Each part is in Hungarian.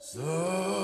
So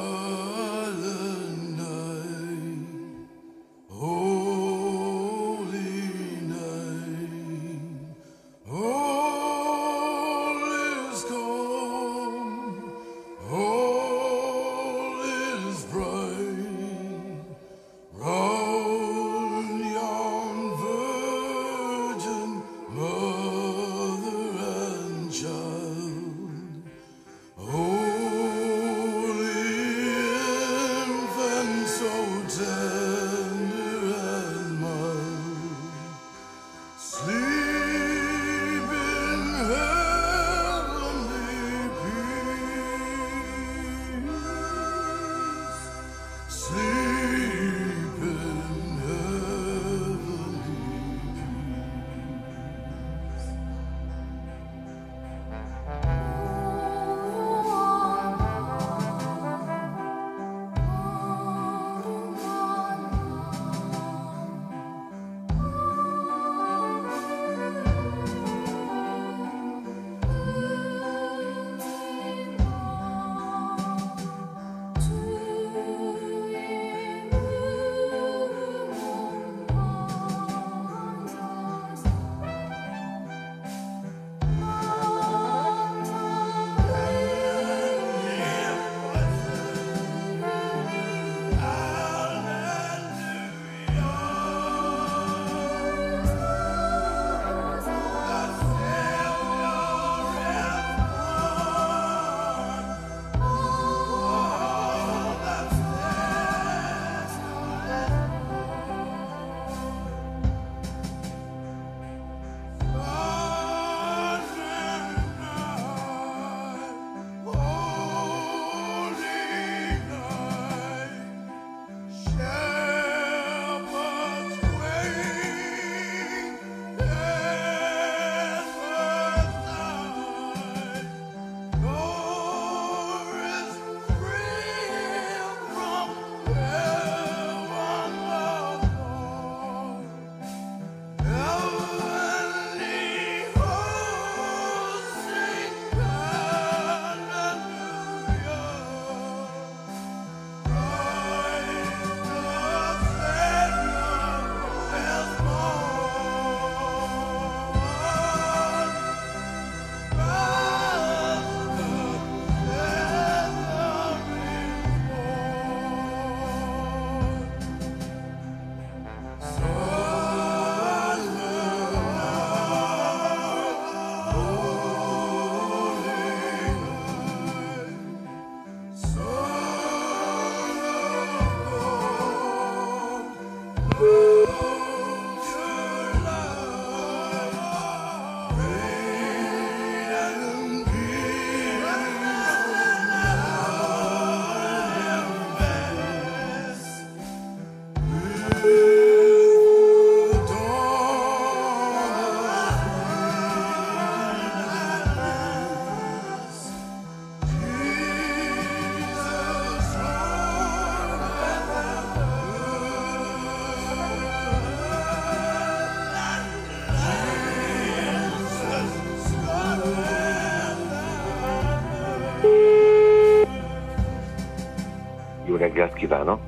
reggelt kívánok!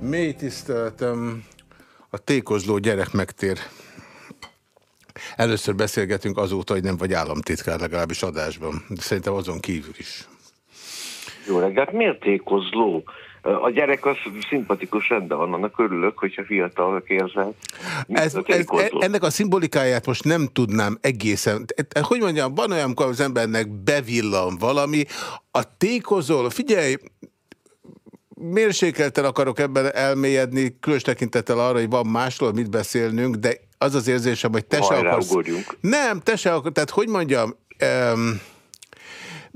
Mély tiszteletem, a tékozló gyerek megtér. Először beszélgetünk azóta, hogy nem vagy államtitkár legalábbis adásban. De szerintem azon kívül is. Jó reggelt! Miért tékozló? A gyerek az szimpatikus rendben van, annak örülök, hogyha fiatalok érzel. Ez, ez, ennek a szimbolikáját most nem tudnám egészen. Hogy mondjam, van olyan, amikor az embernek bevillan valami, a tékozol, figyelj, mérsékelten akarok ebben elmélyedni, különös tekintettel arra, hogy van másról mit beszélnünk, de az az érzésem, hogy te se akarsz... Ugorjunk. Nem, te se akarsz, tehát hogy mondjam... Um,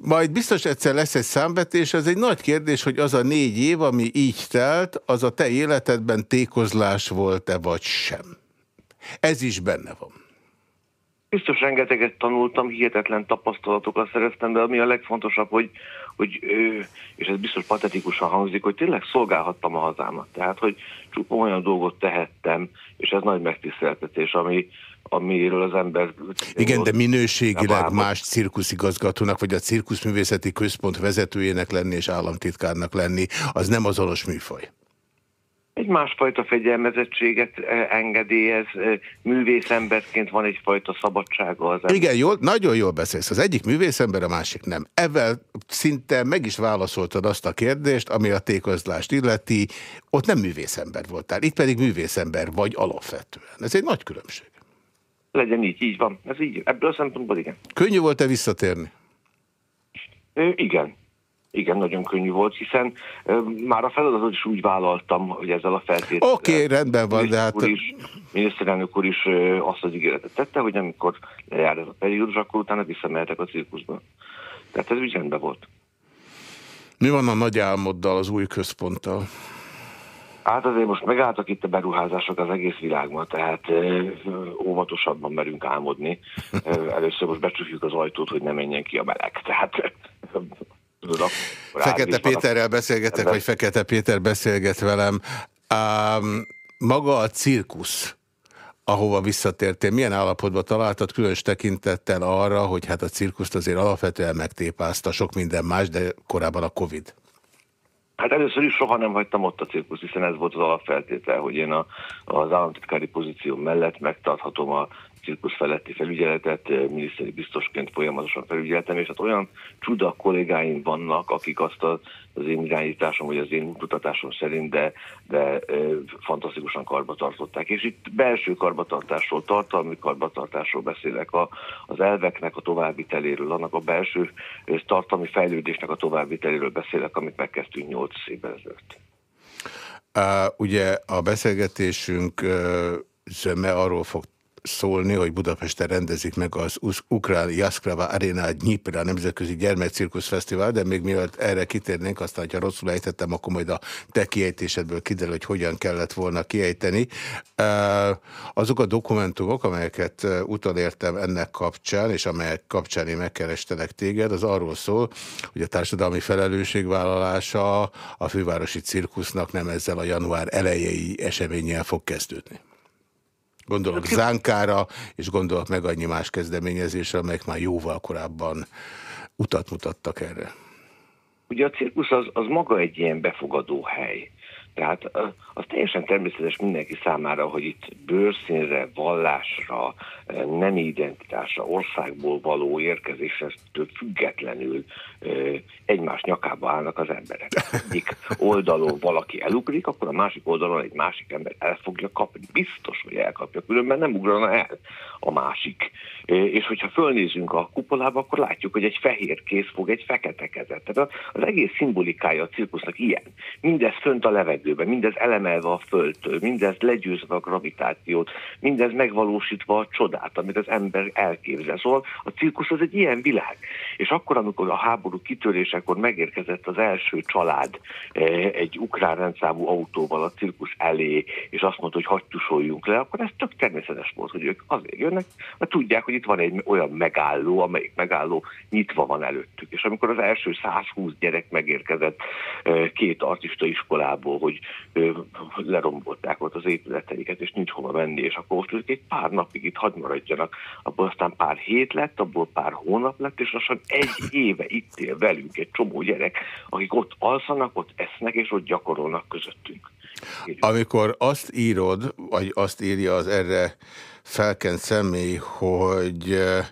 majd biztos egyszer lesz egy számvetés, ez egy nagy kérdés, hogy az a négy év, ami így telt, az a te életedben tékozlás volt-e vagy sem. Ez is benne van. Biztos rengeteget tanultam, hihetetlen tapasztalatokat szereztem, de ami a legfontosabb, hogy, hogy és ez biztos patetikusan hangzik, hogy tényleg szolgálhattam a hazámat. Tehát, hogy csupa olyan dolgot tehettem, és ez nagy megtiszteltetés, ami, amiről az ember... Igen, de minőségileg más cirkuszigazgatónak, vagy a cirkuszművészeti központ vezetőjének lenni és államtitkárnak lenni, az nem azonos műfaj egy másfajta fegyelmezettséget eh, engedélyez, eh, művészemberként van egyfajta szabadsága az ember. Igen, jól, nagyon jól beszélsz. Az egyik művészember, a másik nem. Ezzel szinte meg is válaszoltad azt a kérdést, ami a tékozlást illeti. Ott nem művészember voltál, itt pedig művészember vagy alapvetően. Ez egy nagy különbség. Legyen így, így van. Ez így, ebből a szempontból igen. Könnyű volt-e visszatérni? Ö, igen. Igen, nagyon könnyű volt, hiszen már a feladatot is úgy vállaltam, hogy ezzel a feltétellel... Oké, okay, rendben van, de hát... Is, miniszterelnök úr is azt az ígéretet tette, hogy amikor lejár ez a periódus, akkor utána visszamehetek a cirkuszba. Tehát ez úgy rendben volt. Mi van a nagy álmoddal, az új központtal? Hát azért most megálltak itt a beruházások az egész világban, tehát óvatosabban merünk álmodni. Először most becsukjuk az ajtót, hogy ne menjen ki a meleg. Tehát Tudod, Fekete Péterrel beszélgetek, ebben. vagy Fekete Péter beszélget velem. Um, maga a cirkusz, ahova visszatértél, milyen állapotban találtad, különös tekintettel arra, hogy hát a cirkuszt azért alapvetően megtépázta sok minden más, de korábban a Covid. Hát először is soha nem hagytam ott a cirkusz, hiszen ez volt az alapfeltétel, hogy én a, az államtitkári pozíció mellett megtarthatom a cirkusz feletti felügyeletet, eh, miniszteri biztosként folyamatosan felügyeletem, és hát olyan csuda kollégáim vannak, akik azt az én irányításom, vagy az én kutatásom szerint, de, de e, fantasztikusan karba tartották. És itt belső karbatartásról, tartalmi karbatartásról beszélek, a, az elveknek a továbbviteléről, annak a belső tartalmi fejlődésnek a továbbviteléről beszélek, amit megkezdtünk 8 évvel ezelőtt. Uh, ugye a beszélgetésünk uh, zöme arról fog szólni, hogy Budapesten rendezik meg az Ukrán Jaskrava Arena Dnyipra Nemzetközi Gyermekcirkusz Fesztivál, de még mielőtt erre kitérnénk, aztán, ha rosszul ejtettem, akkor majd a te kiejtésedből kiderül, hogy hogyan kellett volna kiejteni. Azok a dokumentumok, amelyeket utolértem ennek kapcsán, és amelyek kapcsán én megkerestelek téged, az arról szól, hogy a társadalmi felelősségvállalása a fővárosi cirkusznak nem ezzel a január elejei eseménnyel fog kezdődni. Gondolok Zánkára, és gondolok meg annyi más kezdeményezésre, amelyek már jóval korábban utat mutattak erre. Ugye a cirkusz az, az maga egy ilyen befogadó hely. Tehát az teljesen természetes mindenki számára, hogy itt bőrszínre, vallásra, nem identitásra, országból való érkezéstől függetlenül egymás nyakába állnak az emberek. Egyik oldalon valaki elugrik, akkor a másik oldalon egy másik ember el fogja kapni. Biztos, hogy elkapja, különben nem ugrana el a másik. És hogyha fölnézünk a kupolába, akkor látjuk, hogy egy fehér kéz fog egy fekete kezet. Tehát az egész szimbolikája a cirkusznak ilyen. Mindez fönt a levegőben, mindez elemelve a földtől, mindez legyőzve a gravitációt, mindez megvalósítva a csodát, amit az ember elképzel. Szóval a cirkusz az egy ilyen világ. És akkor, amikor a háború kitörésekor megérkezett az első család egy ukrán rendszámú autóval a cirkusz elé, és azt mondta, hogy hattyusoljunk le, akkor ez tök természetes volt, hogy ők azért jönnek, mert tudják, hogy itt van egy olyan megálló, amelyik megálló nyitva van előttük. És amikor az első 120 gyerek megérkezett két artista iskolából, hogy lerombolták ott az épületeiket, és nincs hova menni, és akkor most egy pár napig itt hadd maradjanak, abból aztán pár hét lett, abból pár hónap lett, és lassan egy éve itt él velünk egy csomó gyerek, akik ott alszanak, ott esznek, és ott gyakorolnak közöttünk. Amikor azt írod, vagy azt írja az erre felkent személy, hogy eh,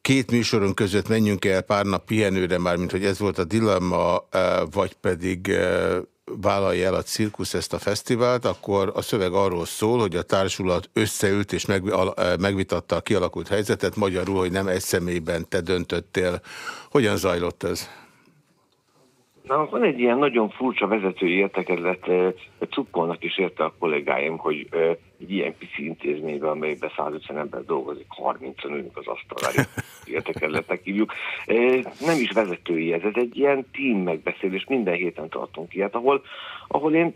két műsorunk között menjünk el pár nap pihenőre, már mint hogy ez volt a dilemma, eh, vagy pedig eh, vállalja el a cirkusz ezt a fesztivált, akkor a szöveg arról szól, hogy a társulat összeült és megvitatta a kialakult helyzetet, magyarul, hogy nem egy személyben te döntöttél. Hogyan zajlott ez? Na, van egy ilyen nagyon furcsa vezetői értekezlet, cukkolnak is érte a kollégáim, hogy egy ilyen pici intézményben, amelyben 150 ember dolgozik, 30 ülünk az asztalra, értekezletnek hívjuk. Nem is vezetői ez, ez egy ilyen team megbeszélés, minden héten tartunk ilyet, ahol, ahol én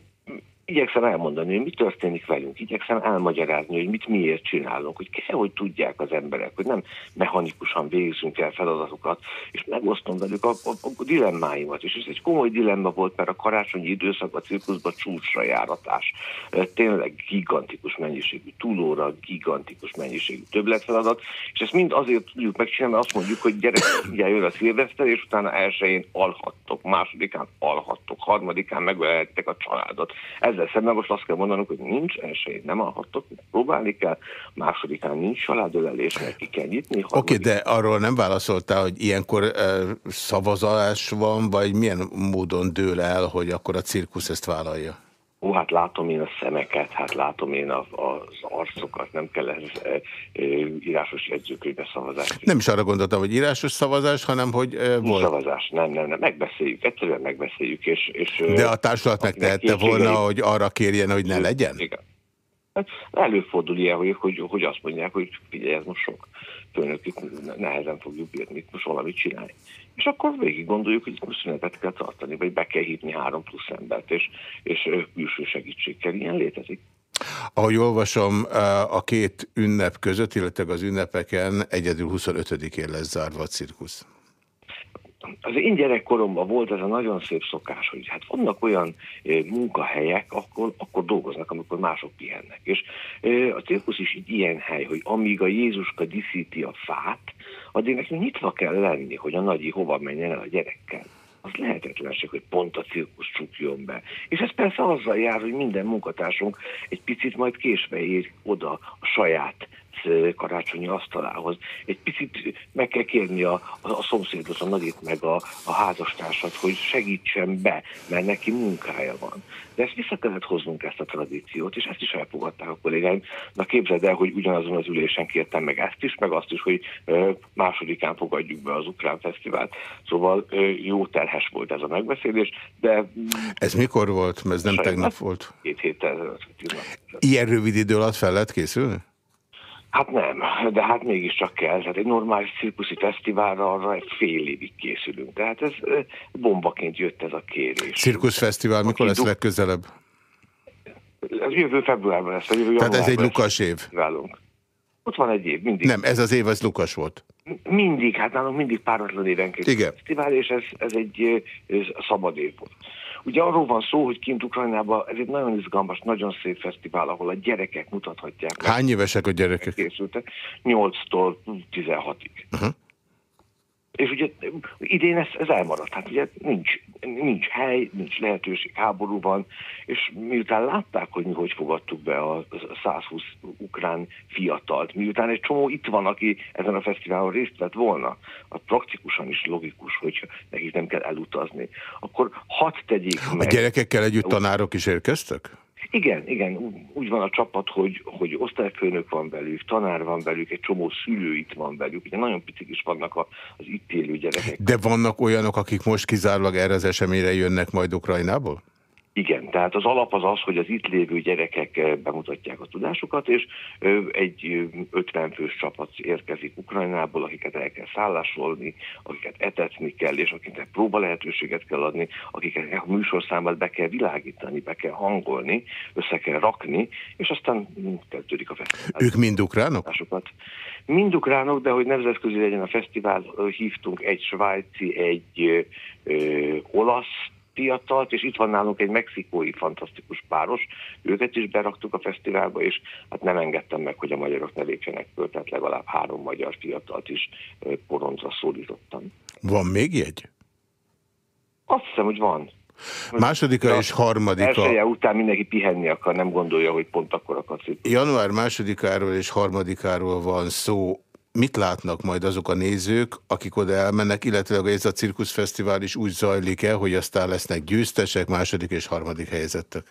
igyekszem elmondani, hogy mi történik velünk, igyekszem elmagyarázni, hogy mit miért csinálunk, hogy kell, hogy tudják az emberek, hogy nem mechanikusan végzünk el feladatokat, és megosztom velük a, a, a dilemmáimat is. És ez egy komoly dilemma volt, mert a karácsonyi időszak a cirkuszban csúcsra járatás. Tényleg gigantikus mennyiségű túlóra, gigantikus mennyiségű többletfeladat, és ezt mind azért tudjuk megcsinálni, mert azt mondjuk, hogy gyerek, ugye jön a szilveszter, és utána elsőjén alhattok, másodikán alhattok, harmadikán megölhettek a családot. Ez ezzel szemben most azt kell mondanunk, hogy nincs esély, nem alhattok, próbálni kell, másodikán nincs családölelés, mert ki kell nyitni. Oké, okay, de arról nem válaszoltál, hogy ilyenkor szavazás van, vagy milyen módon dől el, hogy akkor a cirkusz ezt vállalja? Ó, hát látom én a szemeket, hát látom én a, az arcokat, nem kell ez e, e, írásos jegyzőkönyvbe szavazás. Nem is arra gondoltam, hogy írásos szavazás, hanem hogy e, volt. Szavazás, nem, nem, nem, megbeszéljük, egyszerűen megbeszéljük. És, és, De a társulat megtehette volna, hogy arra kérjen, hogy ne legyen? Igen. Hát előfordul ilyen, hogy, hogy, hogy azt mondják, hogy figyelj, ez most sok főnök, itt nehezen fogjuk bírni, itt most valamit csinálni. És akkor végig gondoljuk, hogy most szünetet kell tartani, vagy be kell hívni három plusz embert, és, és külső segítségkel ilyen létezik. Ahogy olvasom, a két ünnep között, illetve az ünnepeken egyedül 25-én lesz zárva a cirkusz az én gyerekkoromban volt ez a nagyon szép szokás, hogy hát vannak olyan munkahelyek, akkor, akkor dolgoznak, amikor mások pihennek. És a cirkusz is egy ilyen hely, hogy amíg a Jézuska diszíti a fát, addig nekünk nyitva kell lenni, hogy a nagyi hova menjen el a gyerekkel az lehetetlenség, hogy pont a cirkusz csukjon be. És ez persze azzal jár, hogy minden munkatársunk egy picit majd késve ér oda a saját karácsonyi asztalához. Egy picit meg kell kérni a, a, a szomszédot, a nagyit, meg a, a házastársat, hogy segítsen be, mert neki munkája van. De ezt vissza kellett hoznunk ezt a tradíciót, és ezt is elfogadták a kollégáim. Na képzeld el, hogy ugyanazon az ülésen kértem meg ezt is, meg azt is, hogy másodikán fogadjuk be az Ukrán Fesztivált. Szóval jó terhes volt ez a megbeszélés, de... Ez mikor volt? Ez nem tegnap volt. Két héttel Ilyen rövid idő alatt fel lehet készülni? Hát nem, de hát mégiscsak kell. Tehát egy normális cirkuszi fesztiválra arra egy fél évig készülünk. Tehát ez bombaként jött ez a kérés. Cirkuszfesztivál mikor lesz legközelebb? Ez jövő februárban lesz. Jövő Tehát ez egy lukas év. Válunk. Ott van egy év, mindig. Nem, ez az év, az lukas volt. Mindig, hát nálunk mindig páratlan éven Igen. fesztivál, és ez, ez egy ez szabad év volt. Ugye arról van szó, hogy kint Ukrajnában ez egy nagyon izgalmas, nagyon szép fesztivál, ahol a gyerekek mutathatják. Hány évesek a gyerekek? Készültek. 8-tól 16-ig. Uh -huh. És ugye idén ez, ez elmaradt, hát ugye nincs, nincs hely, nincs lehetőség, háború van, és miután látták, hogy mi hogy fogadtuk be a 120 ukrán fiatalt, miután egy csomó itt van, aki ezen a fesztiválon részt vett volna, az praktikusan is logikus, hogy nekik nem kell elutazni, akkor hat tegyék meg. A gyerekekkel együtt tanárok is érkeztek? Igen, igen, úgy van a csapat, hogy, hogy osztályfőnök van velük, tanár van velük, egy csomó szülő itt van velük, ugye nagyon picik is vannak az itt élő gyerekek. De vannak olyanok, akik most kizárólag erre az eseményre jönnek majd Ukrajnából? Igen, tehát az alap az az, hogy az itt lévő gyerekek eh, bemutatják a tudásukat, és egy 50 fős csapat érkezik Ukrajnából, akiket el kell szállásolni, akiket etetni kell, és akiknek próba lehetőséget kell adni, akiket a műsorszámát be kell világítani, be kell hangolni, össze kell rakni, és aztán kezdődik a fesztivál. Ők mind ukránok? Mind ukránok, de hogy nemzetközi legyen a fesztivál, hívtunk egy svájci, egy ö, olasz, fiatalt, és itt van nálunk egy mexikói fantasztikus páros, őket is beraktuk a fesztiválba, és hát nem engedtem meg, hogy a magyarok ne lépjenek föl, tehát legalább három magyar fiatalt is porondra szólítottam. Van még jegy? Azt hiszem, hogy van. Másodika De és harmadika. Elsője után mindenki pihenni akar, nem gondolja, hogy pont akkor akar Január másodikáról és harmadikáról van szó mit látnak majd azok a nézők, akik oda elmennek, illetve ez a cirkuszfesztivál is úgy zajlik el, hogy aztán lesznek győztesek, második és harmadik helyzettek?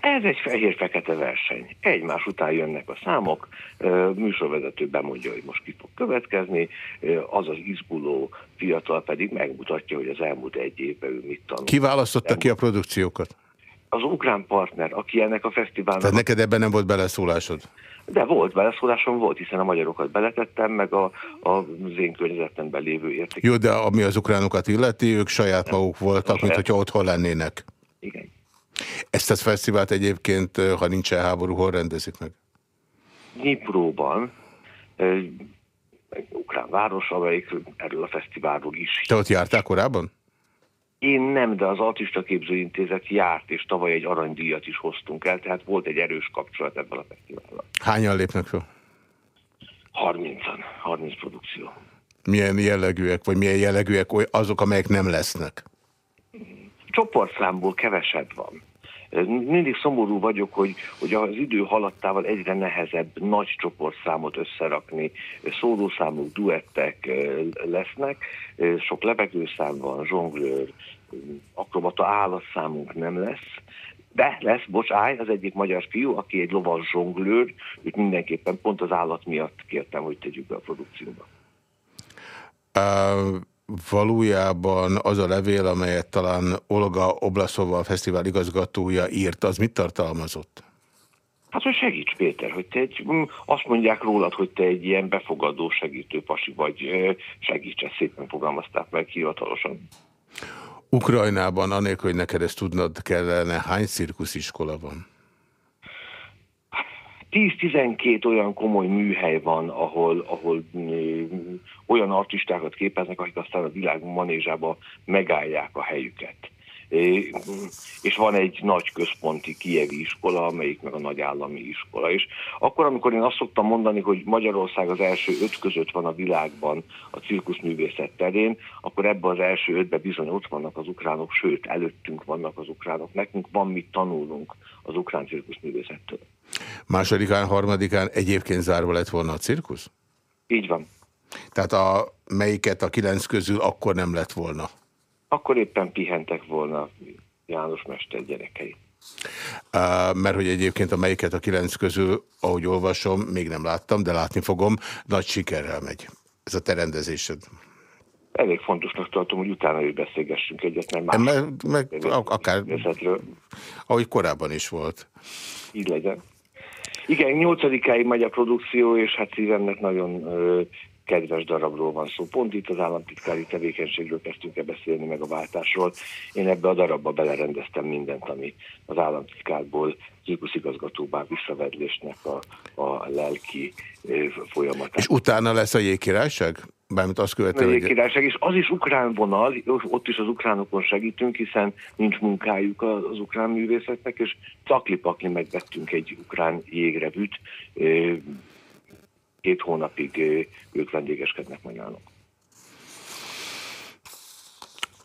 Ez egy fehér-fekete verseny. Egymás után jönnek a számok, műsorvezető bemondja, hogy most ki fog következni, az az izguló fiatal pedig megmutatja, hogy az elmúlt egy évben ő mit tanult. Ki választotta ki a produkciókat? Az ukrán partner, aki ennek a fesztiválnak... Tehát neked ebben nem volt beleszólásod? De volt beleszólásom, volt, hiszen a magyarokat beletettem, meg a, a, az én környezetemben lévő érték. Jó, de ami az ukránokat illeti, ők saját maguk voltak, mint hogyha otthon lennének. Igen. Ezt a fesztivált egyébként, ha nincsen háború, hol rendezik meg? Nyipróban, ukrán város, amelyik erről a fesztiválról is. Te ott jártál korábban? Én nem, de az Artista Képzőintézet járt, és tavaly egy aranydíjat is hoztunk el, tehát volt egy erős kapcsolat ebben a fesztivállal. Hányan lépnek fel? 30-an, 30 produkció. Milyen jellegűek, vagy milyen jellegűek azok, amelyek nem lesznek? Csoportszámból kevesebb van. Mindig szomorú vagyok, hogy, hogy az idő haladtával egyre nehezebb nagy csoportszámot összerakni. Szólószámok, duettek lesznek, sok levegőszám van, zsonglőr, akrobata állatszámunk nem lesz, de lesz, bocs, állj, az egyik magyar fiú, aki egy lovas zsonglőr, őt mindenképpen pont az állat miatt kértem, hogy tegyük be a produkcióba. Uh, valójában az a levél, amelyet talán Olga Oblaszova, a fesztivál igazgatója írt, az mit tartalmazott? Hát, hogy segíts Péter, hogy te egy, azt mondják rólad, hogy te egy ilyen befogadó, segítő pasi vagy, segíts, ezt szépen fogalmazták meg hivatalosan. Ukrajnában, anélkül, hogy neked ezt tudnod kellene, hány cirkusziskola van? 10-12 olyan komoly műhely van, ahol, ahol olyan artistákat képeznek, akik aztán a világ manézsába megállják a helyüket és van egy nagy központi kievi iskola, amelyik meg a nagy állami iskola. És akkor, amikor én azt szoktam mondani, hogy Magyarország az első öt között van a világban a cirkuszművészet terén, akkor ebben az első ötben bizony ott vannak az ukránok, sőt, előttünk vannak az ukránok. Nekünk van mit tanulnunk az ukrán cirkuszművészettől. Másodikán, harmadikán egyébként zárva lett volna a cirkusz? Így van. Tehát a melyiket a kilenc közül akkor nem lett volna? akkor éppen pihentek volna János Mester gyerekei. Uh, mert hogy egyébként a melyiket a kilenc közül, ahogy olvasom, még nem láttam, de látni fogom, nagy sikerrel megy. Ez a te rendezésed. Elég fontosnak tartom, hogy utána ő beszélgessünk egyet, mert más. Meg, meg akár, ahogy korábban is volt. Így legyen. Igen, nyolcadikáig megy a produkció, és hát szívemnek nagyon kedves darabról van szó. Pont itt az államtitkári tevékenységről kezdtünk el beszélni, meg a váltásról. Én ebbe a darabba belerendeztem mindent, ami az államtitkárból cirkuszigazgatóbá visszavedlésnek a, a lelki folyamat. És utána lesz a jégkirályság? Bármint azt követően, a jégkirályság, és az is ukrán vonal, ott is az ukránokon segítünk, hiszen nincs munkájuk az ukrán művészetnek, és cakli-pakli megvettünk egy ukrán jégrevűt, két hónapig ők vendégeskednek majd.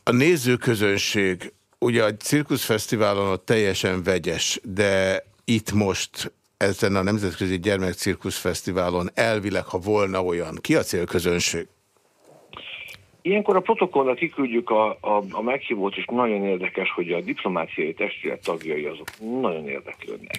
A nézőközönség, ugye a cirkuszfesztiválon ott teljesen vegyes, de itt most ezen a Nemzetközi Gyermekcirkuszfesztiválon elvileg, ha volna olyan, ki a célközönség? Ilyenkor a protokollra kiküldjük a, a, a meghívót, és nagyon érdekes, hogy a diplomáciai testület tagjai azok nagyon érdeklődnek.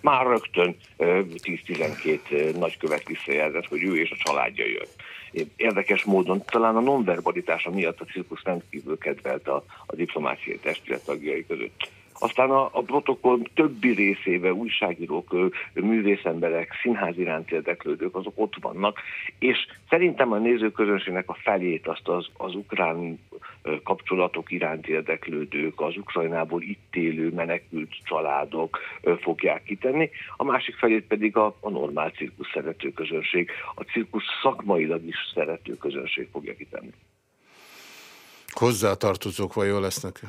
Már rögtön 10-12 nagykövet visszajelzett, hogy ő és a családja jön. Érdekes módon talán a nonverbalitása miatt a cirkusz rendkívül kedvelt a, a diplomáciai testület tagjai között. Aztán a, a protokoll többi részébe újságírók, művészemberek, színház iránt érdeklődők, azok ott vannak, és szerintem a nézőközönségnek a felét azt az, az ukrán kapcsolatok iránt érdeklődők, az Ukrajnából itt élő menekült családok fogják kitenni, a másik felét pedig a, a normál cirkusz szerető közönség, a cirkusz szakmailag is szerető közönség fogja kitenni. Hozzátartozók vajon lesznek?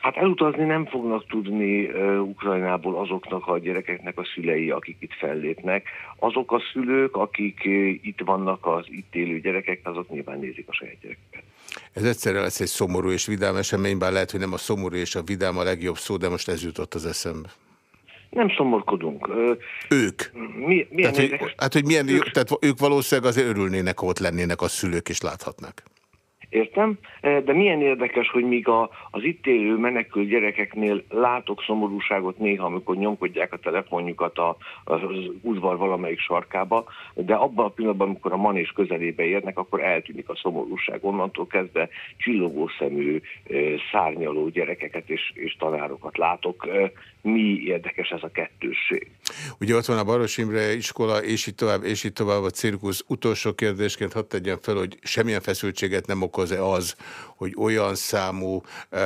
Hát elutazni nem fognak tudni Ukrajnából azoknak a gyerekeknek a szülei, akik itt fellépnek. Azok a szülők, akik itt vannak az itt élő gyerekek, azok nyilván nézik a saját gyerekeket. Ez egyszerre lesz egy szomorú és vidám esemény, bár lehet, hogy nem a szomorú és a vidám a legjobb szó, de most ez jutott az eszembe. Nem szomorkodunk. Ők? Mi, milyen tehát, hogy, hát, hogy milyen, ők, tehát ők valószínűleg azért örülnének, ott lennének a szülők, és láthatnak. Értem? Eh, de milyen érdekes, hogy míg a, az itt élő menekült gyerekeknél látok szomorúságot néha, amikor nyomkodják a telefonjukat a, az udvar valamelyik sarkába, de abban a pillanatban, amikor a manés közelébe érnek, akkor eltűnik a szomorúság. Onnantól kezdve csillogó szemű, eh, szárnyaló gyerekeket és, és tanárokat látok. Eh, mi érdekes ez a kettősség? Ugye ott van a Baros Imre iskola, és itt tovább, és itt tovább a cirkusz. Utolsó kérdésként hadd tegyem fel, hogy semmilyen feszültséget nem okol okoz-e az, hogy olyan számú e,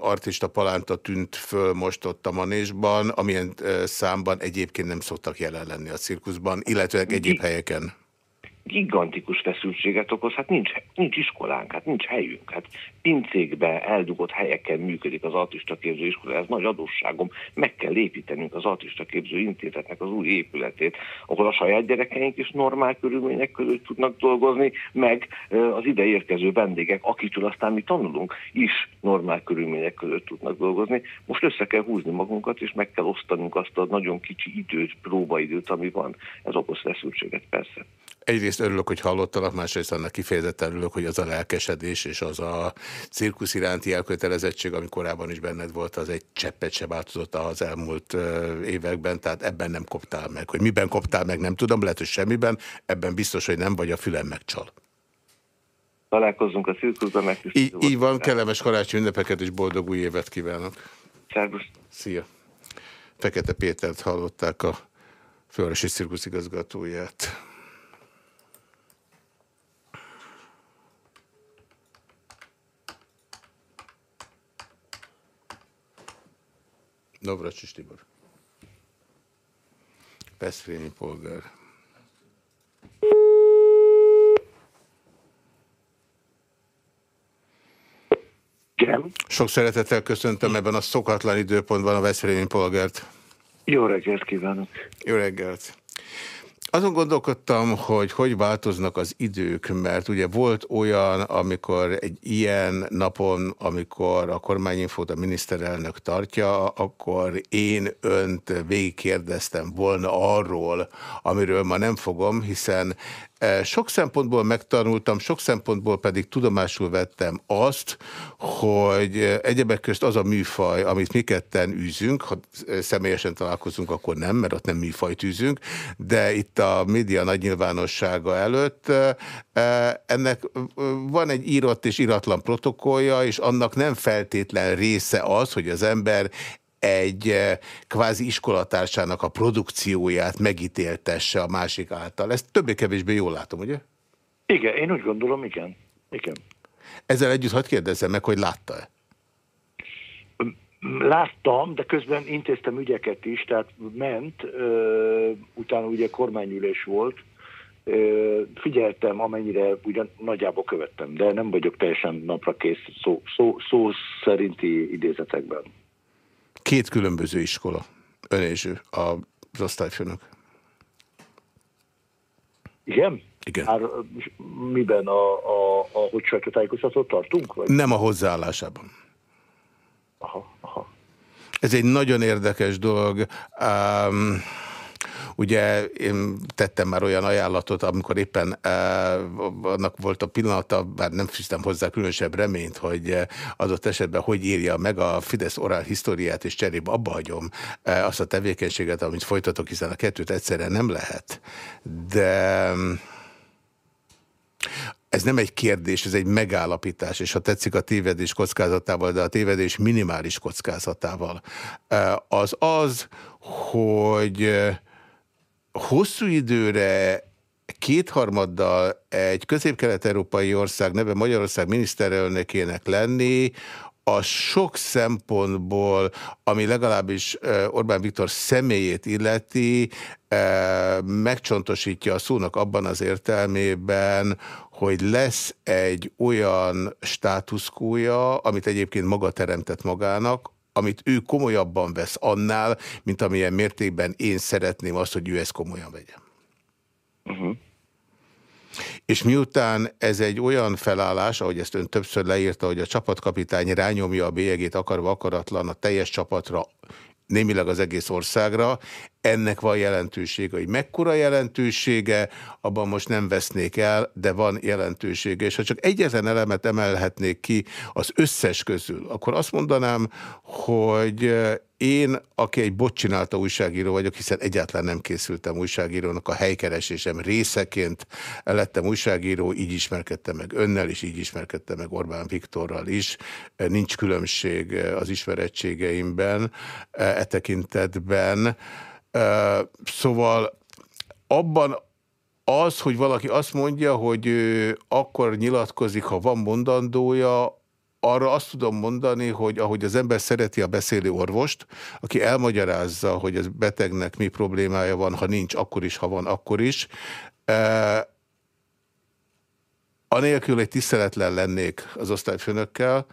artista palánta tűnt föl most ott a manésban, amilyen e, számban egyébként nem szoktak jelen lenni a cirkuszban, illetve egyéb helyeken? gigantikus feszültséget okoz, hát nincs, nincs iskolánk, hát nincs helyünk, hát pincékbe, eldugott helyeken működik az artista képző iskola, ez nagy adósságom, meg kell építenünk az artista képző intézetnek az új épületét, ahol a saját gyerekeink is normál körülmények között tudnak dolgozni, meg az ide érkező vendégek, akitől aztán mi tanulunk, is normál körülmények között tudnak dolgozni. Most össze kell húzni magunkat, és meg kell osztanunk azt a nagyon kicsi időt, próbaidőt, ami van. Ez okoz feszültséget persze. Egyrészt örülök, hogy hallottalak, másrészt annak kifejezetten örülök, hogy az a lelkesedés és az a cirkusz iránti elkötelezettség, ami korábban is benned volt, az egy cseppet se változott az elmúlt években, tehát ebben nem koptál meg. Hogy miben koptál meg, nem tudom, lehet, hogy semmiben, ebben biztos, hogy nem vagy a fülem megcsal. Találkozzunk a cirkuszban, meg így, így van, kellemes karácsony ünnepeket és boldog új évet kívánok. Szervusz. Szia. Fekete Pétert hallották a Fővárosi Cirkusz igazgatóját. Navracsis Tibor. Veszprémi polgár. Igen. Sok szeretettel köszöntöm ebben a szokatlan időpontban a Veszprémi polgárt. Jó reggelt kívánok. Jó reggelt. Azon gondolkodtam, hogy hogy változnak az idők, mert ugye volt olyan, amikor egy ilyen napon, amikor a kormányinfót a miniszterelnök tartja, akkor én önt végigkérdeztem volna arról, amiről ma nem fogom, hiszen sok szempontból megtanultam, sok szempontból pedig tudomásul vettem azt, hogy egyebek közt az a műfaj, amit mi ketten űzünk, ha személyesen találkozunk, akkor nem, mert ott nem műfajt űzünk, de itt a média nagy nyilvánossága előtt ennek van egy írott és iratlan protokollja, és annak nem feltétlen része az, hogy az ember egy eh, kvázi iskolatársának a produkcióját megítéltesse a másik által. Ezt többé-kevésbé jól látom, ugye? Igen, én úgy gondolom, igen. igen. Ezzel együtt hadd kérdezzem meg, hogy látta-e? Láttam, de közben intéztem ügyeket is, tehát ment, ö, utána ugye kormányülés volt, ö, figyeltem, amennyire ugyan nagyjából követtem, de nem vagyok teljesen napra kész szó, szó, szó szerinti idézetekben. Két különböző iskola. Ön és ő, az osztályfőnök. Igen? Igen. Már miben a, a, a hogy sajtótájékoztatót tartunk? Vagy? Nem a hozzáállásában. Aha, aha. Ez egy nagyon érdekes dolog. Um, Ugye én tettem már olyan ajánlatot, amikor éppen eh, annak volt a pillanata, bár nem fűztem hozzá különösebb reményt, hogy eh, adott esetben hogy írja meg a Fidesz orál históriát, és cserébe abba hagyom eh, azt a tevékenységet, amit folytatok, hiszen a kettőt egyszerre nem lehet. De... Ez nem egy kérdés, ez egy megállapítás, és ha tetszik a tévedés kockázatával, de a tévedés minimális kockázatával. Az az, hogy hosszú időre kétharmaddal egy közép-kelet-európai ország neve Magyarország miniszterelnökének lenni, a sok szempontból, ami legalábbis Orbán Viktor személyét illeti, megcsontosítja a szónak abban az értelmében, hogy lesz egy olyan státuszkója, amit egyébként maga teremtett magának, amit ő komolyabban vesz annál, mint amilyen mértékben én szeretném azt, hogy ő ezt komolyan vegye. Uh -huh. És miután ez egy olyan felállás, ahogy ezt ön többször leírta, hogy a csapatkapitány rányomja a bélyegét akarva akaratlan a teljes csapatra, némileg az egész országra, ennek van jelentősége, hogy mekkora jelentősége, abban most nem vesznék el, de van jelentősége. És ha csak egyetlen elemet emelhetnék ki az összes közül, akkor azt mondanám, hogy én, aki egy bot csinálta újságíró vagyok, hiszen egyáltalán nem készültem újságírónak, a helykeresésem részeként lettem újságíró, így ismerkedtem meg önnel, és így ismerkedtem meg Orbán Viktorral is. Nincs különbség az ismerettségeimben, e tekintetben. Szóval abban az, hogy valaki azt mondja, hogy akkor nyilatkozik, ha van mondandója, arra azt tudom mondani, hogy ahogy az ember szereti a beszélő orvost, aki elmagyarázza, hogy az betegnek mi problémája van, ha nincs, akkor is, ha van, akkor is, anélkül egy tiszteletlen lennék az osztályfőnökkel,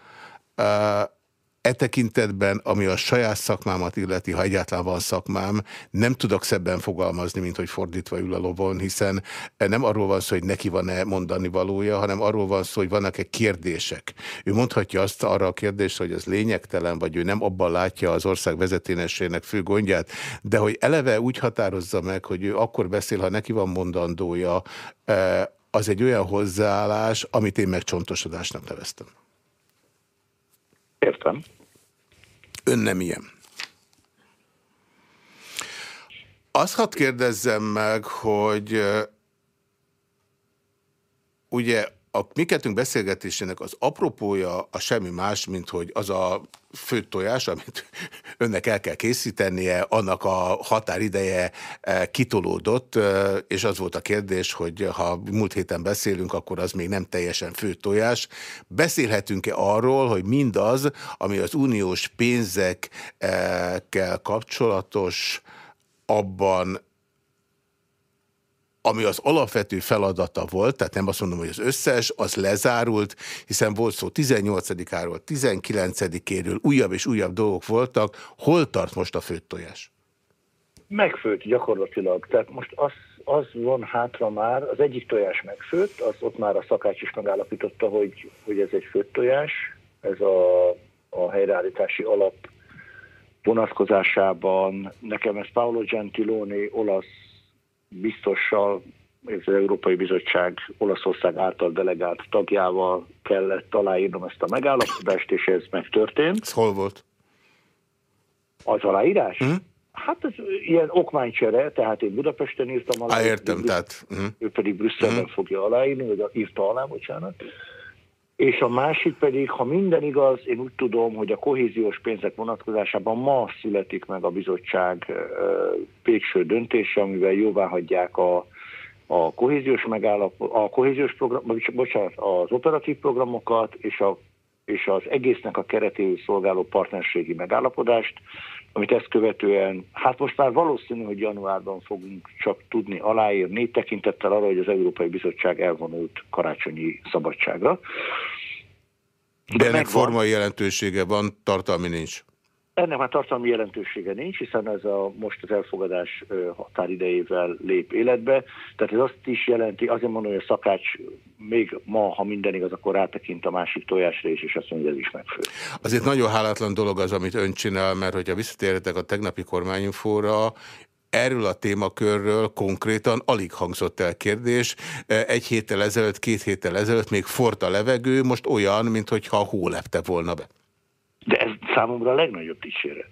E tekintetben, ami a saját szakmámat illeti, ha egyáltalán van szakmám, nem tudok szebben fogalmazni, mint hogy fordítva ül a lovon, hiszen nem arról van szó, hogy neki van-e mondani valója, hanem arról van szó, hogy vannak-e kérdések. Ő mondhatja azt arra a kérdést, hogy ez lényegtelen, vagy ő nem abban látja az ország vezeténesének fő gondját, de hogy eleve úgy határozza meg, hogy ő akkor beszél, ha neki van mondandója, e, az egy olyan hozzáállás, amit én megcsontosodásnak neveztem. Értem. Ön nem ilyen. Azt hadd kérdezzem meg, hogy ugye a mi beszélgetésének az apropója a semmi más, mint hogy az a főtt tojás, amit önnek el kell készítenie, annak a határideje eh, kitolódott, eh, és az volt a kérdés, hogy ha múlt héten beszélünk, akkor az még nem teljesen főtt tojás. Beszélhetünk-e arról, hogy mindaz, ami az uniós pénzekkel kapcsolatos, abban ami az alapvető feladata volt, tehát nem azt mondom, hogy az összes, az lezárult, hiszen volt szó 18-áról, 19-éről, újabb és újabb dolgok voltak. Hol tart most a főtt tojás? Megfőtt gyakorlatilag. Tehát most az, az van hátra már, az egyik tojás megfőtt, az ott már a szakács is megállapította, hogy, hogy ez egy főtt tojás, ez a, a helyreállítási alap vonatkozásában. Nekem ez Paolo Gentiloni, olasz biztossal, az Európai Bizottság Olaszország által delegált tagjával kellett aláírnom ezt a megállapodást, és ez megtörtént. Ez hol volt? Az aláírás? Mm. Hát ez ilyen okmánycsere, tehát én Budapesten írtam alá. Á, értem, tehát. Mm. Ő pedig Brüsszelben mm. fogja aláírni, vagy írta alá, bocsánat. És a másik pedig, ha minden igaz, én úgy tudom, hogy a kohéziós pénzek vonatkozásában ma születik meg a bizottság végső döntése, amivel jóvá hagyják a, a kohéziós megállap, a kohéziós program, bocsánat, az operatív programokat és, a, és az egésznek a keretéül szolgáló partnerségi megállapodást, amit ezt követően, hát most már valószínű, hogy januárban fogunk csak tudni aláírni, tekintettel arra, hogy az Európai Bizottság elvonult karácsonyi szabadságra. De, De ennek megvan. formai jelentősége van, tartalmi nincs. Ennek már tartalmi jelentősége nincs, hiszen ez a most az elfogadás határidejével lép életbe. Tehát ez azt is jelenti, azért mondom, hogy a szakács még ma, ha minden igaz, akkor rátekint a másik tojásra is, és azt mondja, hogy ez is megfő. Azért nagyon hálátlan dolog az, amit ön csinál, mert hogyha visszatérhetek a tegnapi kormányinfóra, Erről a témakörről konkrétan alig hangzott el kérdés. Egy héttel ezelőtt, két héttel ezelőtt még fort a levegő, most olyan, mintha hó lepte volna be. De ez számomra a legnagyobb dicséret.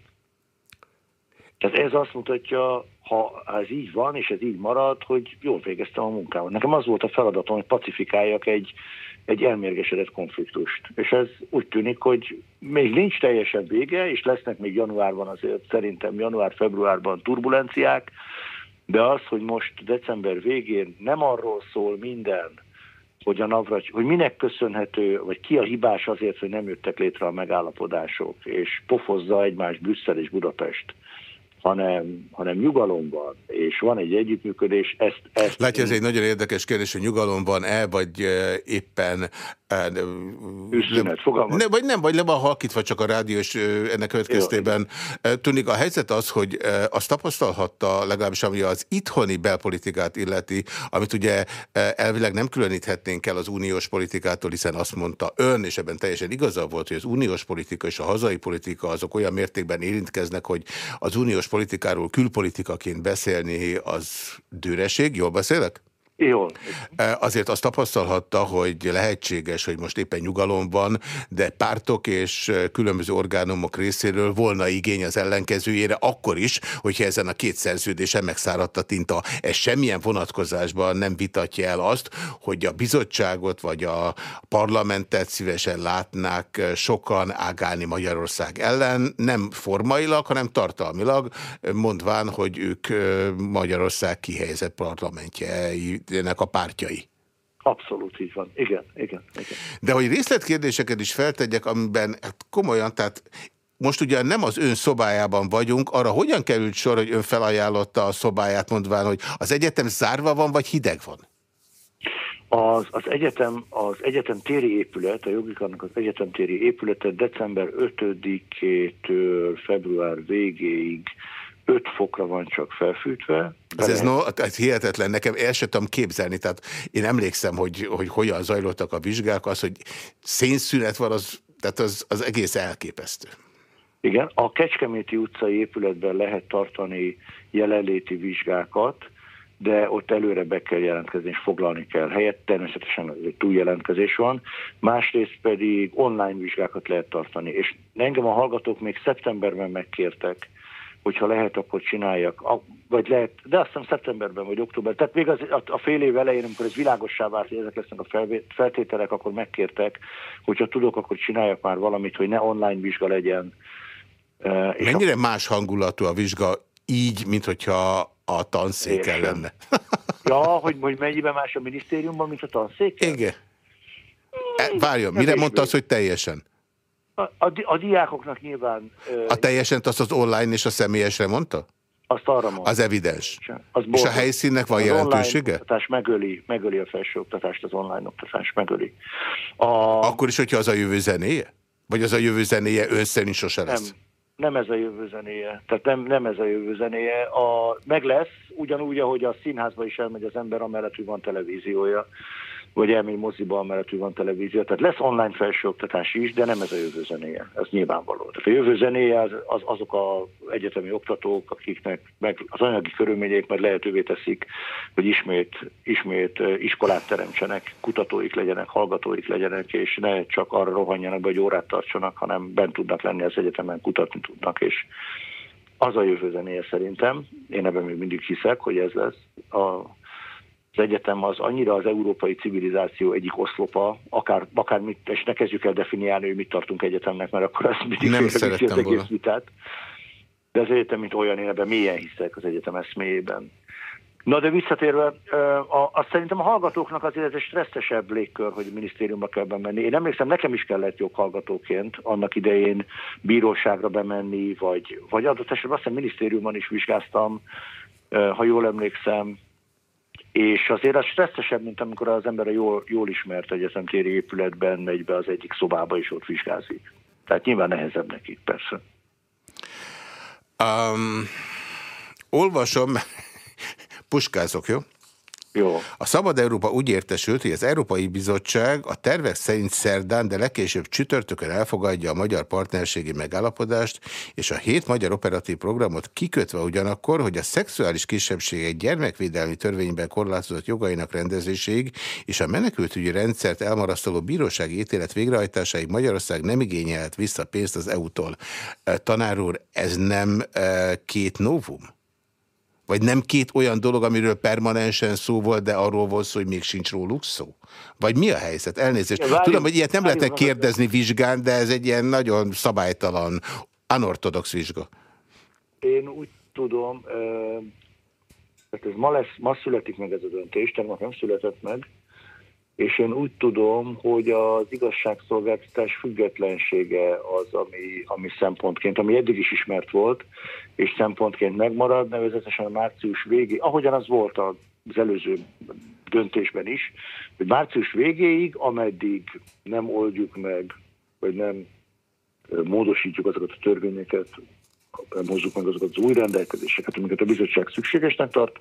Tehát ez azt mutatja, ha ez így van, és ez így marad, hogy jól végeztem a munkámat. Nekem az volt a feladatom, hogy pacifikáljak egy, egy elmérgesedett konfliktust. És ez úgy tűnik, hogy még nincs teljesen vége, és lesznek még januárban azért szerintem január-februárban turbulenciák, de az, hogy most december végén nem arról szól minden, hogy a Navracs, hogy minek köszönhető, vagy ki a hibás azért, hogy nem jöttek létre a megállapodások, és pofozza egymást Brüsszel és Budapest, hanem, hanem nyugalom van, és van egy együttműködés. Ezt, ezt Látja, ez egy nagyon érdekes kérdés, hogy nyugalom van-e, vagy éppen Üszünet, ne, vagy nem, vagy le van halkítva csak a rádió, és ennek következtében tűnik a helyzet az, hogy azt tapasztalhatta legalábbis, ami az itthoni belpolitikát illeti, amit ugye elvileg nem különíthetnénk el az uniós politikától, hiszen azt mondta ön, és ebben teljesen igaza volt, hogy az uniós politika és a hazai politika azok olyan mértékben érintkeznek, hogy az uniós politikáról külpolitikaként beszélni az dőreség, jól beszélek? Jó. Azért azt tapasztalhatta, hogy lehetséges, hogy most éppen nyugalom van, de pártok és különböző orgánumok részéről volna igény az ellenkezőjére, akkor is, hogyha ezen a két szerződésen megszáradt a tinta. Ez semmilyen vonatkozásban nem vitatja el azt, hogy a bizottságot vagy a parlamentet szívesen látnák sokan ágálni Magyarország ellen, nem formailag, hanem tartalmilag, mondván, hogy ők Magyarország kihelyezett parlamentjei mindenkinek a pártjai. Abszolút így van. Igen, igen, igen. De hogy részletkérdéseket is feltegyek, amiben hát komolyan, tehát most ugye nem az ön szobájában vagyunk, arra hogyan került sor, hogy ön felajánlotta a szobáját, mondván, hogy az egyetem zárva van, vagy hideg van? Az, az, egyetem, az egyetem téri épület, a jogikarnak az egyetem téri épülete december 5-től február végéig 5 fokra van csak felfűtve. Ez, ez, no, ez hihetetlen, nekem el sem tudom képzelni, tehát én emlékszem, hogy, hogy hogyan zajlottak a vizsgák, az, hogy szénszünet van, az, tehát az, az egész elképesztő. Igen, a Kecskeméti utcai épületben lehet tartani jelenléti vizsgákat, de ott előre be kell jelentkezni, és foglalni kell helyet, természetesen túljelentkezés van. Másrészt pedig online vizsgákat lehet tartani, és engem a hallgatók még szeptemberben megkértek, hogyha lehet, akkor csináljak, vagy lehet, de azt hiszem szeptemberben vagy októberben. Tehát még az, a, a fél év elején, amikor ez világossá vált, hogy ezek lesznek a feltételek, akkor megkértek, hogyha tudok, akkor csináljak már valamit, hogy ne online vizsga legyen. És Mennyire a... más hangulatú a vizsga így, mint hogyha a tanszéken lenne? ja, hogy, hogy mennyiben más a minisztériumban, mint a tanszéken? Igen. E, várjon, mire mondta az, hogy teljesen? A, a, a diákoknak nyilván... A teljesen azt az online és a személyesre mondta? Azt arra mondta. Az evidens. Az és a helyszínnek van az jelentősége? Az oktatás megöli, megöli a felsőoktatást, az online oktatás megöli. A... Akkor is, hogyha az a jövő zenéje? Vagy az a jövő zenéje ön szerint sose lesz? Nem, nem ez a jövő zenéje. Tehát nem, nem ez a jövő zenéje. A, meg lesz, ugyanúgy, ahogy a színházba is elmegy az ember, amellett, hogy van televíziója vagy elmény moziba, mert van televízió. Tehát lesz online felsőoktatás is, de nem ez a jövő zenéje. Ez nyilvánvaló. Tehát a jövő zenéje az, az azok az egyetemi oktatók, akiknek meg az anyagi körülmények majd lehetővé teszik, hogy ismét, ismét iskolát teremtsenek, kutatóik legyenek, hallgatóik legyenek, és ne csak arra rohanjanak be, hogy órát tartsanak, hanem bent tudnak lenni az egyetemen, kutatni tudnak, és az a jövő zenéje szerintem. Én ebben még mindig hiszek, hogy ez lesz. A, az egyetem az annyira az európai civilizáció egyik oszlopa, akár, akár mit, és ne kezdjük el definiálni, hogy mit tartunk egyetemnek, mert akkor azt mindig nem szerettem az egész vitát. De az egyetem, mint olyan, én ebben mélyen hiszek az egyetem eszméjében. Na de visszatérve, azt szerintem a hallgatóknak azért ez egy stresszesebb légkör, hogy minisztériumba kell bemenni. Én emlékszem, nekem is kellett joghallgatóként annak idején bíróságra bemenni, vagy, vagy adott esetben azt hiszem minisztériumban is vizsgáztam, ha jól emlékszem, és azért az stresszesebb, mint amikor az ember a jól, jól ismert egyetemtéri épületben megy be az egyik szobába, és ott vizsgázik. Tehát nyilván nehezebb nekik, persze. Um, olvasom, puskázok, jó? Jó. A Szabad Európa úgy értesült, hogy az Európai Bizottság a tervek szerint szerdán, de legkésőbb csütörtökön elfogadja a magyar partnerségi megállapodást, és a hét magyar operatív programot kikötve ugyanakkor, hogy a szexuális kisebbségek gyermekvédelmi törvényben korlátozott jogainak rendezéséig és a menekültügyi rendszert elmarasztaló bírósági ítélet végrehajtásáig Magyarország nem igényelt vissza pénzt az EU-tól. Tanár úr, ez nem két novum? Vagy nem két olyan dolog, amiről permanensen szó volt, de arról volt szó, hogy még sincs róluk szó? Vagy mi a helyzet? Elnézést. Ja, Tudom, hogy ilyet nem lehetne kérdezni vizsgán, de ez egy ilyen nagyon szabálytalan, anortodox vizsga. Én úgy tudom, hogy ez ma, lesz, ma születik meg ez a döntés, tegnap nem született meg, és én úgy tudom, hogy az igazságszolgáltatás függetlensége az, ami, ami szempontként, ami eddig is ismert volt, és szempontként megmarad, nevezetesen a március végé, ahogyan az volt az előző döntésben is, hogy március végéig, ameddig nem oldjuk meg, vagy nem módosítjuk azokat a törvényeket, nem hozzuk meg azokat az új rendelkezéseket, amiket a bizottság szükségesnek tart,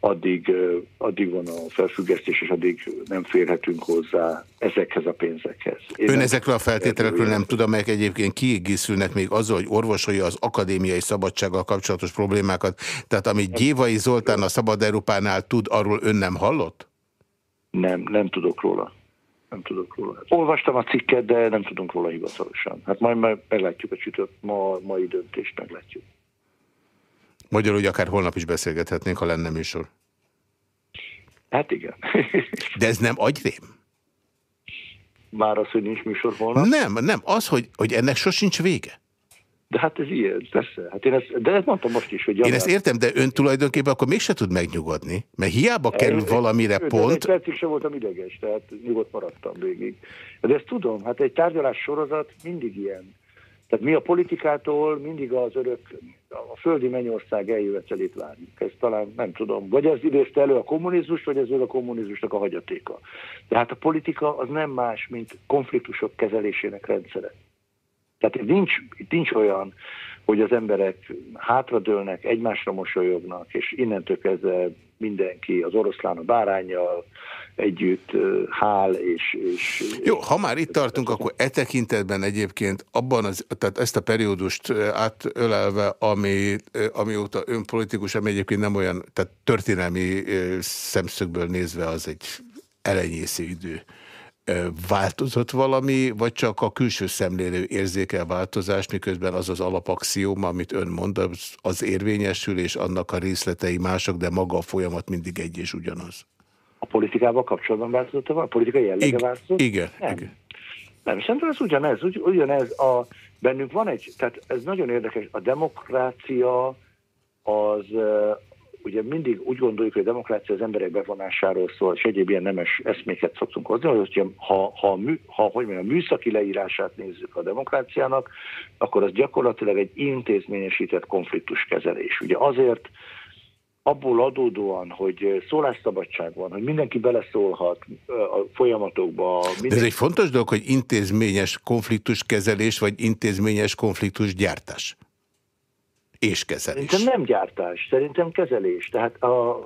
addig, addig van a felfüggesztés, és addig nem férhetünk hozzá ezekhez a pénzekhez. Én Ön ezekről a feltételekről nem tud, amelyek egyébként kiegészülnek még azzal, hogy orvosolja az akadémiai szabadsággal kapcsolatos problémákat. Tehát amit Gyévai Zoltán a Szabad Európánál tud, arról ön nem hallott? Nem, nem tudok róla. Nem tudok róla. Olvastam a cikket, de nem tudunk róla hivatalosan. Hát majd meglátjuk a csütört, ma, mai döntést meglátjuk. Magyarul, hogy akár holnap is beszélgethetnénk, ha lenne műsor. Hát igen. De ez nem agyrém? Már az, hogy nincs műsor holnap? Nem, nem. Az, hogy, hogy ennek sosincs vége. De hát ez ilyen, persze. Hát én ezt, de ezt mondtam most is, hogy... Január... Én ezt értem, de ön tulajdonképpen akkor mégse tud megnyugodni. Mert hiába kerül én, valamire én, pont... Egy percig sem voltam ideges, tehát nyugodt maradtam végig. De ezt tudom, hát egy tárgyalás sorozat mindig ilyen. Tehát mi a politikától mindig az örök, a földi mennyország eljövetelét várjuk. Ezt talán nem tudom. Vagy ez idézte elő a kommunizmus, vagy ez a kommunizmusnak a hagyatéka. Tehát a politika az nem más, mint konfliktusok kezelésének rendszere. Tehát itt nincs, itt nincs olyan, hogy az emberek hátradőlnek, egymásra mosolyognak, és innentől kezdve mindenki az oroszlán a bárányjal együtt hál, és, és... Jó, ha már itt tartunk, akkor e tekintetben egyébként abban, az, tehát ezt a periódust átölelve, ami, amióta ön politikus, ami egyébként nem olyan, tehát történelmi szemszögből nézve az egy elenyésző idő változott valami, vagy csak a külső szemlélő érzékel változást, miközben az az alapaxióma, amit ön mond, az, érvényesül, és annak a részletei mások, de maga a folyamat mindig egy és ugyanaz. A politikával kapcsolatban változott a politikai jellege változott? Igen, nem. igen. Nem, szerintem ez ugyanez, ugy, ugyanez a, bennünk van egy, tehát ez nagyon érdekes, a demokrácia az, ugye mindig úgy gondoljuk, hogy a demokrácia az emberek bevonásáról szól, és egyéb ilyen nemes eszméket szoktunk hozni, hogy ha, ha, mű, ha hogy mondjam, a műszaki leírását nézzük a demokráciának, akkor az gyakorlatilag egy intézményesített konfliktuskezelés. Ugye azért abból adódóan, hogy szólásszabadság van, hogy mindenki beleszólhat a folyamatokba. Mindenki... De ez egy fontos dolog, hogy intézményes konfliktuskezelés, vagy intézményes konfliktusgyártás? És kezelés. Szerintem nem gyártás, szerintem kezelés. Tehát a,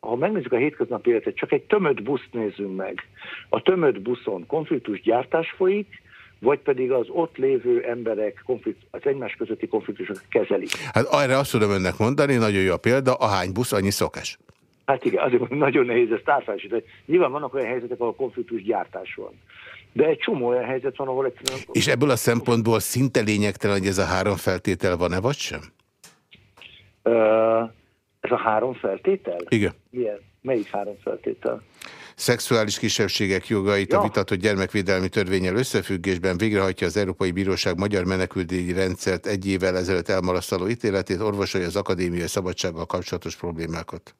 ha megnézzük a hétköznapi életet, csak egy tömött buszt nézzünk meg. A tömött buszon konfliktus gyártás folyik, vagy pedig az ott lévő emberek az egymás közötti konfliktusokat kezelik. Hát arra azt tudom önnek mondani, nagyon jó a példa, a hány busz, annyi szokás. Hát igen, azért nagyon nehéz ezt átfelsíteni. Nyilván vannak olyan helyzetek, ahol konfliktus gyártás van. De egy csomó olyan helyzet van, ahol egyszerűen... És ebből a szempontból szinte lényegtelen, hogy ez a három feltétel van-e, vagy sem? Ez a három feltétel? Igen. Milyen? Melyik három feltétel? Szexuális kisebbségek jogait ja. a vitatott gyermekvédelmi törvényel összefüggésben végrehajtja az Európai Bíróság magyar menekültügyi rendszert egy évvel ezelőtt elmarasztaló ítéletét, orvosolja az akadémiai szabadsággal kapcsolatos problémákat.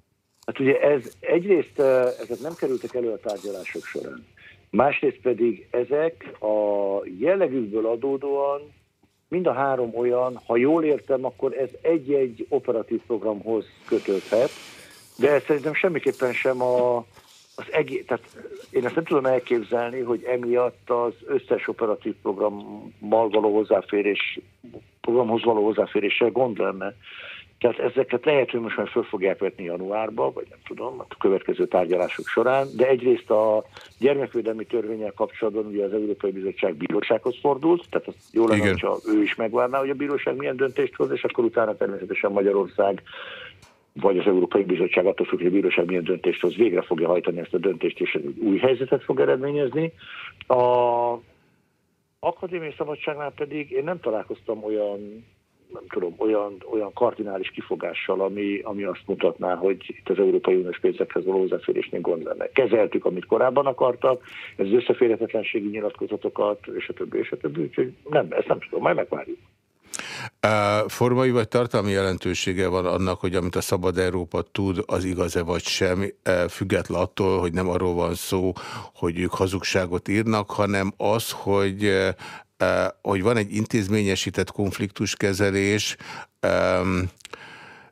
Hát ugye ez egyrészt ezek nem kerültek elő a tárgyalások során. Másrészt pedig ezek a jellegükből adódóan Mind a három olyan, ha jól értem, akkor ez egy-egy operatív programhoz kötődhet, de ez szerintem semmiképpen sem a, az egész, tehát én ezt nem tudom elképzelni, hogy emiatt az összes operatív programmal való hozzáférés, programhoz való hozzáféréssel gond lenne. Tehát ezeket lehet, hogy most már föl fogják vetni januárba, vagy nem tudom, a következő tárgyalások során, de egyrészt a gyermekvédelmi törvényel kapcsolatban ugye az Európai Bizottság bírósághoz fordult, tehát az jó lenne, ha ő is megvárná, hogy a bíróság milyen döntést hoz, és akkor utána természetesen Magyarország vagy az Európai Bizottság attól függ, hogy a bíróság milyen döntést hoz, végre fogja hajtani ezt a döntést, és egy új helyzetet fog eredményezni. A akadémiai szabadságnál pedig én nem találkoztam olyan nem tudom, olyan, olyan kardinális kifogással, ami, ami azt mutatná, hogy itt az Európai Uniós pénzekhez való hozzáférésnél gond lenne. Kezeltük, amit korábban akartak, ez az összeférhetetlenségi nyilatkozatokat, és a többi, és a többi, úgyhogy nem, ezt nem tudom, majd megvárjuk. Formai vagy tartalmi jelentősége van annak, hogy amit a Szabad Európa tud, az igaz-e vagy sem, független attól, hogy nem arról van szó, hogy ők hazugságot írnak, hanem az, hogy hogy van egy intézményesített konfliktuskezelés,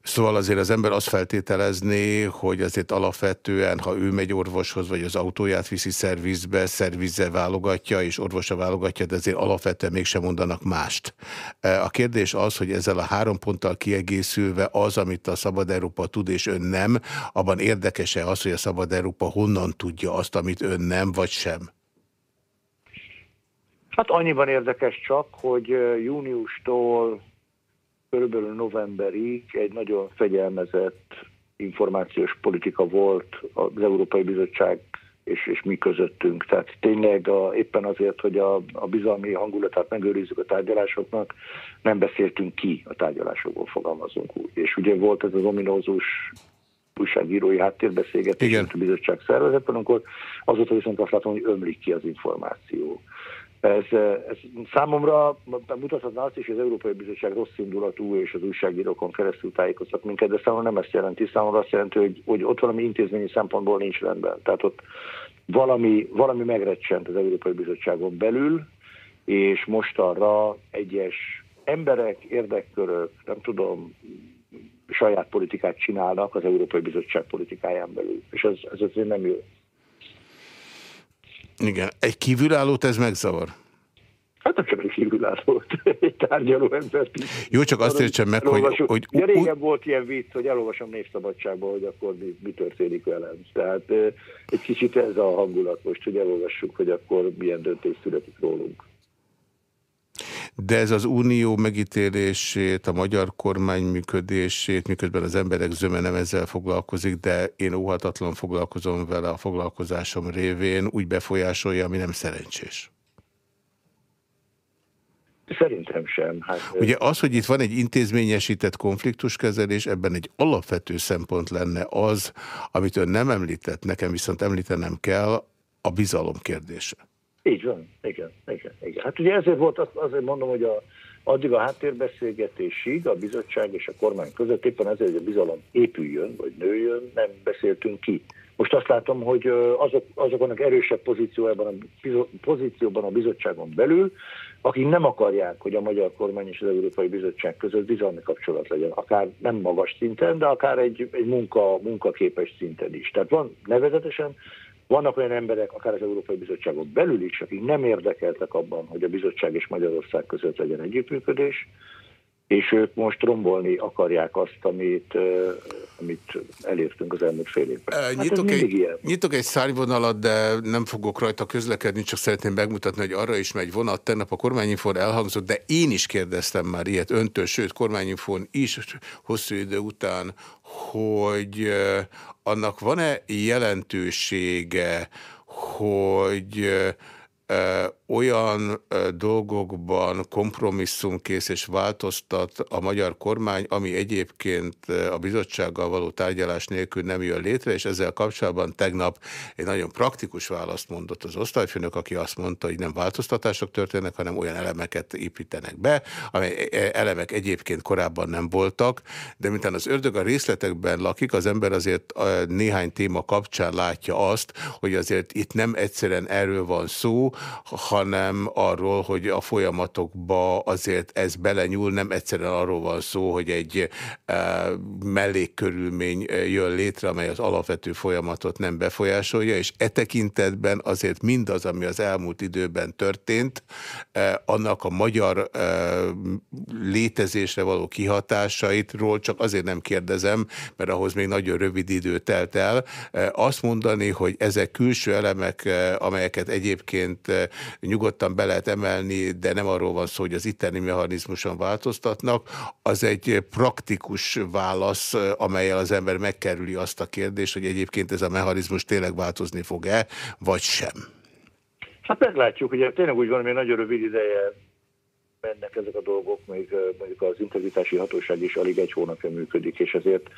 Szóval azért az ember azt feltételezné, hogy azért alapvetően, ha ő megy orvoshoz, vagy az autóját viszi szervizbe, szervizze válogatja, és orvosa válogatja, de azért alapvetően mégsem mondanak mást. A kérdés az, hogy ezzel a három ponttal kiegészülve az, amit a Szabad Európa tud, és ön nem, abban érdekese az, hogy a Szabad Európa honnan tudja azt, amit ön nem, vagy sem? Hát annyiban érdekes csak, hogy júniustól körülbelül novemberig egy nagyon fegyelmezett információs politika volt az Európai Bizottság és, és mi közöttünk. Tehát tényleg a, éppen azért, hogy a, a bizalmi hangulatát megőrizzük a tárgyalásoknak, nem beszéltünk ki a tárgyalásokból, fogalmazunk úgy. És ugye volt ez az ominózus újságírói háttérbeszélgetés, a bizottság szervezetben, amikor azóta viszont azt látom, hogy ömlik ki az információ. Ez, ez számomra mutathatna azt is, hogy az Európai Bizottság rossz indulatú és az újságírókon keresztül tájékoztat minket, de számomra nem ezt jelenti. Számomra azt jelenti, hogy, hogy ott valami intézményi szempontból nincs rendben. Tehát ott valami, valami megrecsent az Európai Bizottságon belül, és most arra egyes emberek, érdekkörök, nem tudom, saját politikát csinálnak az Európai Bizottság politikáján belül. És ez, ez azért nem jó. Igen. Egy kívülállót ez megzavar? Hát nem csak egy kívülállót, egy tárgyaló embert is. Jó, csak azt értsem meg, hogy... hogy ja, régen volt ilyen vicc, hogy elolvasom Népszabadságban, hogy akkor mi, mi történik velem. Tehát egy kicsit ez a hangulat most, hogy elolvassuk, hogy akkor milyen döntés születik rólunk. De ez az unió megítélését, a magyar kormány működését, miközben az emberek zöme nem ezzel foglalkozik, de én óhatatlan foglalkozom vele a foglalkozásom révén, úgy befolyásolja, ami nem szerencsés. Szerintem sem. Hát, Ugye az, hogy itt van egy intézményesített konfliktuskezelés, ebben egy alapvető szempont lenne az, amit ön nem említett, nekem viszont említenem kell, a bizalom kérdése. Így van, igen, igen, igen. Hát ugye ezért volt, azért mondom, hogy a, addig a háttérbeszélgetésig a bizottság és a kormány között éppen ezért, hogy a bizalom épüljön, vagy nőjön, nem beszéltünk ki. Most azt látom, hogy azok, azok vannak erősebb pozícióban a, pozícióban a bizottságon belül, akik nem akarják, hogy a magyar kormány és az Európai Bizottság között bizalmi kapcsolat legyen, akár nem magas szinten, de akár egy, egy munka, munkaképes szinten is. Tehát van nevezetesen vannak olyan emberek, akár az Európai Bizottságon belül is, akik nem érdekeltek abban, hogy a bizottság és Magyarország között legyen együttműködés, és ők most rombolni akarják azt, amit, amit elértünk az elmúlt fél évben. Hát nyitok, egy, nyitok egy szárnyvonalat, de nem fogok rajta közlekedni, csak szeretném megmutatni, hogy arra is megy vonat. Tegnap a kormányinfon elhangzott, de én is kérdeztem már ilyet öntől, sőt kormányinfon is hosszú idő után, hogy annak van-e jelentősége, hogy olyan dolgokban kompromisszumkész és változtat a magyar kormány, ami egyébként a bizottsággal való tárgyalás nélkül nem jön létre, és ezzel kapcsolatban tegnap egy nagyon praktikus választ mondott az osztályfőnök, aki azt mondta, hogy nem változtatások történnek, hanem olyan elemeket építenek be, amely elemek egyébként korábban nem voltak, de mintán az ördög a részletekben lakik, az ember azért néhány téma kapcsán látja azt, hogy azért itt nem egyszerűen erről van szó, hanem arról, hogy a folyamatokba azért ez belenyúl, nem egyszerűen arról van szó, hogy egy e, mellékkörülmény e, jön létre, amely az alapvető folyamatot nem befolyásolja, és e tekintetben azért mindaz, ami az elmúlt időben történt, e, annak a magyar létezésre való kihatásaitról csak azért nem kérdezem, mert ahhoz még nagyon rövid idő telt el. Azt mondani, hogy ezek külső elemek, amelyeket egyébként nyugodtan be lehet emelni, de nem arról van szó, hogy az itteni mechanizmuson változtatnak, az egy praktikus válasz, amelyel az ember megkerüli azt a kérdést, hogy egyébként ez a mechanizmus tényleg változni fog-e, vagy sem. Hát meglátjuk, ugye tényleg úgy van, hogy nagyon rövid ideje mennek ezek a dolgok, még mondjuk az integritási hatóság is alig egy hónapja működik, és ezért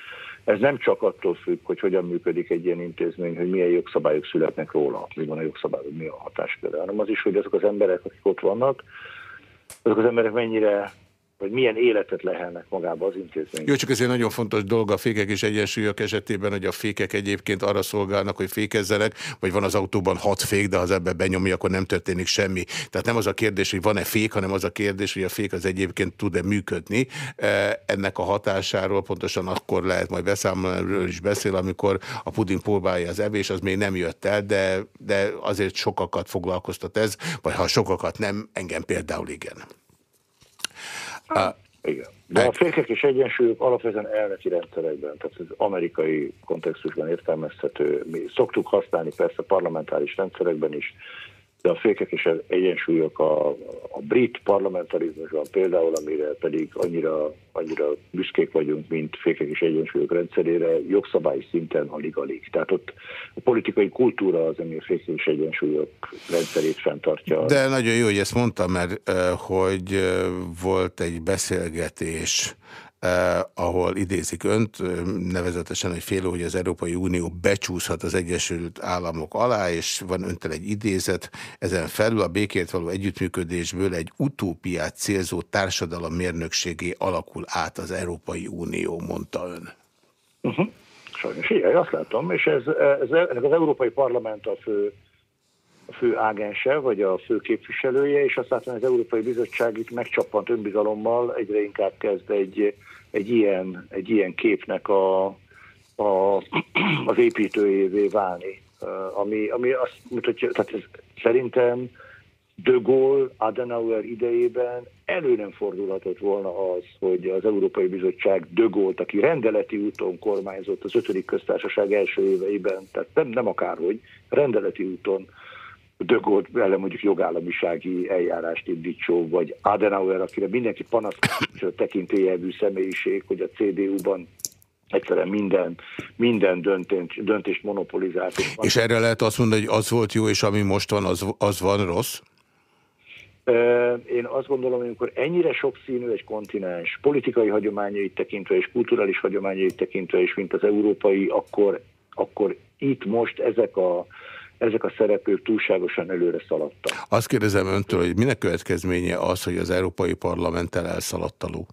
ez nem csak attól függ, hogy hogyan működik egy ilyen intézmény, hogy milyen jogszabályok születnek róla, mi van a jogszabály, mi a hatásköre, hanem az is, hogy azok az emberek, akik ott vannak, azok az emberek mennyire hogy milyen életet lehelnek magába az intézmény. Jó, csak ez egy nagyon fontos dolog a fékek és egyensúlyok esetében, hogy a fékek egyébként arra szolgálnak, hogy fékezzenek, vagy van az autóban hat fék, de ha az ebbe benyomja, akkor nem történik semmi. Tehát nem az a kérdés, hogy van-e fék, hanem az a kérdés, hogy a fék az egyébként tud-e működni. E, ennek a hatásáról pontosan akkor lehet majd beszámolni, erről is beszél, amikor a puding próbálja az evés, az még nem jött el, de, de azért sokakat foglalkoztat ez, vagy ha sokakat nem, engem például igen. Igen. De a fékek és egyensúlyok alapvetően elnöki rendszerekben, tehát az amerikai kontextusban értelmezhető. Mi szoktuk használni persze parlamentáris rendszerekben is, de a fékek és egyensúlyok a, a brit parlamentarizmusban például, amire pedig annyira, annyira büszkék vagyunk, mint fékek és egyensúlyok rendszerére, jogszabályi szinten alig-alig. Tehát ott a politikai kultúra az, ami a fékek és egyensúlyok rendszerét fenntartja. De nagyon jó, hogy ezt mondtam, mert hogy volt egy beszélgetés eh, ahol idézik önt, nevezetesen, hogy félő, hogy az Európai Unió becsúszhat az Egyesült Államok alá, és van öntel egy idézet, ezen felül a békért való együttműködésből egy utópiát célzó társadalom mérnökségé alakul át az Európai Unió, mondta ön. Uh -huh. Sajnos igen, azt látom, és ez, ez, ennek az Európai Parlament a fő fő ágense, vagy a fő képviselője, és azt látom, hogy az Európai Bizottság itt megcsappant önbizalommal egyre inkább kezd egy, egy, ilyen, egy ilyen képnek a, a, az építőjévé válni. Ami, ami azt mutatja, tehát ez szerintem de Gaulle, Adenauer idejében elő nem fordulhatott volna az, hogy az Európai Bizottság de Gaulle, aki rendeleti úton kormányzott az ötödik köztársaság első éveiben, tehát nem, nem akárhogy, rendeleti úton de Gaulle ellen mondjuk jogállamisági eljárást indítsó, vagy Adenauer, akire mindenki panasz tekintélyelvű személyiség, hogy a CDU-ban egyszerűen minden, minden döntést, döntést monopolizált. És, és erre lehet azt mondani, hogy az volt jó, és ami most van, az, az van rossz? Én azt gondolom, hogy amikor ennyire sokszínű egy kontinens, politikai hagyományait tekintve és kulturális hagyományait tekintve is, mint az európai, akkor, akkor itt most ezek a, ezek a szereplők túlságosan előre szaladtak. Azt kérdezem öntől, hogy minek következménye az, hogy az Európai Parlamenttel elszaladt a ló?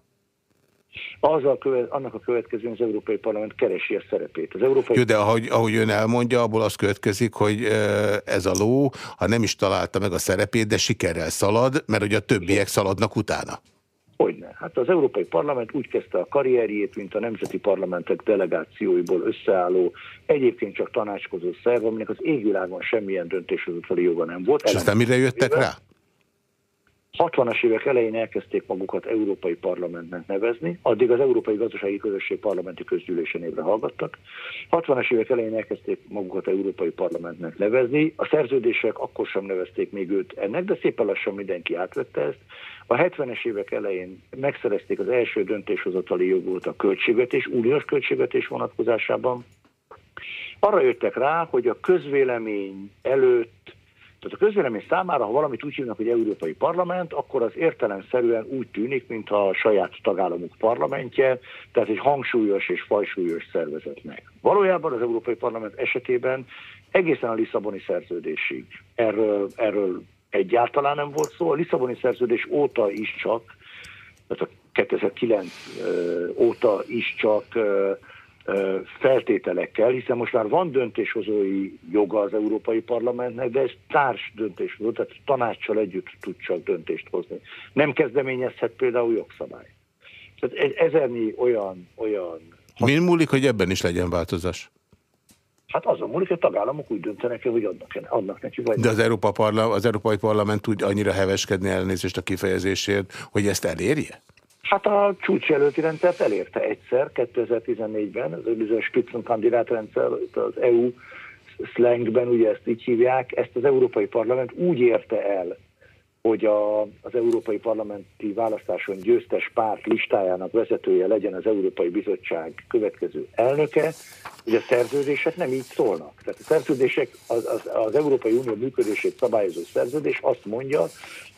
Azzal követ, annak a következően az Európai Parlament keresi a szerepét. Az Európai Jó, de ahogy, ahogy ön elmondja, abból az következik, hogy ez a ló, ha nem is találta meg a szerepét, de sikerrel szalad, mert hogy a többiek szaladnak utána. Hogyne. Hát az Európai Parlament úgy kezdte a karrierjét, mint a nemzeti parlamentek delegációiból összeálló, egyébként csak tanácskozó szerv, aminek az égvilágon semmilyen döntéshozatali joga nem volt. És aztán mire jöttek rá? 60-as évek elején elkezdték magukat Európai Parlamentnek nevezni, addig az Európai Gazdasági Közösség parlamenti közgyűlésen évre hallgattak. 60-as évek elején elkezdték magukat Európai Parlamentnek nevezni, a szerződések akkor sem nevezték még őt ennek, de szépen lassan mindenki átvette ezt. A 70-es évek elején megszerezték az első döntéshozatali jogot a költségvetés, uniós költségvetés vonatkozásában. Arra jöttek rá, hogy a közvélemény előtt tehát a közvélemény számára, ha valamit úgy hívnak, hogy Európai Parlament, akkor az értelemszerűen úgy tűnik, mintha a saját tagállamuk parlamentje, tehát egy hangsúlyos és fajsúlyos szervezetnek. Valójában az Európai Parlament esetében egészen a Lisszaboni szerződésig erről, erről egyáltalán nem volt szó. A Lisszaboni szerződés óta is csak, tehát a 2009 óta is csak feltételekkel, hiszen most már van döntéshozói joga az Európai Parlamentnek, de ez társ döntéshozó, tehát tanácssal együtt tud csak döntést hozni. Nem kezdeményezhet például jogszabály. Tehát ezernyi olyan... olyan Min múlik, hogy ebben is legyen változás? Hát azon múlik, hogy a tagállamok úgy döntenek hogy adnak, adnak neki. Vagy De az, Európa Parla az Európai Parlament úgy annyira heveskedni elnézést a kifejezésért, hogy ezt elérje? Hát a csúcsjelölti rendszert elérte egyszer, 2014-ben, az bizonyos Spitzenkandidátrendszer, az EU slangben ugye ezt így hívják, ezt az Európai Parlament úgy érte el, hogy a, az Európai Parlamenti választáson győztes párt listájának vezetője legyen az Európai Bizottság következő elnöke, hogy a szerződések nem így szólnak. Tehát a szerződések, az, az, az Európai Unió működését szabályozó szerződés azt mondja,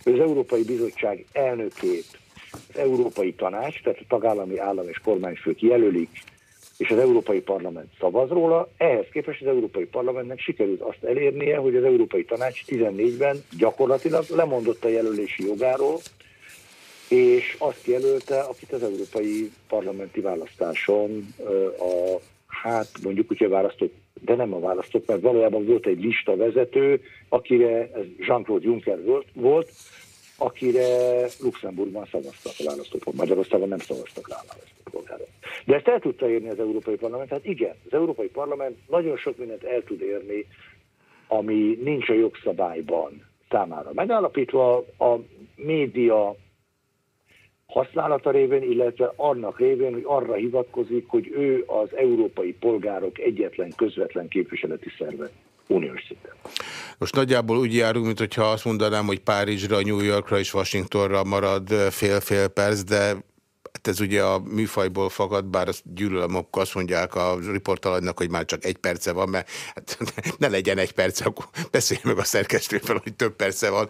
hogy az Európai Bizottság elnökét az Európai Tanács, tehát a tagállami állam és kormányfők jelölik, és az Európai Parlament szavaz róla, ehhez képest az Európai Parlamentnek sikerült azt elérnie, hogy az Európai Tanács 14-ben gyakorlatilag lemondott a jelölési jogáról, és azt jelölte, akit az Európai Parlamenti választáson a, hát mondjuk úgy, választott, de nem a választott, mert valójában volt egy lista vezető, akire ez Jean-Claude Juncker volt akire Luxemburgban szavaztak a választópolgárok. Magyarországon nem szavaztak rá a választópolgárok. De ezt el tudta érni az Európai Parlament. Hát igen, az Európai Parlament nagyon sok mindent el tud érni, ami nincs a jogszabályban számára. Megállapítva a média használata révén, illetve annak révén, hogy arra hivatkozik, hogy ő az európai polgárok egyetlen közvetlen képviseleti szerve uniós szinten. Most nagyjából úgy járunk, mint hogyha azt mondanám, hogy Párizsra, New Yorkra és Washingtonra marad fél-fél perc, de hát ez ugye a műfajból fakad, bár azt gyűlölöm, akkor azt mondják a riportalanynak, hogy már csak egy perce van, mert hát ne legyen egy perce, akkor beszélj meg a szerkesztővel, hogy több perce van.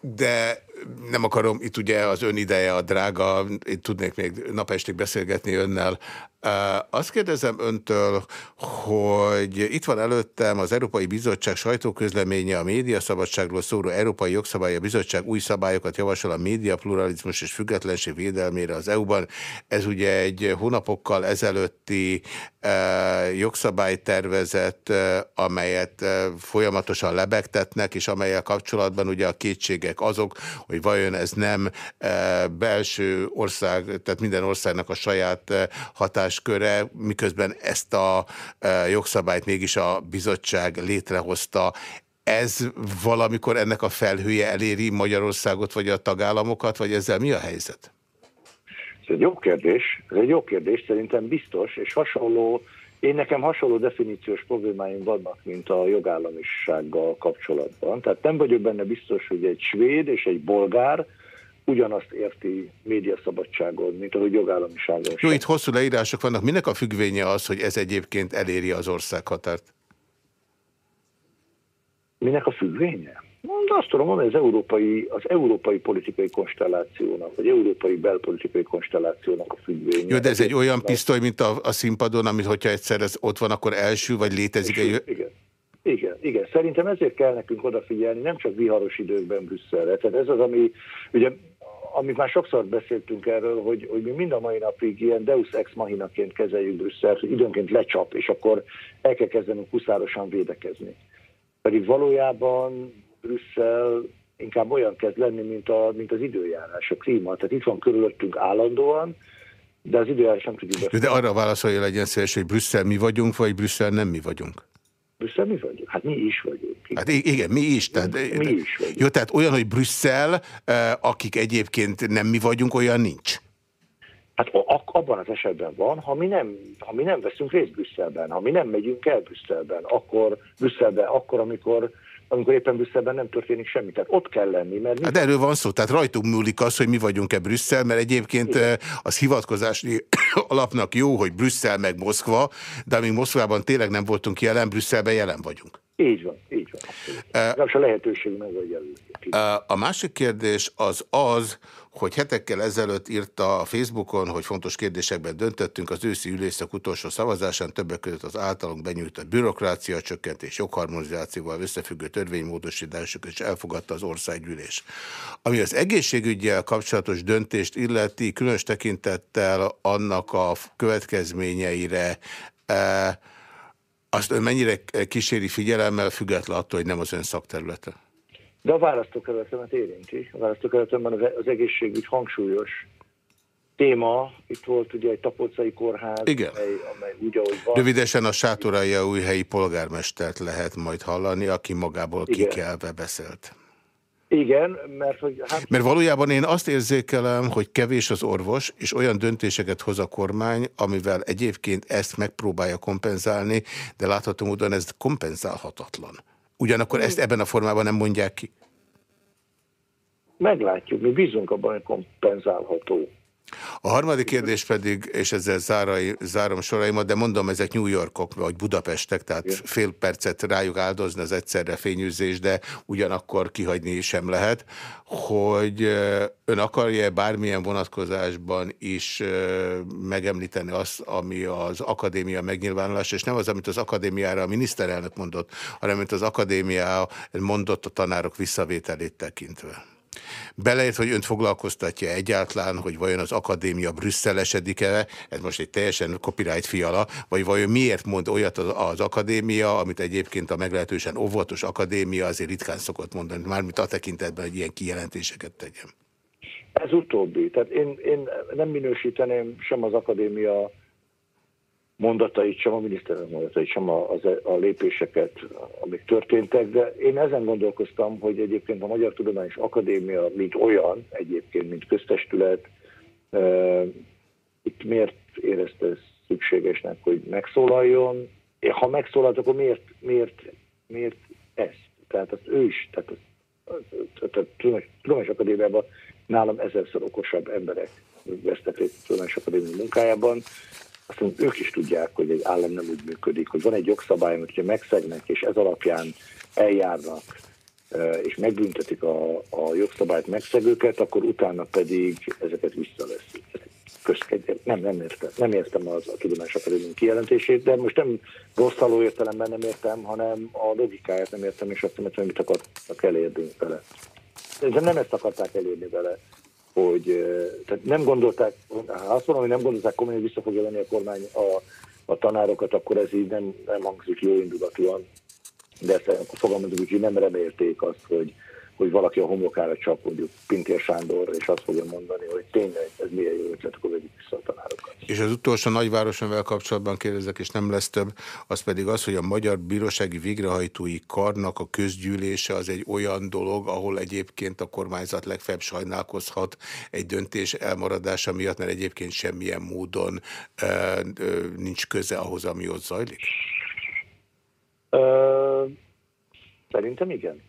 De nem akarom, itt ugye az ön ideje a drága, én tudnék még napestig beszélgetni önnel. Azt kérdezem öntől, hogy itt van előttem az Európai Bizottság sajtóközleménye a médiaszabadságról szóló Európai Jogszabálya Bizottság új szabályokat javasol a média pluralizmus és függetlenség védelmére az EU-ban. Ez ugye egy hónapokkal ezelőtti jogszabálytervezet, amelyet folyamatosan lebegtetnek, és amelyel kapcsolatban ugye a kétségek azok, hogy vajon ez nem belső ország, tehát minden országnak a saját hatásköre, miközben ezt a jogszabályt mégis a bizottság létrehozta. Ez valamikor ennek a felhője eléri Magyarországot, vagy a tagállamokat, vagy ezzel mi a helyzet? Ez egy jó kérdés, ez egy jó kérdés, szerintem biztos, és hasonló, én nekem hasonló definíciós problémáim vannak, mint a jogállamisággal kapcsolatban. Tehát nem vagyok benne biztos, hogy egy svéd és egy bolgár ugyanazt érti médiaszabadságon, mint ahogy jogállamiságon. Jó, itt hosszú leírások vannak. Minek a függvénye az, hogy ez egyébként eléri az országhatárt? Minek a függvénye? De azt tudom mondani, az európai, az európai politikai konstellációnak, vagy európai belpolitikai konstellációnak a függvénye. Jó, de ez egy olyan pisztoly, mint a, a színpadon, amit hogyha egyszer ez ott van, akkor első, vagy létezik egy... Igen. Igen, igen. Szerintem ezért kell nekünk odafigyelni, nem csak viharos időkben Brüsszelre. Tehát ez az, ami, ugye, amit már sokszor beszéltünk erről, hogy, hogy mi mind a mai napig ilyen deus ex machinaként kezeljük Brüsszelt, hogy időnként lecsap, és akkor el kell kezdenünk huszárosan védekezni. Pedig valójában Brüsszel inkább olyan kezd lenni, mint, a, mint az időjárás, a klíma. Tehát itt van körülöttünk állandóan, de az időjárás nem tudjuk De arra válaszolja legyen szíves, hogy Brüsszel mi vagyunk, vagy Brüsszel nem mi vagyunk? Brüsszel mi vagyunk? Hát mi is vagyunk. Hát igen, mi is. Tehát, mi is vagyunk. Jó, tehát olyan, hogy Brüsszel, eh, akik egyébként nem mi vagyunk, olyan nincs. Hát abban az esetben van, ha mi, nem, ha mi nem veszünk részt Brüsszelben, ha mi nem megyünk el Brüsszelben, akkor Brüsszelben, akkor, amikor amikor éppen Brüsszelben nem történik semmi. Tehát ott kell lenni. Mert hát erről van szó, tehát rajtunk múlik az, hogy mi vagyunk-e Brüsszel, mert egyébként Igen. az hivatkozási alapnak jó, hogy Brüsszel meg Moszkva, de amíg Moszkvában tényleg nem voltunk jelen, Brüsszelben jelen vagyunk. Így van, így van. Uh, a lehetőség meg, hogy Uh, a másik kérdés az az, hogy hetekkel ezelőtt írta a Facebookon, hogy fontos kérdésekben döntöttünk az őszi ülésszak utolsó szavazásán, többek között az általunk benyújtott bürokrácia csökkentés jogharmonizációval összefüggő törvénymódosítások is elfogadta az országgyűlés. Ami az egészségügyel kapcsolatos döntést illeti, különös tekintettel annak a következményeire, e, azt ön mennyire kíséri figyelemmel, független attól, hogy nem az ön szakterülete? De a választókerületemet érinti. A választókerületemben az, az egészségügy hangsúlyos téma. Itt volt ugye egy tapolcai kórház, Igen. Amely, amely úgy, ahogy van. Rövidesen a sátorai a újhelyi polgármestert lehet majd hallani, aki magából Igen. kikelve beszélt. Igen, mert hogy... Hát... Mert valójában én azt érzékelem, hogy kevés az orvos, és olyan döntéseket hoz a kormány, amivel egyébként ezt megpróbálja kompenzálni, de látható módon ez kompenzálhatatlan. Ugyanakkor ezt ebben a formában nem mondják ki. Meglátjuk, mi bízunk abban, hogy kompenzálható. A harmadik kérdés pedig, és ezzel zárai, zárom soraimat, de mondom, ezek New Yorkok vagy Budapestek, tehát fél percet rájuk áldozni az egyszerre fényűzés, de ugyanakkor kihagyni sem lehet, hogy ön akarja bármilyen vonatkozásban is megemlíteni azt, ami az akadémia megnyilvánulás, és nem az, amit az akadémiára a miniszterelnök mondott, hanem amit az akadémia mondott a tanárok visszavételét tekintve. Beleért, hogy önt foglalkoztatja egyáltalán, hogy vajon az akadémia brüsszelesedik-e, ez most egy teljesen copyright fiala, vagy vajon miért mond olyat az, az akadémia, amit egyébként a meglehetősen óvatos akadémia azért ritkán szokott mondani, mármint a tekintetben, hogy ilyen kijelentéseket tegyen. Ez utóbbi. Tehát én, én nem minősíteném sem az akadémia mondatait, sem a miniszterelnök mondatait, sem a, a, a lépéseket, amik történtek, de én ezen gondolkoztam, hogy egyébként a Magyar Tudományos Akadémia, mint olyan, egyébként, mint köztestület, e, itt miért érezte szükségesnek, hogy megszólaljon? Ha megszólalt, akkor miért, miért, miért ezt? Tehát azt ő is, tehát a Tudományos Akadémiában nálam ezerszer okosabb emberek vesztek részt a Tudományos Akadémia munkájában, azt mondom, ők is tudják, hogy egy állam nem úgy működik, hogy van egy jogszabály, amit megszegnek, és ez alapján eljárnak, és megbüntetik a, a jogszabályt megszegőket, akkor utána pedig ezeket visszaveszik. Közkedjen. Nem, nem értem. Nem értem az a tudomás akadémium kijelentését, de most nem rossz aló értelemben nem értem, hanem a logikáját nem értem, és azt nem értem, mit akartak elérni vele. De nem ezt akarták elérni vele, hogy tehát nem gondolták, azt mondom, hogy nem gondolták komolyan, hogy vissza fogja venni a kormány a, a tanárokat, akkor ez így nem, nem hangzik jó indulatúan. De ezt fogalmazunk hogy nem remélték azt, hogy, hogy valaki a homokára csap, mondjuk Pintér Sándor, és azt fogja mondani, hogy tényleg ez milyen jó ötlet, akkor vegyük vissza a tanárokat. És az utolsó nagyvároson kapcsolatban kérdezek, és nem lesz több, az pedig az, hogy a Magyar Bírósági Végrehajtói Karnak a közgyűlése az egy olyan dolog, ahol egyébként a kormányzat legfeljebb sajnálkozhat egy döntés elmaradása miatt, mert egyébként semmilyen módon e, e, nincs köze ahhoz, ami ott zajlik? Szerintem igen.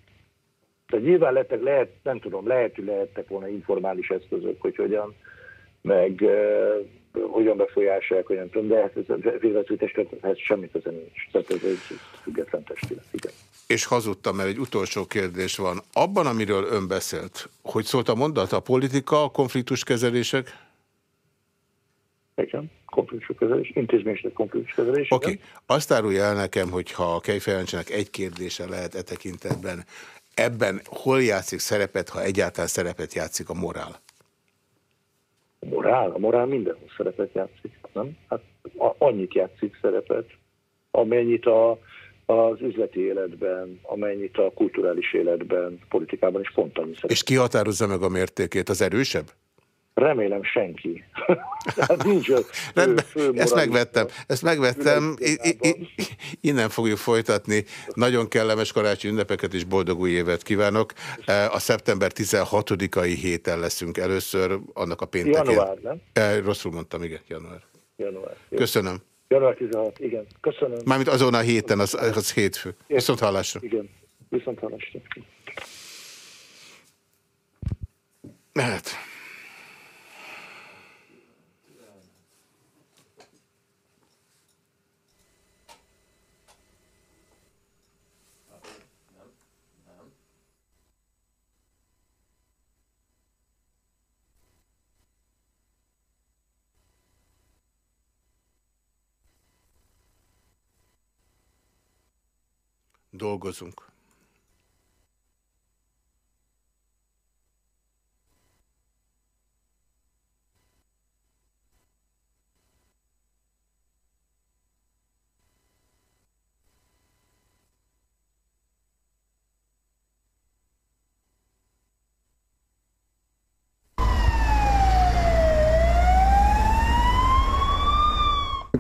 Tehát nyilván lettek, lehet, nem tudom, lehet, hogy lehettek volna informális eszközök, hogy hogyan, meg uh, hogyan befolyásolják, hogyan tudom, de hát ez a vezető testülethez semmit ezen nincs. Tehát ez egy független testület, igen. És hazudtam, mert egy utolsó kérdés van. Abban, amiről ön beszélt, hogy szólt a mondat, a politika, a konfliktuskezelések? Igen konfliktuskezelés, intézményes konfliktuskezelés. Oké, okay. azt árulja el nekem, hogy ha a Kejfejancsának egy kérdése lehet e tekintetben, ebben hol játszik szerepet, ha egyáltalán szerepet játszik a morál? A morál? A morál mindenhol szerepet játszik, nem? Hát annyit játszik szerepet, amennyit a, az üzleti életben, amennyit a kulturális életben, politikában is pont annyi szerepet. És ki határozza meg a mértékét? Az erősebb? Remélem senki. hát nincs Rendben, fő ezt megvettem. Ezt megvettem. Innen fogjuk folytatni. Nagyon kellemes karácsony ünnepeket és boldog új évet kívánok. E, a szeptember 16-ai héten leszünk először, annak a péntekén. Január, nem? E, rosszul mondtam, igen, január. Január. Jó. Köszönöm. Január 16, igen. Köszönöm. Mármint azon a héten, az, az hétfő. Viszont hallásra. Igen, viszont hallásra. Mehet. Dolgozunk.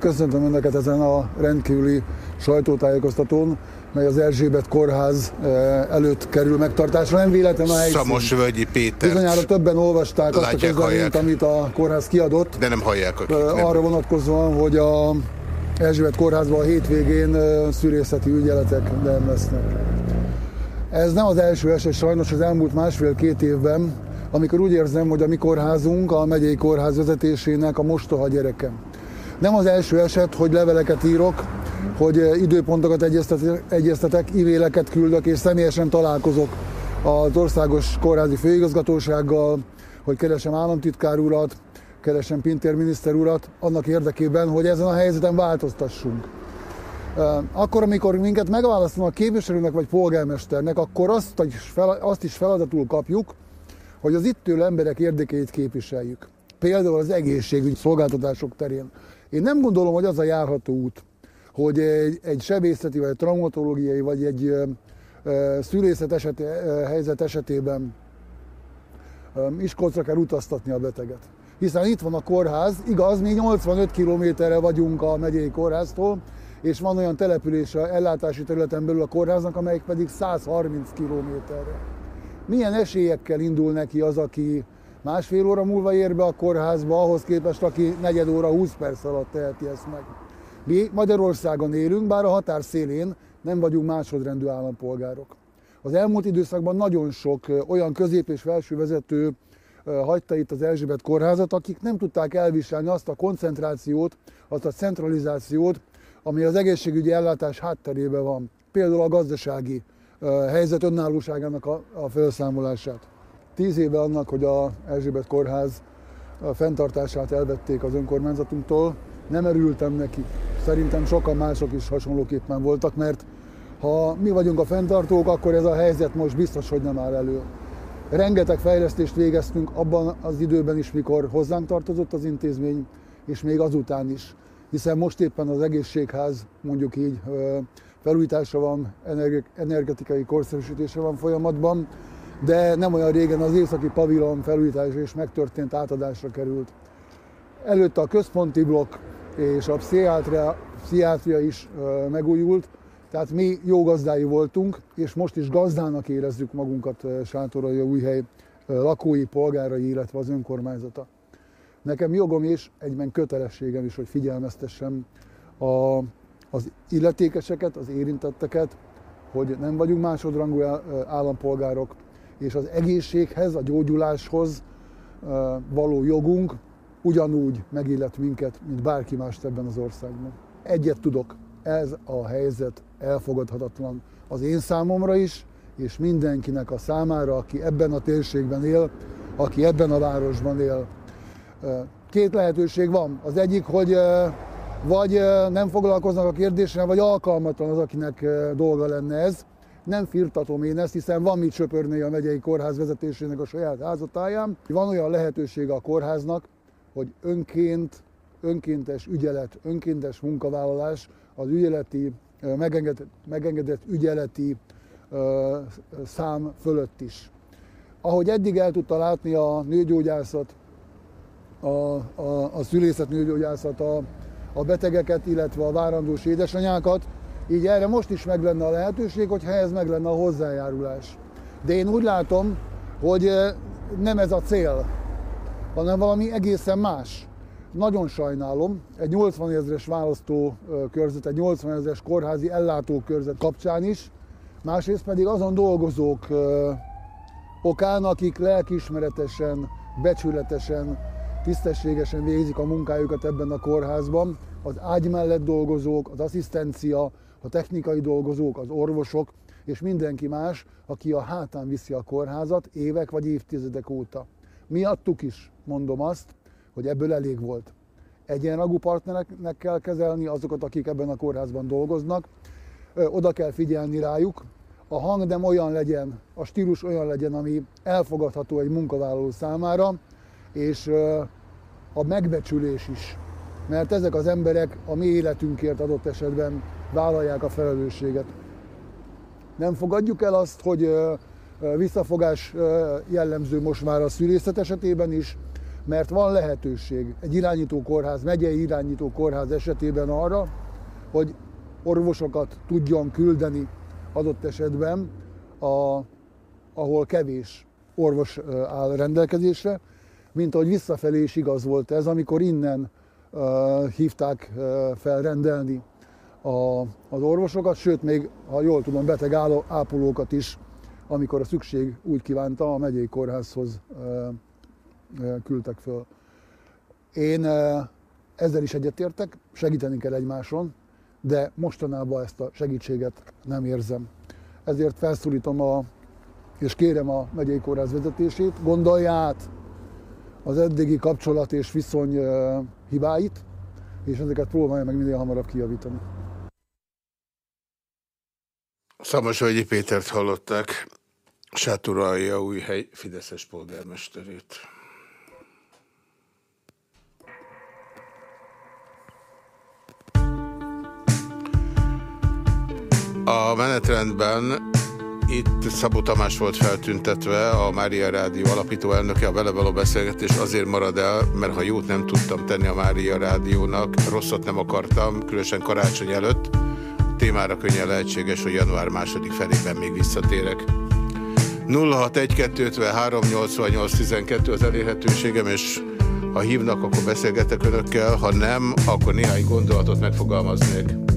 Köszöntöm Önöket ezen a rendkívüli sajtótájékoztatón, mely az Erzsébet kórház eh, előtt kerül megtartásra. Nem véletlen a helyszín. Szamos Völgyi Péter. Bizonyára többen olvasták Látják, azt a közleményt, amit a kórház kiadott. De nem hallják. Akik nem. Arra vonatkozóan, hogy a Erzsébet kórházban a hétvégén eh, szűrészeti ügyeletek nem lesznek. Ez nem az első eset sajnos az elmúlt másfél-két évben, amikor úgy érzem, hogy a mi kórházunk a megyei kórház vezetésének a mostoha gyereke. Nem az első eset, hogy leveleket írok, hogy eh, időpontokat egyeztetek, e-maileket küldök, és személyesen találkozok az országos kórházi főigazgatósággal, hogy keresem államtitkár urat, keresem Pintér miniszter urat, annak érdekében, hogy ezen a helyzeten változtassunk. Eh, akkor, amikor minket megválasztanak képviselőnek vagy polgármesternek, akkor azt is, azt is feladatul kapjuk, hogy az itt ülő emberek érdekeit képviseljük. Például az egészségügy szolgáltatások terén. Én nem gondolom, hogy az a járható út, hogy egy, egy sebészeti, vagy egy traumatológiai, vagy egy ö, szülészet eseti, ö, helyzet esetében ö, Miskolcra kell utaztatni a beteget. Hiszen itt van a kórház, igaz, mi 85 kilométerre vagyunk a megyei kórháztól, és van olyan település a ellátási területen belül a kórháznak, amelyik pedig 130 kilométerre. Milyen esélyekkel indul neki az, aki másfél óra múlva ér be a kórházba, ahhoz képest, aki negyed óra 20 perc alatt teheti ezt meg. Mi Magyarországon élünk, bár a határ szélén nem vagyunk másodrendű állampolgárok. Az elmúlt időszakban nagyon sok olyan közép- és felső vezető hagyta itt az Erzsébet kórházat, akik nem tudták elviselni azt a koncentrációt, azt a centralizációt, ami az egészségügyi ellátás hátterében van. Például a gazdasági helyzet önállóságának a, a felszámolását. Tíz éve annak, hogy a Erzsébet kórház fenntartását elvették az önkormányzatunktól, nem örültem neki. Szerintem sokan mások is hasonlóképpen voltak, mert ha mi vagyunk a fenntartók, akkor ez a helyzet most biztos, hogy nem áll elő. Rengeteg fejlesztést végeztünk abban az időben is, mikor hozzánk tartozott az intézmény, és még azután is. Hiszen most éppen az egészségház, mondjuk így, felújításra van, energetikai korszerűsítése van folyamatban, de nem olyan régen az északi pavilon felújítása is megtörtént, átadásra került. Előtte a központi blokk és a pszichiátria, pszichiátria is megújult, tehát mi jó gazdái voltunk, és most is gazdának érezzük magunkat Sátorai Újhely lakói, polgárai, illetve az önkormányzata. Nekem jogom is, egyben kötelességem is, hogy figyelmeztessem a, az illetékeseket, az érintetteket, hogy nem vagyunk másodrangú állampolgárok, és az egészséghez, a gyógyuláshoz való jogunk ugyanúgy megillet minket, mint bárki más ebben az országban. Egyet tudok, ez a helyzet elfogadhatatlan az én számomra is, és mindenkinek a számára, aki ebben a térségben él, aki ebben a városban él. Két lehetőség van. Az egyik, hogy vagy nem foglalkoznak a kérdéssel, vagy alkalmatlan az, akinek dolga lenne ez. Nem firtatom én ezt, hiszen van mit söpörni a megyei kórház vezetésének a saját házatáján. Van olyan lehetősége a kórháznak, hogy önként, önkéntes ügyelet, önkéntes munkavállalás az ügyeleti, megengedett, megengedett ügyeleti szám fölött is. Ahogy eddig el tudta látni a nőgyógyászat, a, a, a szülészet nőgyógyászat a, a betegeket, illetve a várandós édesanyákat, így erre most is meg lenne a lehetőség, hogyha ez meg lenne a hozzájárulás. De én úgy látom, hogy nem ez a cél, hanem valami egészen más. Nagyon sajnálom, egy 80 ezeres választókörzet, egy 80 ezeres kórházi ellátókörzet kapcsán is, másrészt pedig azon dolgozók okán, akik lelkiismeretesen, becsületesen, tisztességesen végzik a munkájukat ebben a kórházban, az ágy mellett dolgozók, az asszisztencia, a technikai dolgozók, az orvosok, és mindenki más, aki a hátán viszi a kórházat évek vagy évtizedek óta. Miattuk is mondom azt, hogy ebből elég volt. Egyenragú partnereknek kell kezelni azokat, akik ebben a kórházban dolgoznak, oda kell figyelni rájuk, a hang nem olyan legyen, a stílus olyan legyen, ami elfogadható egy munkavállaló számára, és a megbecsülés is. Mert ezek az emberek a mi életünkért adott esetben vállalják a felelősséget. Nem fogadjuk el azt, hogy visszafogás jellemző most már a szülészet esetében is, mert van lehetőség egy irányító kórház, megyei irányító kórház esetében arra, hogy orvosokat tudjon küldeni adott esetben, a, ahol kevés orvos áll rendelkezésre, mint ahogy visszafelé is igaz volt ez, amikor innen uh, hívták uh, fel rendelni a, az orvosokat, sőt még, ha jól tudom, beteg ápolókat is, amikor a szükség úgy kívánta, a megyei kórházhoz uh, küldtek föl. Én ezzel is egyetértek, segíteni kell egymáson, de mostanában ezt a segítséget nem érzem. Ezért felszólítom a, és kérem a megyei kórház vezetését, gondolja át az eddigi kapcsolat és viszony hibáit, és ezeket próbálja meg minél hamarabb kijavítani. Szamosvegyi Pétert hallották, új Fideszes polgármesterét. A menetrendben itt Szabó Tamás volt feltüntetve, a Mária Rádió alapító elnöke, a vele való beszélgetés azért marad el, mert ha jót nem tudtam tenni a Mária Rádiónak, rosszat nem akartam, különösen karácsony előtt, a témára könnyen lehetséges, hogy január második felében még visszatérek. 061-253-88-12 az elérhetőségem, és ha hívnak, akkor beszélgetek önökkel, ha nem, akkor néhány gondolatot megfogalmaznék.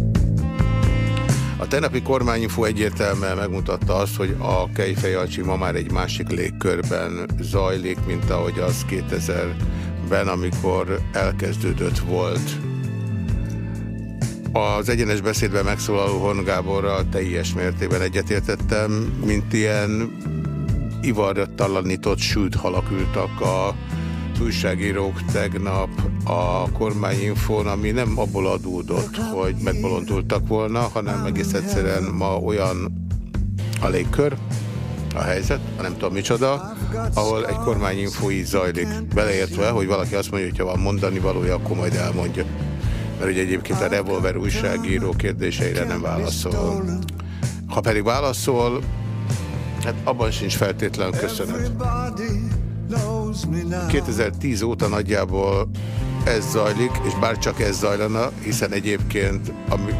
A tegnapi kormányinfo egyértelműen megmutatta azt, hogy a Kejfejancsi ma már egy másik légkörben zajlik, mint ahogy az 2000-ben, amikor elkezdődött volt. Az egyenes beszédben megszólaló Hon Gáborral teljes mértében egyetértettem, mint ilyen ivarra talanított sült halak ültek a újságírók tegnap a kormányinfón, ami nem abból adódott, hogy megbolondultak volna, hanem egész egyszerűen ma olyan a légkör, a helyzet, nem tudom micsoda, ahol egy kormányinfó így zajlik, beleértve, hogy valaki azt mondja, hogy ha van mondani valója, akkor majd elmondja. Mert ugye egyébként a revolver újságíró kérdéseire nem válaszol. Ha pedig válaszol, hát abban sincs feltétlen köszönet. 2010 óta nagyjából ez zajlik, és bár csak ez zajlana, hiszen egyébként ami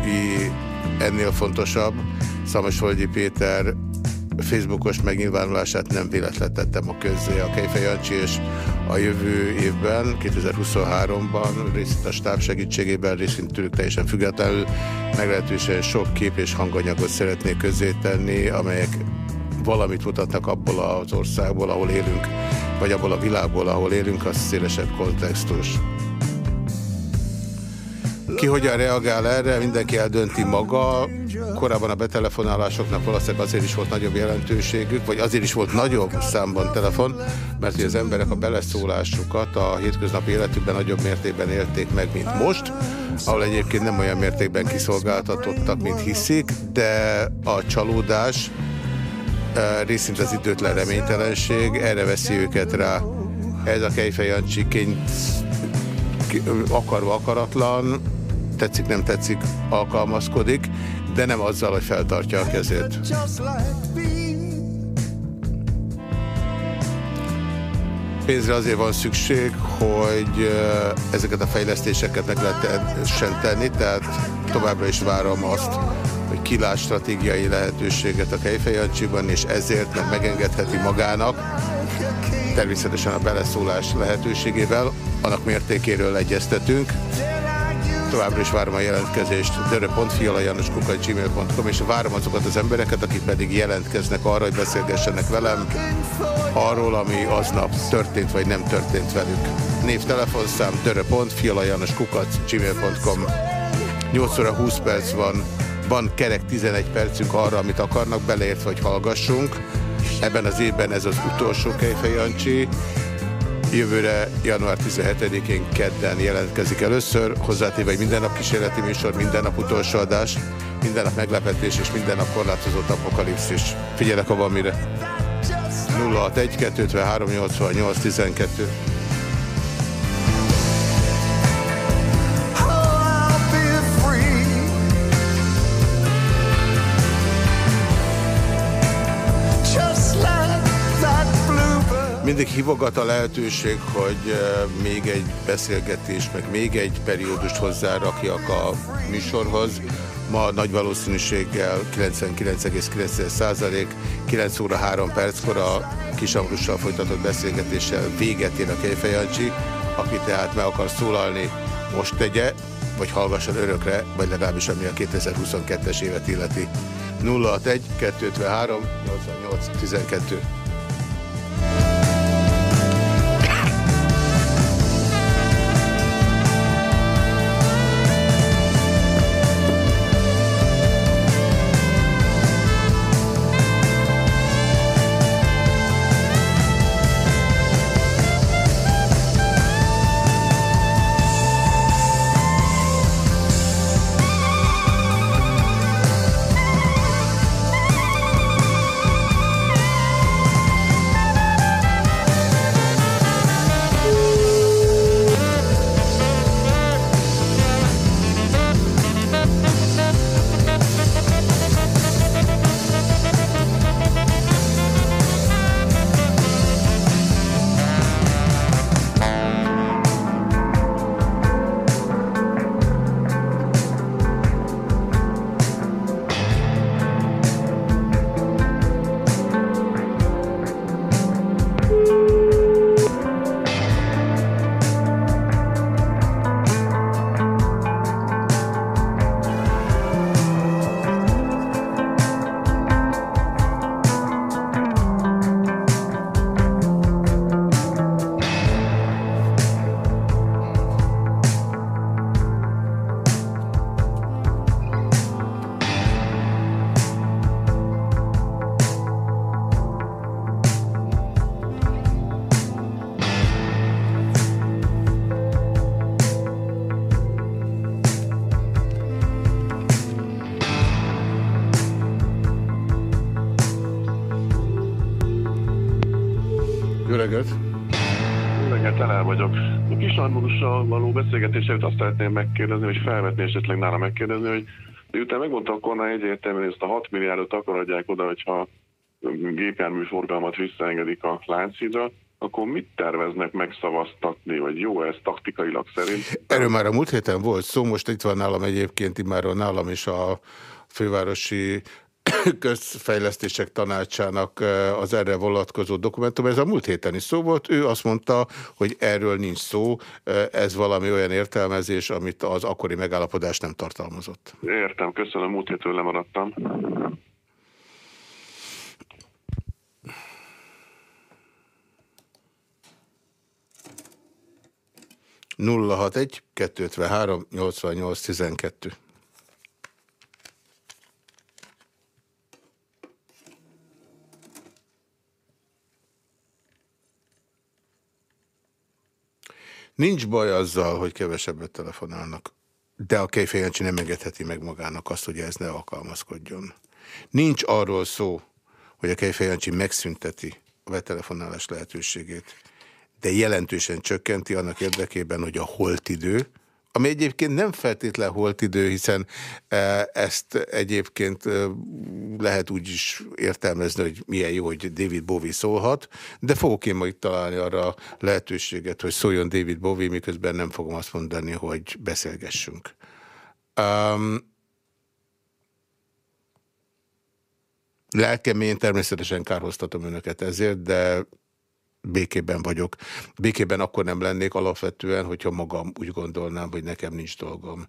ennél fontosabb, Szamosfolgyi Péter Facebookos megnyilvánulását nem véletlen tettem a közzé a Kejfej Jancsi, és a jövő évben, 2023-ban részint a stáb segítségében, részint tőlük teljesen függetlenül meglehetősen sok kép és hanganyagot szeretnék közzétenni, amelyek valamit mutatnak abból az országból, ahol élünk, vagy abból a világból, ahol élünk, az szélesebb kontextus. Ki hogyan reagál erre, mindenki eldönti maga. Korábban a betelefonálásoknak valószínűleg azért is volt nagyobb jelentőségük, vagy azért is volt nagyobb számban telefon, mert az emberek a beleszólásukat a hétköznapi életükben nagyobb mértékben élték meg, mint most, ahol egyébként nem olyan mértékben kiszolgáltatottak, mint hiszik, de a csalódás, részint az időtlen reménytelenség, erre veszi őket rá. Ez a Kejfej Jancsi akarva akaratlan, tetszik, nem tetszik, alkalmazkodik, de nem azzal, hogy feltartja a kezét. Pénzre azért van szükség, hogy ezeket a fejlesztéseket meg lehessen tenni, tehát továbbra is várom azt, kilás stratégiai lehetőséget a Kejfejancsiban, és ezért meg megengedheti magának, természetesen a beleszólás lehetőségével, annak mértékéről egyeztetünk, Továbbra is várom a jelentkezést. dörö.fialajanoskukat.gmail.com és várom azokat az embereket, akik pedig jelentkeznek arra, hogy beszélgessenek velem arról, ami aznap történt vagy nem történt velük. Név, telefonszám dörö.fialajanoskukat.gmail.com 8 óra 20 perc van, van kerek 11 percünk arra, amit akarnak, beleértve, hogy hallgassunk. Ebben az évben ez az utolsó Kejfej Jancsi. Jövőre január 17-én kedden jelentkezik először, hozzátéve egy minden nap kísérleti műsor, minden nap utolsó adás, minden nap meglepetés és minden nap korlátozott apokalipszis. Figyelek, ha van mire. 061 253 88 12 mindig hivogat a lehetőség, hogy még egy beszélgetés, meg még egy periódust hozzárakjak a műsorhoz. Ma nagy valószínűséggel 99,9% 9 óra 3 perckor a Kisangrussal folytatott beszélgetéssel véget ér a Kejfejancsi, aki tehát meg akar szólalni, most tegye, vagy hallgasson örökre, vagy legalábbis ami a 2022-es évet illeti. 061 253 88 12 el vagyok. A kis Armódussal való beszélgetését azt szeretném megkérdezni, hogy felvetni esetleg nála megkérdezni, hogy miután megmondta a kormány egyértelműen, hogy ezt a 6 milliárdot akkor adják oda, hogyha gépjármű forgalmat visszaengedik a Lánchídra, akkor mit terveznek megszavaztatni, vagy jó ez taktikailag szerint? Erről már a múlt héten volt szó, most itt van nálam egyébként, már nálam is a fővárosi közfejlesztések tanácsának az erre vonatkozó dokumentum. Ez a múlt héten is szó volt. Ő azt mondta, hogy erről nincs szó, ez valami olyan értelmezés, amit az akkori megállapodás nem tartalmazott. Értem, köszönöm, múlt hétől lemaradtam. nulla hat egy kettő három nyolcvannyolc tizenkettő Nincs baj azzal, hogy kevesebbet telefonálnak, de a Kejfejancsi nem engedheti meg magának azt, hogy ez ne alkalmazkodjon. Nincs arról szó, hogy a Kejfejancsi megszünteti a betelefonálás lehetőségét, de jelentősen csökkenti annak érdekében, hogy a holtidő, ami egyébként nem feltétlen holt idő, hiszen e, ezt egyébként e, lehet úgy is értelmezni, hogy milyen jó, hogy David Bowie szólhat, de fogok én majd találni arra lehetőséget, hogy szóljon David Bowie, miközben nem fogom azt mondani, hogy beszélgessünk. Um, lelkemén természetesen kárhoztatom önöket ezért, de békében vagyok. Békében akkor nem lennék alapvetően, hogyha magam úgy gondolnám, hogy nekem nincs dolgom.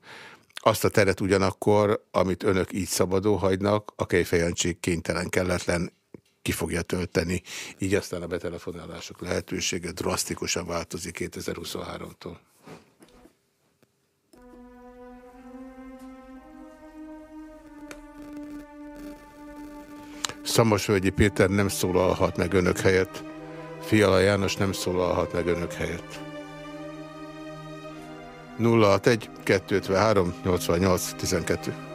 Azt a teret ugyanakkor, amit önök így szabadó hagynak, a kejfejancsik kénytelen, kelletlen ki fogja tölteni. Így aztán a betelefonálások lehetősége drasztikusan változik 2023-tól. Szamosvölgyi Péter nem szólalhat meg önök helyett. Fiala János nem szólalhat meg önök helyett. 061 253 88 12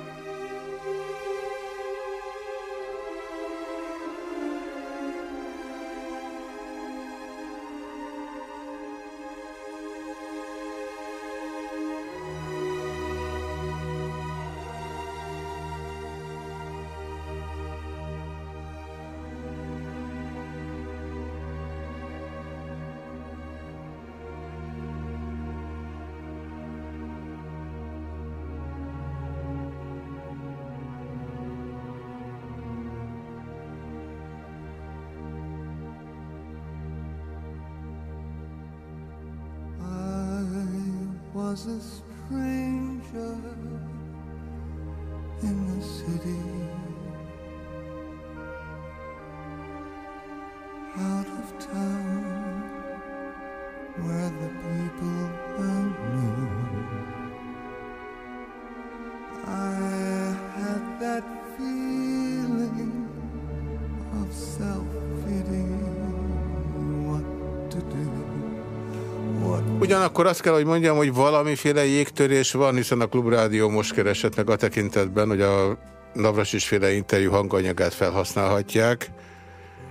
Ugyanakkor azt kell, hogy mondjam, hogy valamiféle jégtörés van, hiszen a Klubrádió most keresett meg a tekintetben, hogy a Navrasis féle interjú hanganyagát felhasználhatják.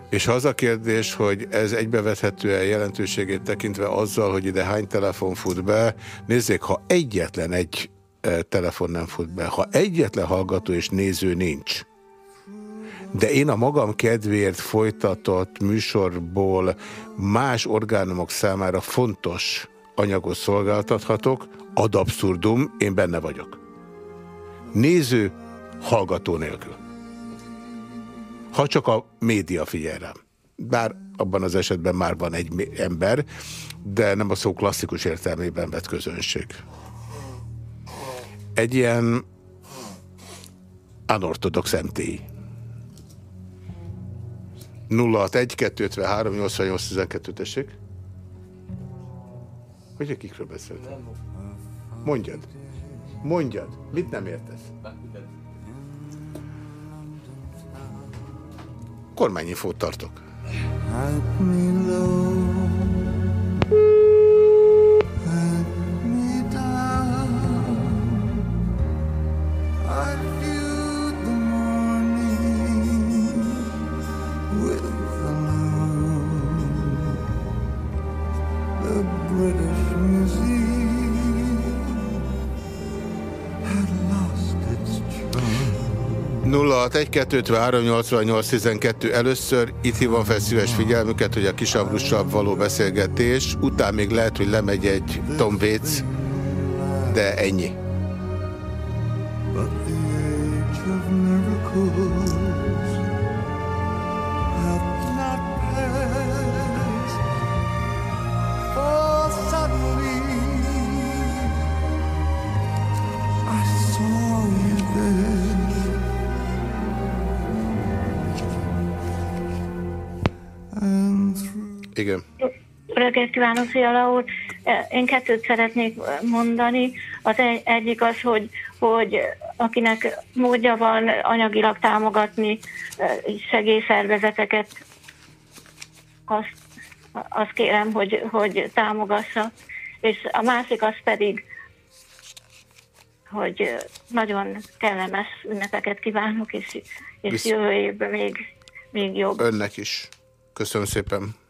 És ha az a kérdés, hogy ez egybevethető-e jelentőségét tekintve azzal, hogy ide hány telefon fut be, nézzék, ha egyetlen egy e, telefon nem fut be, ha egyetlen hallgató és néző nincs, de én a magam kedvéért folytatott műsorból más orgánumok számára fontos anyagot szolgáltathatok, ad abszurdum, én benne vagyok. Néző, hallgató nélkül. Ha csak a média figyel rám. Bár abban az esetben már van egy ember, de nem a szó klasszikus értelmében vett közönség. Egy ilyen anortodox MTI. 061 253 88 12 tessék. Hogy a kikről beszéltem? Mondjad. Mondjad. Mit nem értesz? Kormányinfót tartok. Help me low. 061-253-88-12 először itt hívom fel szíves figyelmüket, hogy a kisabrussal való beszélgetés, után még lehet, hogy lemegy egy Tom Waits, de ennyi. Igen. Reggelt kívánok, Fiala úr! Én kettőt szeretnék mondani. Az egy, egyik az, hogy, hogy akinek módja van anyagilag támogatni segélyszervezeteket, azt, azt kérem, hogy, hogy támogassa. És a másik az pedig, hogy nagyon kellemes ünnepeket kívánok, és, és jövő évben még, még jobb. Önnek is. Köszönöm szépen.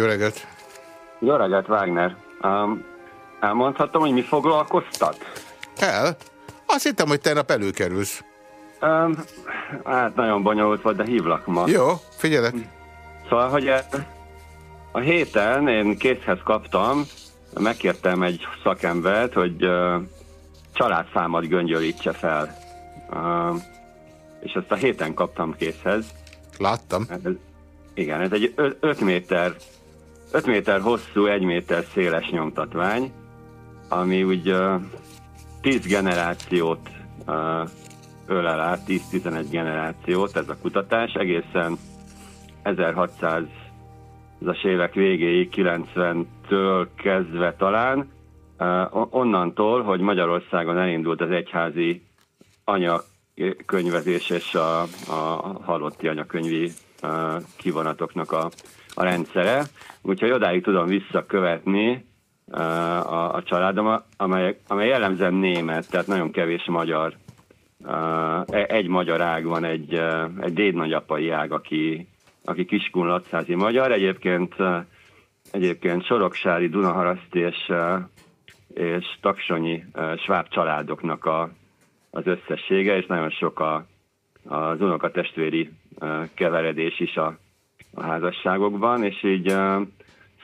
Jó reggelt! Jó reggelt, Wagner! Um, elmondhatom, hogy mi foglalkoztat? El? Azt hittem, hogy tegnap előkerülsz. Um, hát nagyon bonyolult volt, de hívlak ma. Jó, figyelek. Szóval, hogy e- a héten én készhez kaptam, megkértem egy szakembert, hogy uh, családszámat göngyölítse fel. Uh, és ezt a héten kaptam készhez. Láttam. Ez, igen, ez egy 5 méter 5 méter hosszú, 1 méter széles nyomtatvány, ami uh, 10 generációt ölel át, 10-11 generációt ez a kutatás, egészen 1600 as évek végéig, 90-től kezdve talán, onnantól, hogy Magyarországon elindult az egyházi anyakönyvezés és a, a halotti anyakönyvi kivonatoknak a a rendszere, úgyhogy odáig tudom visszakövetni a, a családom, amely, amely jellemzően német, tehát nagyon kevés magyar, uh, egy magyar ág van, egy, egy dédnagyapai ág, aki, aki Kiskun Latszázi magyar, egyébként, egyébként Soroksári, Dunaharaszti és, és Taksonyi sváb családoknak a, az összessége, és nagyon sok a, az unokatestvéri keveredés is a, a házasságokban, és így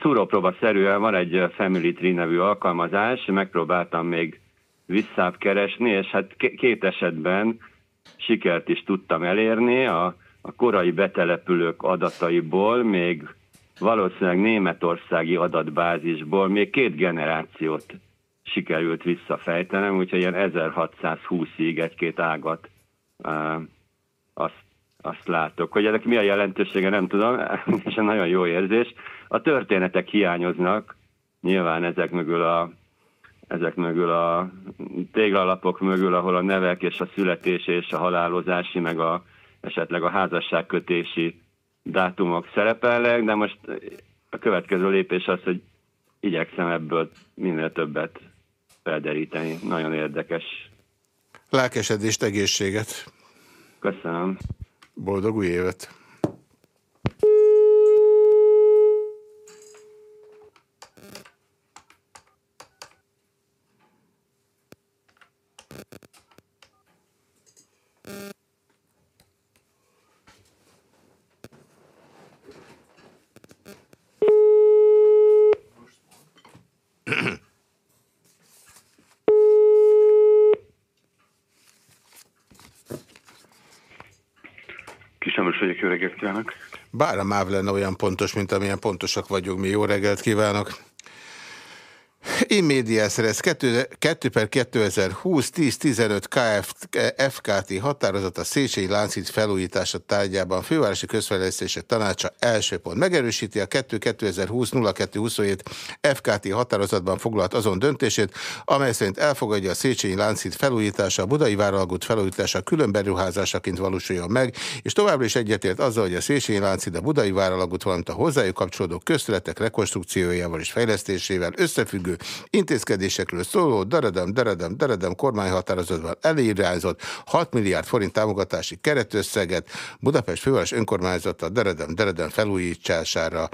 szúrópróba szerűen van egy Family Tree nevű alkalmazás, megpróbáltam még visszább keresni, és hát két esetben sikert is tudtam elérni. A, a korai betelepülők adataiból még valószínűleg németországi adatbázisból még két generációt sikerült visszafejtenem, úgyhogy ilyen 1620-ig egy-két ágat azt azt látok. Hogy ennek mi a jelentősége, nem tudom, és nagyon jó érzés. A történetek hiányoznak, nyilván ezek mögül a, ezek mögül a téglalapok mögül, ahol a nevek és a születés és a halálozási, meg a, esetleg a házasságkötési dátumok szerepelnek, de most a következő lépés az, hogy igyekszem ebből minél többet felderíteni. Nagyon érdekes. Lelkesedést, egészséget! Köszönöm. Boldog új évet! Jó reggelt kívánok! Bár a MÁV lenne olyan pontos, mint amilyen pontosak vagyunk mi. Jó reggelt kívánok! Immédiás ez 2, 2 per 2020 10-15 KF, FKT határozat a Széchenyi Láncít felújítása tárgyában. Fővárosi Közfejlesztések Tanácsa első pont megerősíti a 2 2020 0227 FKT határozatban foglalt azon döntését, amely szerint elfogadja a Széchenyi Láncít felújítása, a Budai Váralagút felújítása külön beruházásaként valósuljon meg, és továbbra is egyetért azzal, hogy a Széchenyi Láncít, a Budai Váralagút, valamint a hozzájuk kapcsolódó közszületek rekonstrukciójával és fejlesztésével összefüggő intézkedésekről szóló daradam, daradam, daradam kormányhatározatban elirányzott 6 milliárd forint támogatási keretösszeget Budapest főváros önkormányzata daradam, daradam felújítására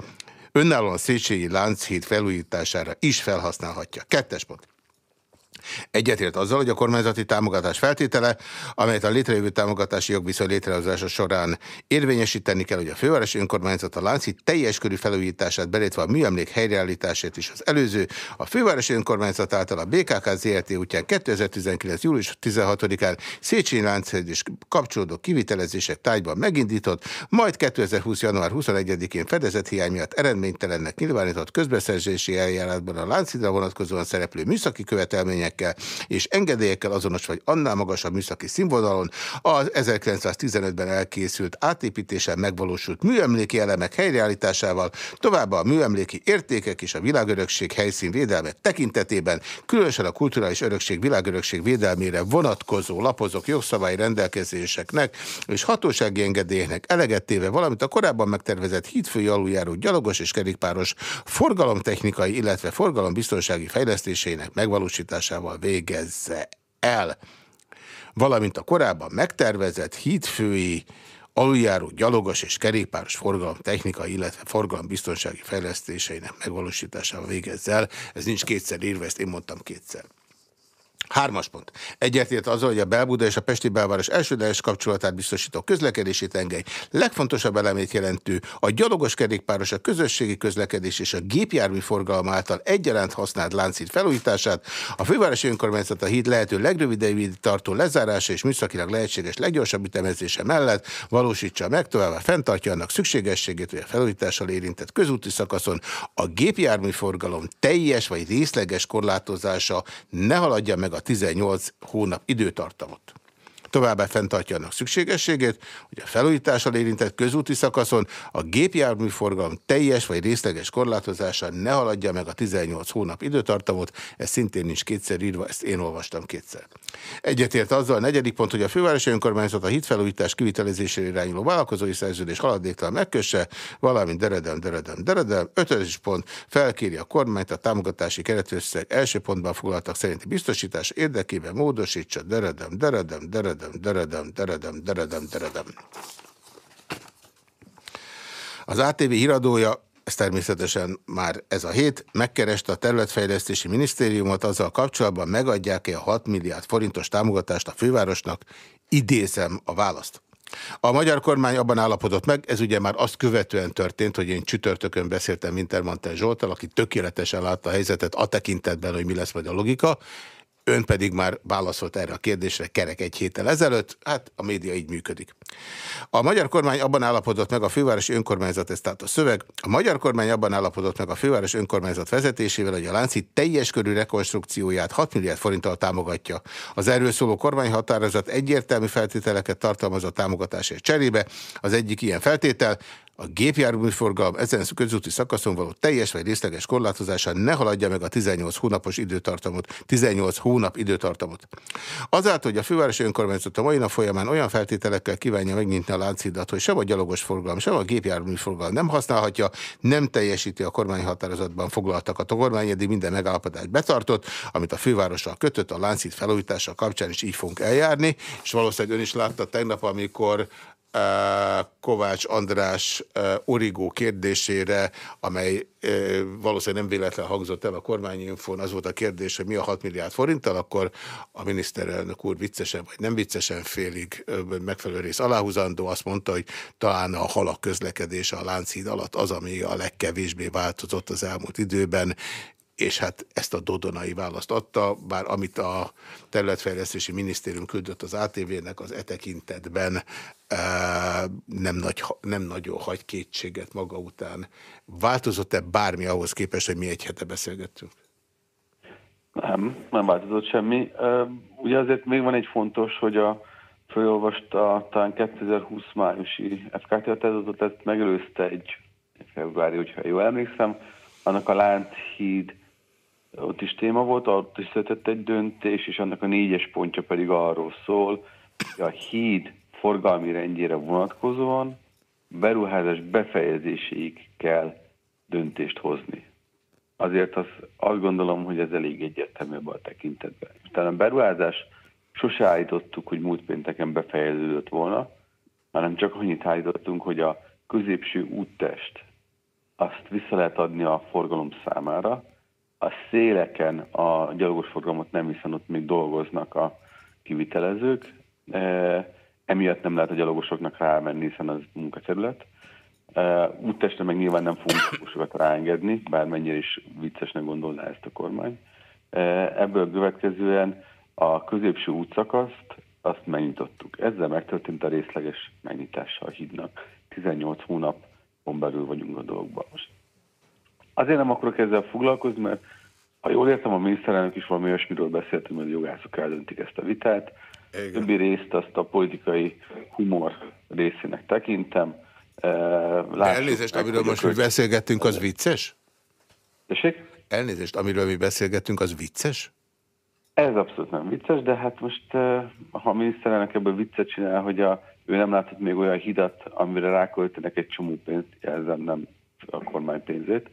önállóan Széchenyi Lánchíd felújítására is felhasználhatja. Kettes pont. Egyetért azzal, hogy a kormányzati támogatás feltétele, amelyet a létrejövő támogatási jogviszony létrehozása során érvényesíteni kell, hogy a fővárosi önkormányzat a Lánci teljes körű felújítását belétve a műemlék helyreállítását is az előző, a fővárosi önkormányzat által a BKK ZRT útján 2019. július 16-án Széchenyi Lánchely és kapcsolódó kivitelezések tájban megindított, majd 2020. január 21-én fedezet hiány miatt eredménytelennek nyilvánított közbeszerzési eljárásban a Láncidra vonatkozóan szereplő műszaki követelmények igényekkel és engedélyekkel azonos vagy annál magasabb műszaki színvonalon. Az 1915-ben elkészült átépítésen megvalósult műemléki elemek helyreállításával, továbbá a műemléki értékek és a világörökség helyszín védelme tekintetében, különösen a kulturális örökség világörökség védelmére vonatkozó lapozok jogszabályi rendelkezéseknek és hatósági engedélyeknek elegettéve, valamint a korábban megtervezett hídfői aluljáró gyalogos és kerékpáros forgalomtechnikai, illetve forgalombiztonsági fejlesztésének megvalósításával munkával végezze el, valamint a korábban megtervezett hídfői aluljáró gyalogos és kerékpáros forgalom technikai, illetve forgalom biztonsági fejlesztéseinek megvalósításával végezze el. Ez nincs kétszer írva, ezt én mondtam kétszer. Hármas pont. Egyetért azzal, hogy a Belbuda és a Pesti belváros elsődleges kapcsolatát biztosító közlekedési tengely legfontosabb elemét jelentő a gyalogos kerékpáros, a közösségi közlekedés és a gépjármű forgalom által egyaránt használt láncít felújítását, a fővárosi önkormányzat a híd lehető legrövidebb tartó lezárása és műszakilag lehetséges leggyorsabb ütemezése mellett valósítsa meg, továbbá fenntartja annak szükségességét, hogy a felújítással érintett közúti szakaszon a gépjármű forgalom teljes vagy részleges korlátozása ne haladja meg a 18 hónap időtartamot. Továbbá fenntartja annak szükségességét, hogy a felújítással érintett közúti szakaszon a gépjárműforgalom teljes vagy részleges korlátozása ne haladja meg a 18 hónap időtartamot, ez szintén nincs kétszer írva, ezt én olvastam kétszer. Egyetért azzal a negyedik pont, hogy a fővárosi önkormányzat a hitfelújítás kivitelezésére irányuló vállalkozói szerződés haladéktalan megkösse, valamint deredem, deredem, deredem. Ötödik pont felkéri a kormányt a támogatási keretösszeg első pontban foglaltak szerinti biztosítás érdekében módosítsa deredem, deredem, deredem, deredem, deredem, deredem, deredem. Az ATV híradója ez természetesen már ez a hét, megkereste a területfejlesztési minisztériumot azzal kapcsolatban, megadják-e a 6 milliárd forintos támogatást a fővárosnak, idézem a választ. A magyar kormány abban állapodott meg, ez ugye már azt követően történt, hogy én csütörtökön beszéltem Wintermantel Zsoltal, aki tökéletesen látta a helyzetet a tekintetben, hogy mi lesz majd a logika, Ön pedig már válaszolt erre a kérdésre kerek egy héttel ezelőtt, hát a média így működik. A magyar kormány abban állapodott meg a fővárosi önkormányzat, ez tehát a szöveg, a magyar kormány abban állapodott meg a fővárosi önkormányzat vezetésével, hogy a Lánci teljes körű rekonstrukcióját 6 milliárd forinttal támogatja. Az erről szóló kormányhatározat egyértelmű feltételeket tartalmaz a támogatásért cserébe. Az egyik ilyen feltétel, a gépjárműforgalom ezen közúti szakaszon való teljes vagy részleges korlátozása ne haladja meg a 18 hónapos időtartamot, 18 hónap időtartamot. Azáltal, hogy a fővárosi önkormányzat a mai nap folyamán olyan feltételekkel kívánja megnyitni a láncidat, hogy sem a gyalogos forgalom, sem a gépjárműforgalom nem használhatja, nem teljesíti a kormányhatározatban foglaltakat. A kormány eddig minden megállapodást betartott, amit a fővárossal kötött, a láncid felújítása kapcsán is így fogunk eljárni, és valószínűleg ön is látta tegnap, amikor Kovács András origó kérdésére, amely valószínűleg nem véletlen hangzott el a kormányinfón, az volt a kérdés, hogy mi a 6 milliárd forinttal, akkor a miniszterelnök úr viccesen vagy nem viccesen félig megfelelő rész aláhúzandó, azt mondta, hogy talán a halak közlekedése a Lánchíd alatt az, ami a legkevésbé változott az elmúlt időben, és hát ezt a Dodonai választ adta, bár amit a területfejlesztési minisztérium küldött az ATV-nek az e tekintetben e, nem, nagy, nem nagyon hagy kétséget maga után. Változott-e bármi ahhoz képest, hogy mi egy hete beszélgettünk? Nem, nem változott semmi. Ugye azért még van egy fontos, hogy a fölolvasta talán 2020 májusi FKT határozatot, ezt megelőzte egy februári, hogyha jól emlékszem, annak a Lánchíd ott is téma volt, ott is született egy döntés, és annak a négyes pontja pedig arról szól, hogy a híd forgalmi rendjére vonatkozóan beruházás befejezéséig kell döntést hozni. Azért az, azt gondolom, hogy ez elég egyértelmű a tekintetben. Tehát a beruházás sose állítottuk, hogy múlt pénteken befejeződött volna, hanem csak annyit állítottunk, hogy a középső úttest azt vissza lehet adni a forgalom számára, a széleken a gyalogos forgalmat nem, hiszen ott még dolgoznak a kivitelezők, emiatt nem lehet a gyalogosoknak rámenni, hiszen az munkaterület. Úttestre meg nyilván nem fogunk gyalogosokat ráengedni, bármennyire is viccesnek gondolná ezt a kormány. Ebből következően a középső útszakaszt azt megnyitottuk. Ezzel megtörtént a részleges megnyitása a hídnak. 18 hónapon belül vagyunk a dologban most. Azért nem akarok ezzel foglalkozni, mert ha jól értem, a miniszterelnök is valami olyasmiről beszéltünk, hogy a jogászok eldöntik ezt a vitát. Igen. Többi részt azt a politikai humor részének tekintem. Lássuk Elnézést, meg, amiről most mi beszélgettünk, az vicces? Tessék? Elnézést, amiről mi beszélgettünk, az vicces? Ez abszolút nem vicces, de hát most, ha a miniszterelnök ebből viccet csinál, hogy a, ő nem látott még olyan hidat, amire ráköltenek egy csomó pénzt, jelzem nem a kormány pénzét,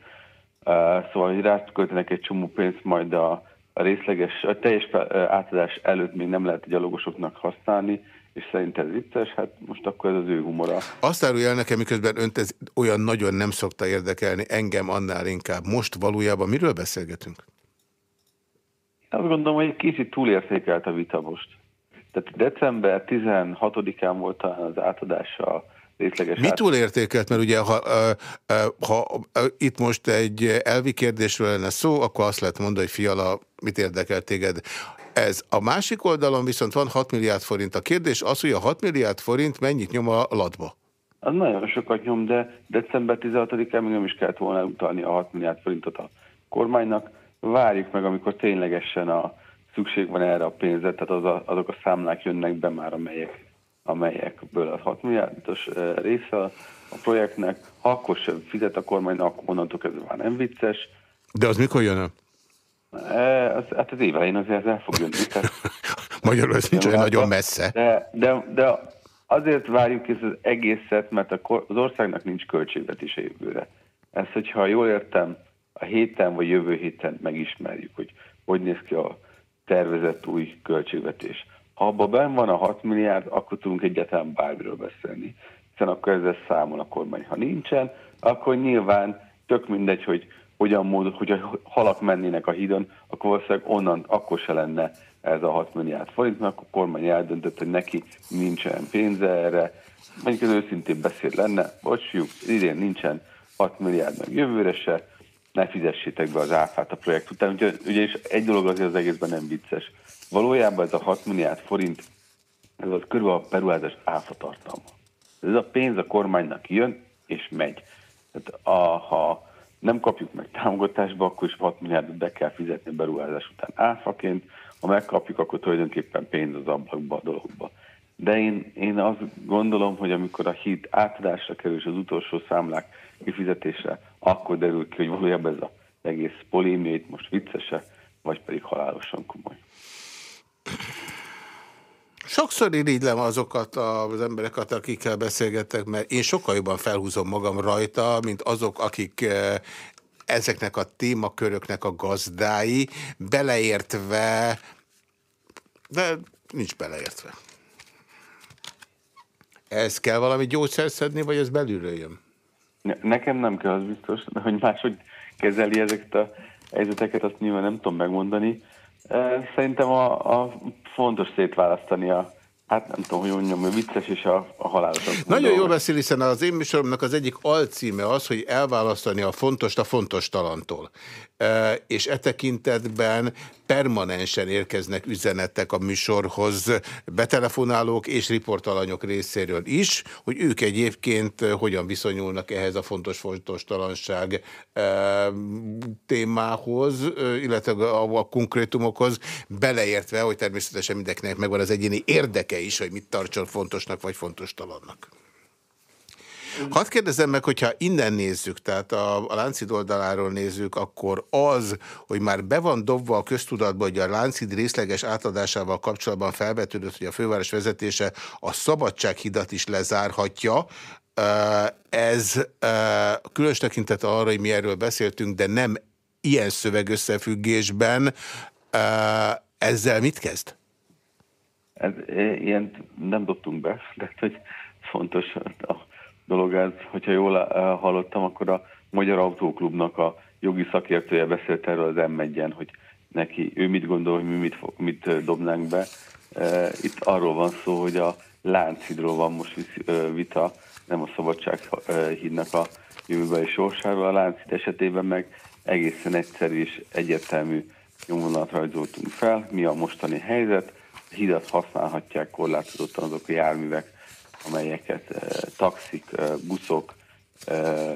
Szóval, hogy ráköltenek egy csomó pénzt, majd a, a részleges, a teljes átadás előtt még nem lehet a gyalogosoknak használni, és szerint ez vicces, hát most akkor ez az ő humora. Azt árulja el nekem, miközben önt ez olyan nagyon nem szokta érdekelni, engem annál inkább. Most valójában miről beszélgetünk? Azt gondolom, hogy egy kicsit túlértékelt a vita most. Tehát december 16-án volt talán az átadása részleges... Mit túl értékelt? Mert ugye, ha, ha, itt most egy elvi kérdésről lenne szó, akkor azt lehet mondani, hogy fiala, mit érdekel téged? Ez a másik oldalon viszont van 6 milliárd forint. A kérdés az, hogy a 6 milliárd forint mennyit nyom a latba? Az nagyon sokat nyom, de december 16-án még nem is kellett volna utalni a 6 milliárd forintot a kormánynak. Várjuk meg, amikor ténylegesen a szükség van erre a pénzet, tehát az a, azok a számlák jönnek be már, amelyek amelyekből a 6 milliárdos része a projektnek, ha akkor sem fizet a kormány, akkor onnantól kezdve már nem vicces. De az mikor jön el? Az, hát az évelején azért el fog jönni. Tehát, Magyarul ez nincs olyan nagyon messze. De, de, de azért várjuk ezt az egészet, mert az országnak nincs költségvetése jövőre. Ezt, hogyha jól értem, a héten vagy jövő héten megismerjük, hogy hogy néz ki a tervezett új költségvetés. Ha abban ben van a 6 milliárd, akkor tudunk egyáltalán bármiről beszélni, hiszen akkor ezzel számol a kormány. Ha nincsen, akkor nyilván tök mindegy, hogy hogyan módon, hogy a halak mennének a hídon, akkor valószínűleg onnan akkor se lenne ez a 6 milliárd forint, mert akkor a kormány eldöntött, hogy neki nincsen pénze erre. Mondjuk az őszintén beszél lenne, bocsjuk, idén nincsen 6 milliárd, meg jövőre se, ne fizessétek be az áfát a projekt után. Ugye, és egy dolog azért az egészben nem vicces. Valójában ez a 6 milliárd forint, ez az körülbelül a beruházás áfa tartalma. Ez a pénz a kormánynak jön és megy. Tehát a, ha nem kapjuk meg támogatásba, akkor is 6 milliárdot be kell fizetni beruházás után áfaként, ha megkapjuk, akkor tulajdonképpen pénz az ablakba a dologba. De én, én azt gondolom, hogy amikor a hit átadásra kerül, és az utolsó számlák kifizetésre, akkor derül ki, hogy valójában ez az egész polémiét most viccese, vagy pedig halálosan komoly. Sokszor irigylem azokat az embereket, akikkel beszélgetek, mert én sokkal jobban felhúzom magam rajta, mint azok, akik eh, ezeknek a témaköröknek a gazdái, beleértve, de nincs beleértve. Ez kell valami gyógyszer szedni, vagy ez belülről jön? Nekem nem kell, az biztos, de hogy máshogy kezeli ezeket a helyzeteket, azt nyilván nem tudom megmondani. Szerintem a, a fontos szétválasztani a hát nem tudom, hogy mondjam, vicces és a, a halálos. Nagyon jól beszél, hiszen az én műsoromnak az egyik alcíme az, hogy elválasztani a fontos a fontos talantól. E, és e tekintetben permanensen érkeznek üzenetek a műsorhoz betelefonálók és riportalanyok részéről is, hogy ők egyébként hogyan viszonyulnak ehhez a fontos-fontos talanság e, témához, illetve a, a konkrétumokhoz, beleértve, hogy természetesen mindenkinek megvan az egyéni érdeke is, hogy mit tartson fontosnak vagy fontos talannak. Hadd kérdezem meg, hogyha innen nézzük, tehát a, a Láncid oldaláról nézzük, akkor az, hogy már be van dobva a köztudatba, hogy a Láncid részleges átadásával kapcsolatban felvetődött, hogy a főváros vezetése a Szabadsághidat is lezárhatja, ez különös tekintet arra, hogy mi erről beszéltünk, de nem ilyen szövegösszefüggésben. Ezzel mit kezd? Ez, ilyen nem dobtunk be, de hogy fontos a dolog ez, hogyha jól hallottam, akkor a Magyar Autóklubnak a jogi szakértője beszélt erről az m hogy neki, ő mit gondol, hogy mi mit, mit dobnánk be. Itt arról van szó, hogy a Lánchidról van most vita, nem a Szabadsághídnak a jövőbeli sorsáról. A Lánchid esetében meg egészen egyszerű és egyértelmű nyomvonalat rajzoltunk fel. Mi a mostani helyzet? Hidat használhatják korlátozottan azok a járművek, amelyeket eh, taxik, eh, buszok, eh,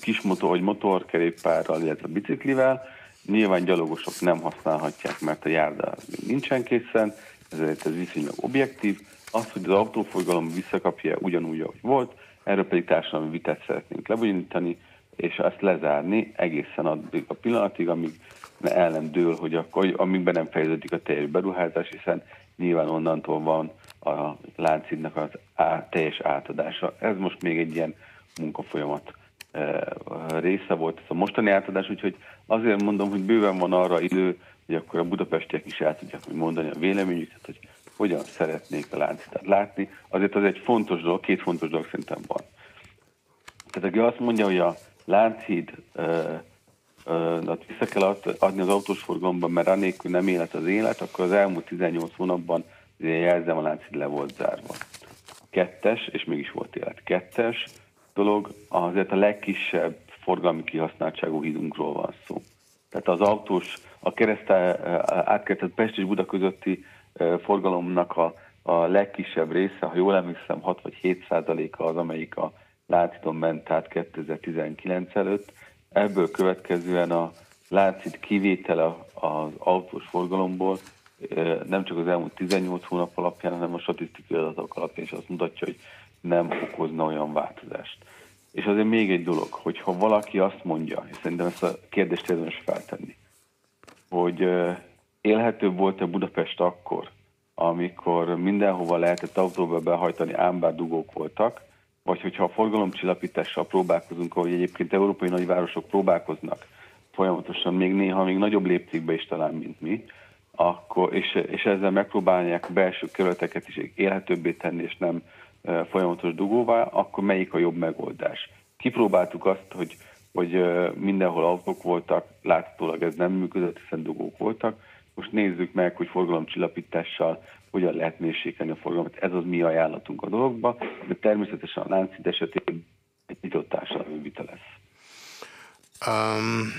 kismotor vagy motorkerékpárral, illetve biciklivel. Nyilván gyalogosok nem használhatják, mert a járda nincsen készen, ezért ez viszonylag objektív. Az, hogy az autóforgalom visszakapja ugyanúgy, ahogy volt, erről pedig társadalmi vitát szeretnénk lebonyolítani, és ezt lezárni egészen addig a pillanatig, amíg el nem dől, hogy akkor, amíg be nem fejeződik a teljes beruházás, hiszen nyilván onnantól van a láncidnak az á, teljes átadása. Ez most még egy ilyen munkafolyamat e, része volt ez a mostani átadás, úgyhogy azért mondom, hogy bőven van arra idő, hogy akkor a budapestiek is el tudják mondani a véleményüket, hogy hogyan szeretnék a láncitat látni. Azért az egy fontos dolog, két fontos dolog szerintem van. Tehát aki azt mondja, hogy a Lánchíd vissza kell adni az autós forgalomban, mert anélkül nem élet az élet, akkor az elmúlt 18 hónapban jelzem a Lánchíd le volt zárva. Kettes, és mégis volt élet. Kettes dolog, azért a legkisebb forgalmi kihasználtságú hídunkról van szó. Tehát az autós, a keresztel átkertett Pest és Buda közötti forgalomnak a, a legkisebb része, ha jól emlékszem, 6 vagy 7 százaléka az, amelyik a Lácidon ment át 2019 előtt. Ebből következően a Lácid kivétele az autós forgalomból nem csak az elmúlt 18 hónap alapján, hanem a statisztikai adatok alapján is azt mutatja, hogy nem okozna olyan változást. És azért még egy dolog, hogyha valaki azt mondja, és szerintem ezt a kérdést érdemes feltenni, hogy élhetőbb volt-e Budapest akkor, amikor mindenhova lehetett autóba behajtani, ám bár dugók voltak, vagy hogyha a forgalomcsillapítással próbálkozunk, ahogy egyébként európai nagyvárosok próbálkoznak folyamatosan, még néha még nagyobb léptékbe is talán, mint mi, akkor, és, és ezzel megpróbálják belső kerületeket is élhetőbbé tenni, és nem e, folyamatos dugóvá, akkor melyik a jobb megoldás? Kipróbáltuk azt, hogy, hogy mindenhol autók voltak, láthatólag ez nem működött, hiszen dugók voltak, most nézzük meg, hogy forgalomcsillapítással hogyan lehet mérsékelni a forgalmat. Ez az mi ajánlatunk a dologba, de természetesen a láncid esetében egy nyitott társadalmi vita lesz. Um,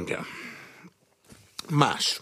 igen. Más.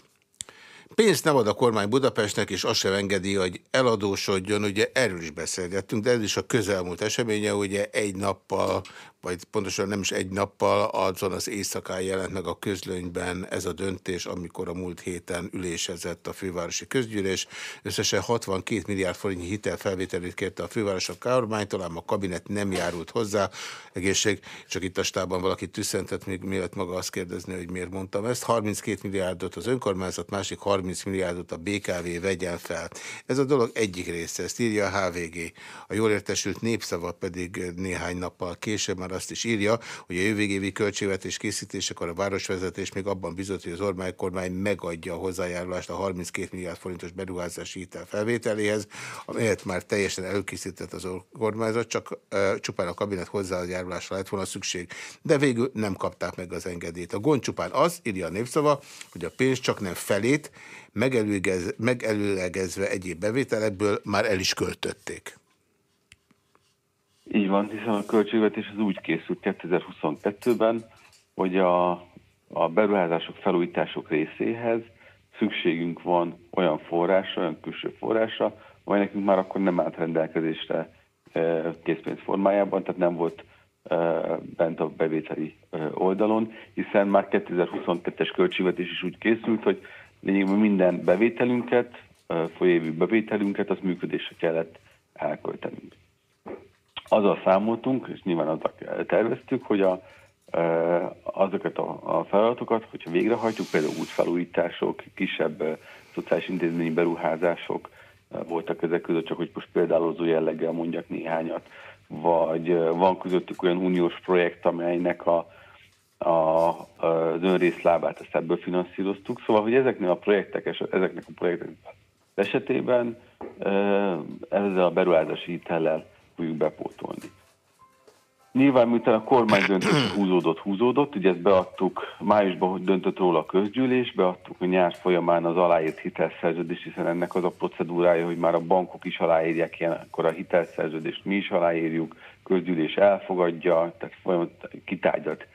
Pénzt nem ad a kormány Budapestnek, és azt sem engedi, hogy eladósodjon. Ugye erről is beszélgettünk, de ez is a közelmúlt eseménye, ugye egy nappal vagy pontosan nem is egy nappal azon az éjszakán jelent meg a közlönyben ez a döntés, amikor a múlt héten ülésezett a fővárosi közgyűlés. Összesen 62 milliárd forintnyi hitelfelvételét kérte a főváros a kormánytól, ám a kabinet nem járult hozzá. Egészség, csak itt a stában valaki tüsszentett, még mielőtt maga azt kérdezni, hogy miért mondtam ezt. 32 milliárdot az önkormányzat, másik 30 milliárdot a BKV vegyen fel. Ez a dolog egyik része, ezt írja a HVG. A jól értesült népszava pedig néhány nappal később már azt is írja, hogy a jövőgévi költségvetés készítésekor a városvezetés még abban bizott, hogy az Orbán kormány megadja a hozzájárulást a 32 milliárd forintos beruházási hitel felvételéhez, amelyet már teljesen előkészített az kormányzat, csak uh, csupán a kabinet hozzájárulásra lett volna szükség. De végül nem kapták meg az engedélyt. A gond csupán az, írja a népszava, hogy a pénz csak nem felét, megelőlegezve egyéb bevételekből már el is költötték. Így van, hiszen a költségvetés az úgy készült 2022-ben, hogy a, a beruházások, felújítások részéhez szükségünk van olyan forrásra, olyan külső forrásra, amely nekünk már akkor nem állt rendelkezésre e, készpénz formájában, tehát nem volt e, bent a bevételi e, oldalon, hiszen már 2022-es költségvetés is úgy készült, hogy lényegében minden bevételünket, folyévi bevételünket, az működésre kellett elköltenünk. Azzal számoltunk, és nyilván azzal terveztük, hogy a, azokat a, feladatokat, hogyha végrehajtjuk, például útfelújítások, kisebb szociális intézményi beruházások voltak ezek között, csak hogy most példálozó jelleggel mondjak néhányat, vagy van közöttük olyan uniós projekt, amelynek a, a, az önrészlábát ezt ebből finanszíroztuk. Szóval, hogy ezeknél a projektek, ezeknek a projektek esetében ezzel a beruházási hitellel fogjuk bepótolni. Nyilván, miután a kormány döntés húzódott, húzódott, ugye ezt beadtuk, májusban hogy döntött róla a közgyűlés, beadtuk a nyár folyamán az aláírt hitelszerződést, hiszen ennek az a procedúrája, hogy már a bankok is aláírják ilyenkor a hitelszerződést, mi is aláírjuk, közgyűlés elfogadja, tehát folyamat kitárgyalt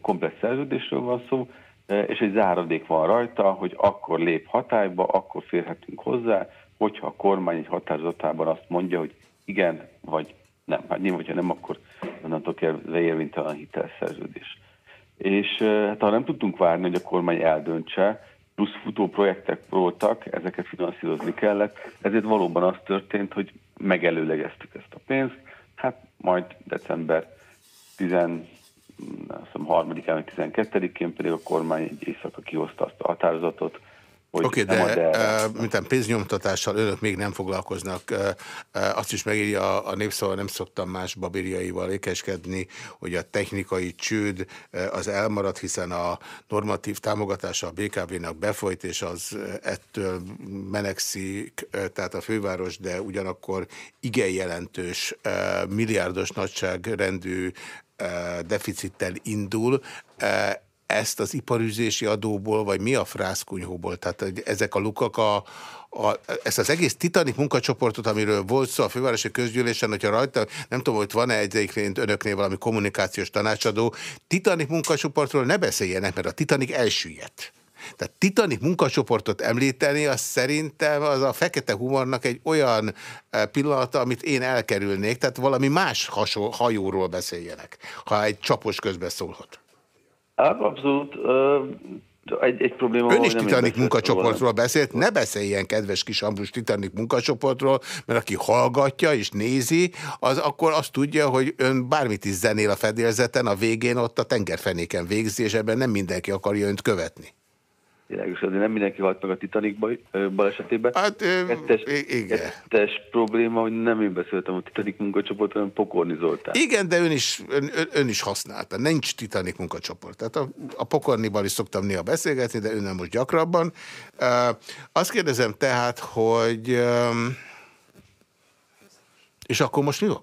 komplex szerződésről van szó, és egy záradék van rajta, hogy akkor lép hatályba, akkor férhetünk hozzá, hogyha a kormány egy határozatában azt mondja, hogy igen, vagy nem. Hát nyilván, hogyha nem, akkor onnantól kezdve érvénytelen hitelszerződés. És hát ha nem tudtunk várni, hogy a kormány eldöntse, plusz futó projektek voltak, ezeket finanszírozni kellett, ezért valóban az történt, hogy megelőlegeztük ezt a pénzt, hát majd december 10 azt hiszem harmadikán vagy 12-én pedig a kormány egy éjszaka kihozta azt a határozatot, Oké, okay, de uh, miután pénznyomtatással önök még nem foglalkoznak, uh, uh, azt is megírja a népszava, nem szoktam más babériaival ékeskedni, hogy a technikai csőd az elmaradt, hiszen a normatív támogatása a BKV-nak befolyt, és az ettől menekszik, tehát a főváros, de ugyanakkor igen jelentős milliárdos nagyságrendű deficittel indul, ezt az iparüzési adóból, vagy mi a frászkunyhóból? Tehát ezek a lukak a, a, ezt az egész Titanic munkacsoportot, amiről volt szó a fővárosi közgyűlésen, hogyha rajta, nem tudom, hogy van-e egyébként önöknél valami kommunikációs tanácsadó, Titanic munkacsoportról ne beszéljenek, mert a Titanic elsüllyedt. Tehát Titanic munkacsoportot említeni, az szerintem az a fekete humornak egy olyan eh, pillanata, amit én elkerülnék, tehát valami más hasonl hajóról beszéljenek, ha egy csapos közbeszólhat. Hát abszolút. Egy, egy probléma, Ön is Titanic munkacsoportról beszélt, ne beszéljen, kedves kis Ambrus Titanic munkacsoportról, mert aki hallgatja és nézi, az akkor azt tudja, hogy ön bármit is zenél a fedélzeten, a végén ott a tengerfenéken végzi, és ebben nem mindenki akarja önt követni. Világos, azért nem mindenki halt meg a Titanic balesetében. Hát, kettes, igen. Kettes probléma, hogy nem én beszéltem a Titanic munkacsoport, hanem Pokorni Zoltán. Igen, de ön is, ön, ön is használta. Nincs Titanic munkacsoport. Tehát a, a Pokornival is szoktam néha beszélgetni, de önnel most gyakrabban. Uh, azt kérdezem tehát, hogy um, és akkor most mi van?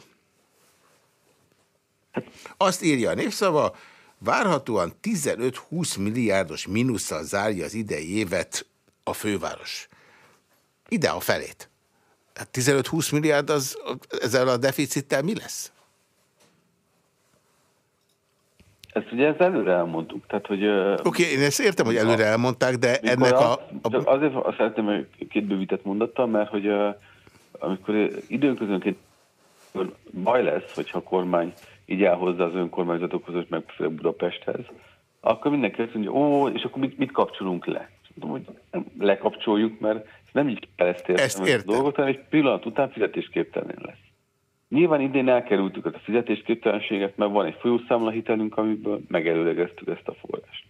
Azt írja a népszava, Várhatóan 15-20 milliárdos mínusszal zárja az idei évet a főváros. Ide a felét. 15-20 hát milliárd az ezzel a deficittel mi lesz? Ezt ugye ezt előre elmondtuk. Tehát, hogy, Oké, okay, én ezt értem, hogy előre elmondták, de ennek a... a... Azért azt szeretném két bővített mondattal, mert hogy amikor időközönként baj lesz, hogyha a kormány így elhozza az önkormányzatokhoz, és meg Budapesthez, akkor mindenki azt mondja, ó, és akkor mit, mit kapcsolunk le? Tudom, hogy nem lekapcsoljuk, mert nem így kell ezt érteni ezt a dolgot, hanem egy pillanat után fizetésképtelen lesz. Nyilván idén elkerültük ezt a fizetésképtelenséget, mert van egy folyószámla hitelünk, amiből megelőlegeztük ezt a forrást.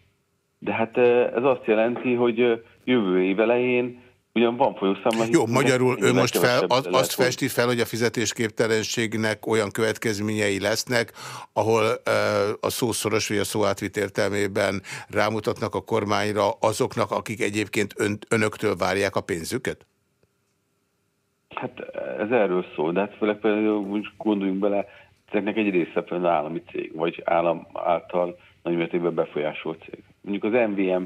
De hát ez azt jelenti, hogy jövő év elején Ugyan van folyószámla. Jó, magyarul ő most fel, az, azt festi fel, hogy a fizetésképtelenségnek olyan következményei lesznek, ahol uh, a szószoros vagy a szó átvit értelmében rámutatnak a kormányra azoknak, akik egyébként ön, önöktől várják a pénzüket? Hát ez erről szól, de hát főleg például gondoljunk bele, ezeknek egy része például állami cég, vagy állam által nagymértékben befolyásolt cég. Mondjuk az MVM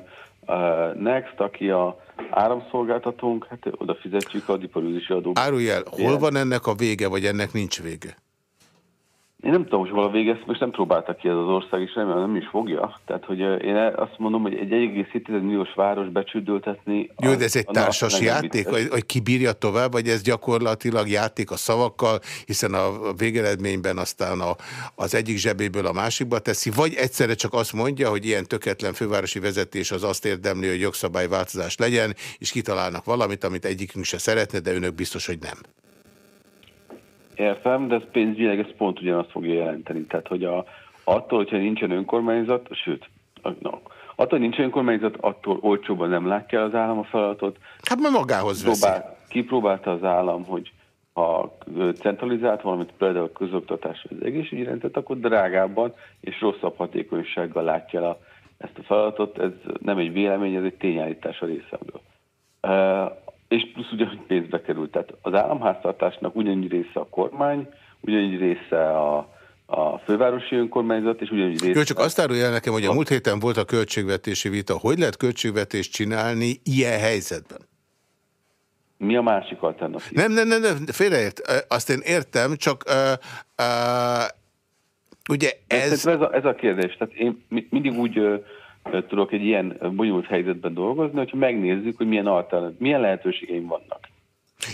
Next, aki a áramszolgáltatónk, hát oda fizetjük a diparűzési adó. Árulj el, hol van ennek a vége, vagy ennek nincs vége? Én nem tudom, hogy hol a vége, ezt most nem próbáltak ki ez az ország, és remélem nem is fogja. Tehát, hogy én azt mondom, hogy egy 1,7 milliós város becsüldöltetni... Jó, de ez egy társas játék, hogy, hogy ki bírja tovább, vagy ez gyakorlatilag játék a szavakkal, hiszen a végeredményben aztán a, az egyik zsebéből a másikba teszi, vagy egyszerre csak azt mondja, hogy ilyen töketlen fővárosi vezetés az azt érdemli, hogy jogszabályváltozás legyen, és kitalálnak valamit, amit egyikünk se szeretne, de önök biztos, hogy nem. Értem, de ez pénzügyileg ez pont ugyanazt fogja jelenteni. Tehát, hogy a, attól, hogyha nincsen önkormányzat, sőt, no, attól, hogy nincsen önkormányzat, attól olcsóban nem látja az állam a feladatot. Hát már magához Próbál, veszi. Kipróbálta az állam, hogy ha centralizált valamit, például a közoktatás vagy az egészségügyi rendet, akkor drágábban és rosszabb hatékonysággal látja a, ezt a feladatot. Ez nem egy vélemény, ez egy tényállítás a részemről és plusz ugye, hogy pénzbe kerül. Tehát az államháztartásnak ugyanúgy része a kormány, ugyanúgy része a, a fővárosi önkormányzat, és ugyanúgy része... Jó, csak azt árulja nekem, hogy a múlt héten volt a költségvetési vita. Hogy lehet költségvetést csinálni ilyen helyzetben? Mi a másik alternatív? Nem, nem, nem, nem félreért. Azt én értem, csak uh, uh, ugye ez... Ez a, ez a kérdés. Tehát én mindig úgy uh, tudok egy ilyen bonyolult helyzetben dolgozni, hogyha megnézzük, hogy milyen alternatív, milyen lehetőségeim vannak.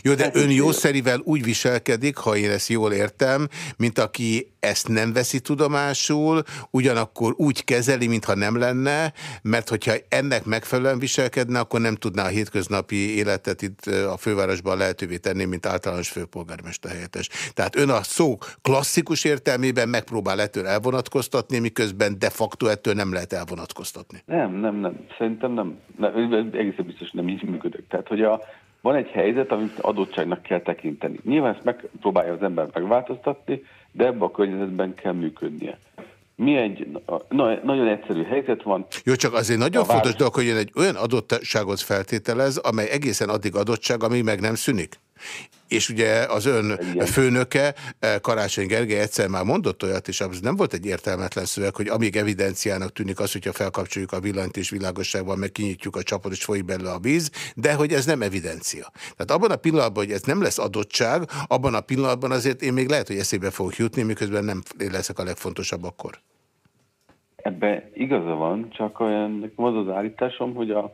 Jó, de ön jószerivel úgy viselkedik, ha én ezt jól értem, mint aki ezt nem veszi tudomásul, ugyanakkor úgy kezeli, mintha nem lenne, mert hogyha ennek megfelelően viselkedne, akkor nem tudná a hétköznapi életet itt a fővárosban lehetővé tenni, mint általános főpolgármester helyettes. Tehát ön a szó klasszikus értelmében megpróbál ettől elvonatkoztatni, miközben de facto ettől nem lehet elvonatkoztatni. Nem, nem, nem. Szerintem nem. nem egészen biztos nem így működök. Tehát, hogy a, van egy helyzet, amit adottságnak kell tekinteni. Nyilván ezt megpróbálja az ember megváltoztatni, de ebben a környezetben kell működnie. Mi egy na, nagyon egyszerű helyzet van. Jó, csak azért nagyon fontos dolog, hogy egy olyan adottságot feltételez, amely egészen addig adottság, amíg meg nem szűnik. És ugye az ön Igen. főnöke, eh, Karácsony Gergely egyszer már mondott olyat, és az nem volt egy értelmetlen szöveg, hogy amíg evidenciának tűnik az, hogyha felkapcsoljuk a villanyt és világosságban, meg kinyitjuk a csapot és folyik belőle a víz, de hogy ez nem evidencia. Tehát abban a pillanatban, hogy ez nem lesz adottság, abban a pillanatban azért én még lehet, hogy eszébe fogok jutni, miközben nem leszek a legfontosabb akkor. Ebben igaza van, csak olyan, az az állításom, hogy a,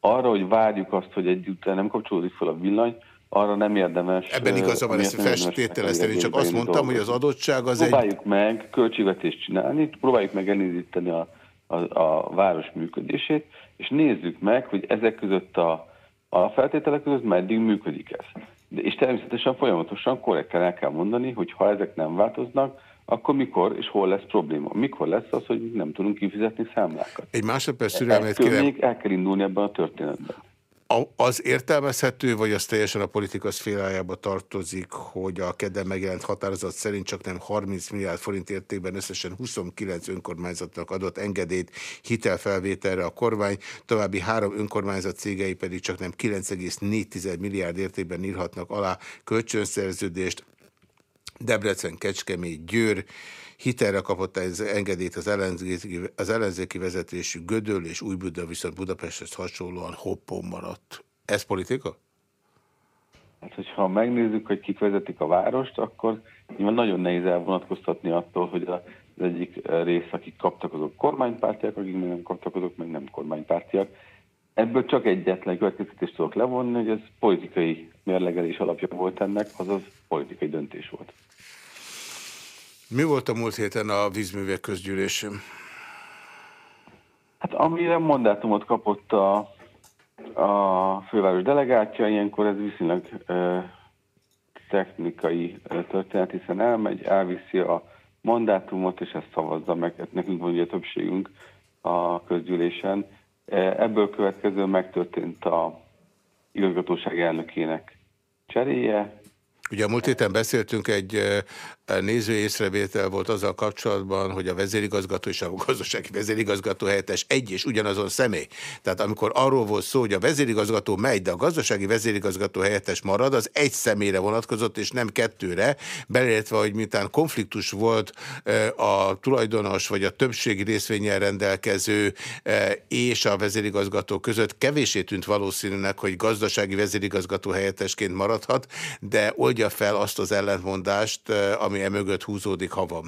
arra, hogy várjuk azt, hogy együtt nem kapcsolódik fel a villany, arra nem érdemes. Ebben igaza van, ezt feltételezteni, csak azt mondtam, dolgozni. hogy az adottság az próbáljuk egy... meg költségvetést csinálni, próbáljuk meg elindítani a, a, a város működését, és nézzük meg, hogy ezek között a, a feltételek között meddig működik ez. De, és természetesen folyamatosan korrekten el kell mondani, hogy ha ezek nem változnak, akkor mikor és hol lesz probléma? Mikor lesz az, hogy nem tudunk kifizetni számlákat? Egy másodperc szürelmet kérem. Még el kell indulni ebben a történetben az értelmezhető, vagy az teljesen a politika szférájába tartozik, hogy a kedden megjelent határozat szerint csak nem 30 milliárd forint értékben összesen 29 önkormányzatnak adott engedélyt hitelfelvételre a kormány, további három önkormányzat cégei pedig csak nem 9,4 milliárd értékben írhatnak alá kölcsönszerződést, Debrecen, Kecskemét, Győr, Hitelre kapott ez engedélyt az ellenzéki, az ellenzéki vezetésű Gödöl és Újbuda, viszont Budapesthez hasonlóan hoppon maradt. Ez politika? Hát, hogyha megnézzük, hogy kik vezetik a várost, akkor nagyon nehéz elvonatkoztatni attól, hogy az egyik rész, akik kaptak, azok kormánypártiak, akik meg nem kaptak, azok meg nem kormánypártiak. Ebből csak egyetlen következtetést tudok levonni, hogy ez politikai mérlegelés alapja volt ennek, azaz politikai döntés volt. Mi volt a múlt héten a vízművek közgyűlésén? Hát amire mandátumot kapott a, a főváros delegátja, ilyenkor ez viszonylag e, technikai történet, hiszen elmegy, elviszi a mandátumot, és ezt szavazza meg. Hát nekünk van ugye többségünk a közgyűlésen. Ebből következően megtörtént a, igazgatóság elnökének cseréje, Ugye a múlt héten beszéltünk, egy néző észrevétel volt azzal kapcsolatban, hogy a vezérigazgató és a gazdasági vezérigazgató helyettes egy és ugyanazon személy. Tehát amikor arról volt szó, hogy a vezérigazgató megy, de a gazdasági vezérigazgató helyettes marad, az egy személyre vonatkozott, és nem kettőre, beleértve, hogy miután konfliktus volt a tulajdonos vagy a többségi részvényel rendelkező és a vezérigazgató között, kevésé tűnt valószínűnek, hogy gazdasági vezérigazgató helyettesként maradhat, de oldja fel azt az ellentmondást, ami emögött húzódik, ha van?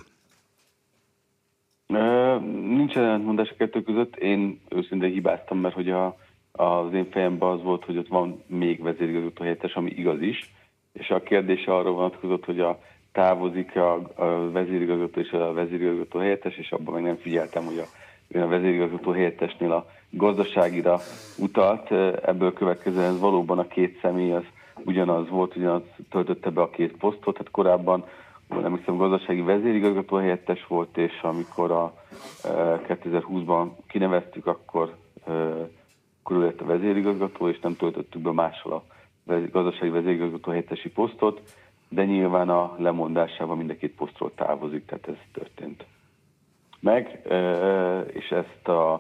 Nincs ellentmondás a kettő között. Én őszintén hibáztam, mert hogy a, az én fejemben az volt, hogy ott van még vezérigazgató helyettes, ami igaz is, és a kérdése arról vonatkozott, hogy a távozik a, a vezérigazgató és a vezérigazgató helyettes, és abban meg nem figyeltem, hogy a, a vezérigazgató helyettesnél a gazdaságira utalt. Ebből következően ez valóban a két személy az ugyanaz volt, ugyanaz töltötte be a két posztot, tehát korábban nem hiszem gazdasági vezérigazgató helyettes volt, és amikor a 2020-ban e, kineveztük, akkor, e, lett a vezérigazgató, és nem töltöttük be máshol a gazdasági vezérigazgató helyettesi posztot, de nyilván a lemondásával mind a két posztról távozik, tehát ez történt. Meg, e, és ezt a,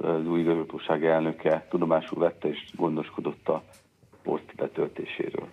az új igazgatóság elnöke tudomásul vette és gondoskodott a poszt betöltéséről.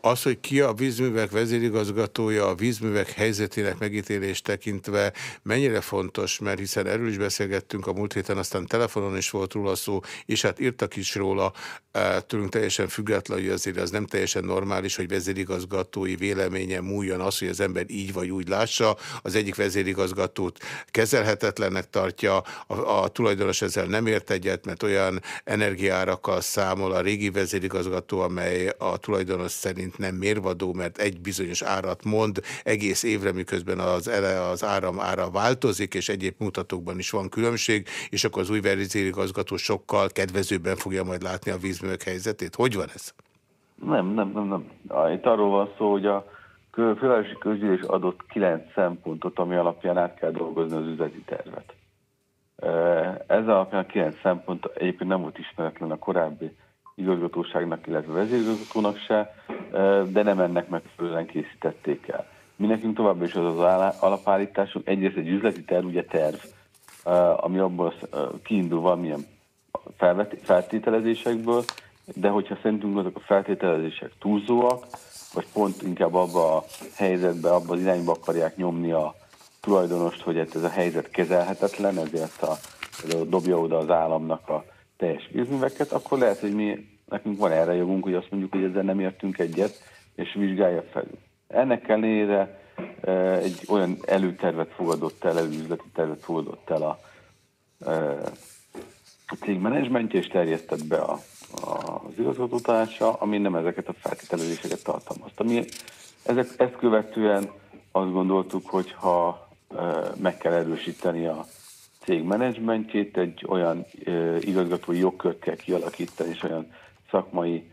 Az, hogy ki a vízművek vezérigazgatója a vízművek helyzetének megítélés tekintve mennyire fontos, mert hiszen erről is beszélgettünk a múlt héten, aztán telefonon is volt róla szó, és hát írtak is róla, e, tőlünk teljesen független, hogy azért az nem teljesen normális, hogy vezérigazgatói véleménye múljon az, hogy az ember így vagy úgy lássa. Az egyik vezérigazgatót kezelhetetlennek tartja, a, a tulajdonos ezzel nem ért egyet, mert olyan energiárakkal számol a régi vezérigazgató, amely a tulajdonos szerint szerint nem mérvadó, mert egy bizonyos árat mond egész évre, miközben az, ele, az áram ára változik, és egyéb mutatókban is van különbség, és akkor az új vezérigazgató sokkal kedvezőbben fogja majd látni a vízművek helyzetét. Hogy van ez? Nem, nem, nem, nem. Itt arról van szó, hogy a fővárosi közgyűlés adott kilenc szempontot, ami alapján át kell dolgozni az üzleti tervet. Ez alapján a kilenc szempont egyébként nem volt ismeretlen a korábbi igazgatóságnak, illetve vezérigazgatónak se, de nem ennek megfelelően készítették el. Mi nekünk továbbra is az az alapállításunk, egyrészt egy üzleti terv, ugye terv, ami abból kiindul valamilyen feltételezésekből, de hogyha szerintünk azok a feltételezések túlzóak, vagy pont inkább abba a helyzetbe, abba az irányba akarják nyomni a tulajdonost, hogy ez a helyzet kezelhetetlen, ezért a, dobja oda az államnak a teljes vízműveket, akkor lehet, hogy mi, nekünk van erre jogunk, hogy azt mondjuk, hogy ezzel nem értünk egyet, és vizsgálja felül. Ennek ellenére e, egy olyan előtervet fogadott el, előüzleti tervet fogadott el a, e, a cég menedzsmentje, és terjesztett be a, a, az igazgatótanácsa, ami nem ezeket a feltételezéseket tartalmazta. Mi ezek, ezt követően azt gondoltuk, hogy ha e, meg kell erősíteni a cég menedzsmentjét, egy olyan igazgatói jogkört kell kialakítani, és olyan szakmai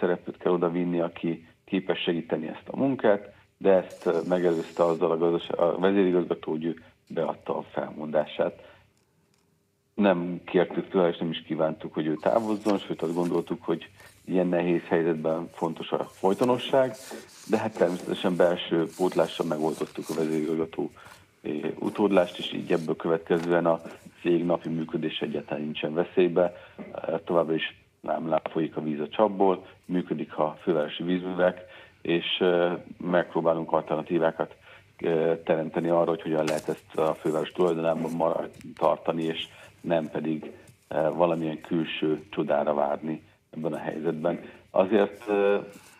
szerepet kell oda vinni, aki képes segíteni ezt a munkát, de ezt megelőzte azzal a, gazdaság, a vezérigazgató, hogy beadta a felmondását. Nem kértük tőle, és nem is kívántuk, hogy ő távozzon, sőt azt gondoltuk, hogy ilyen nehéz helyzetben fontos a folytonosság, de hát természetesen belső pótlással megoldottuk a vezérigazgató utódlást, és így ebből következően a cég napi működés egyáltalán nincsen veszélybe. Továbbra is nem folyik a víz a csapból, működik a fővárosi vízművek, és megpróbálunk alternatívákat teremteni arra, hogy hogyan lehet ezt a főváros tulajdonában tartani, és nem pedig valamilyen külső csodára várni ebben a helyzetben. Azért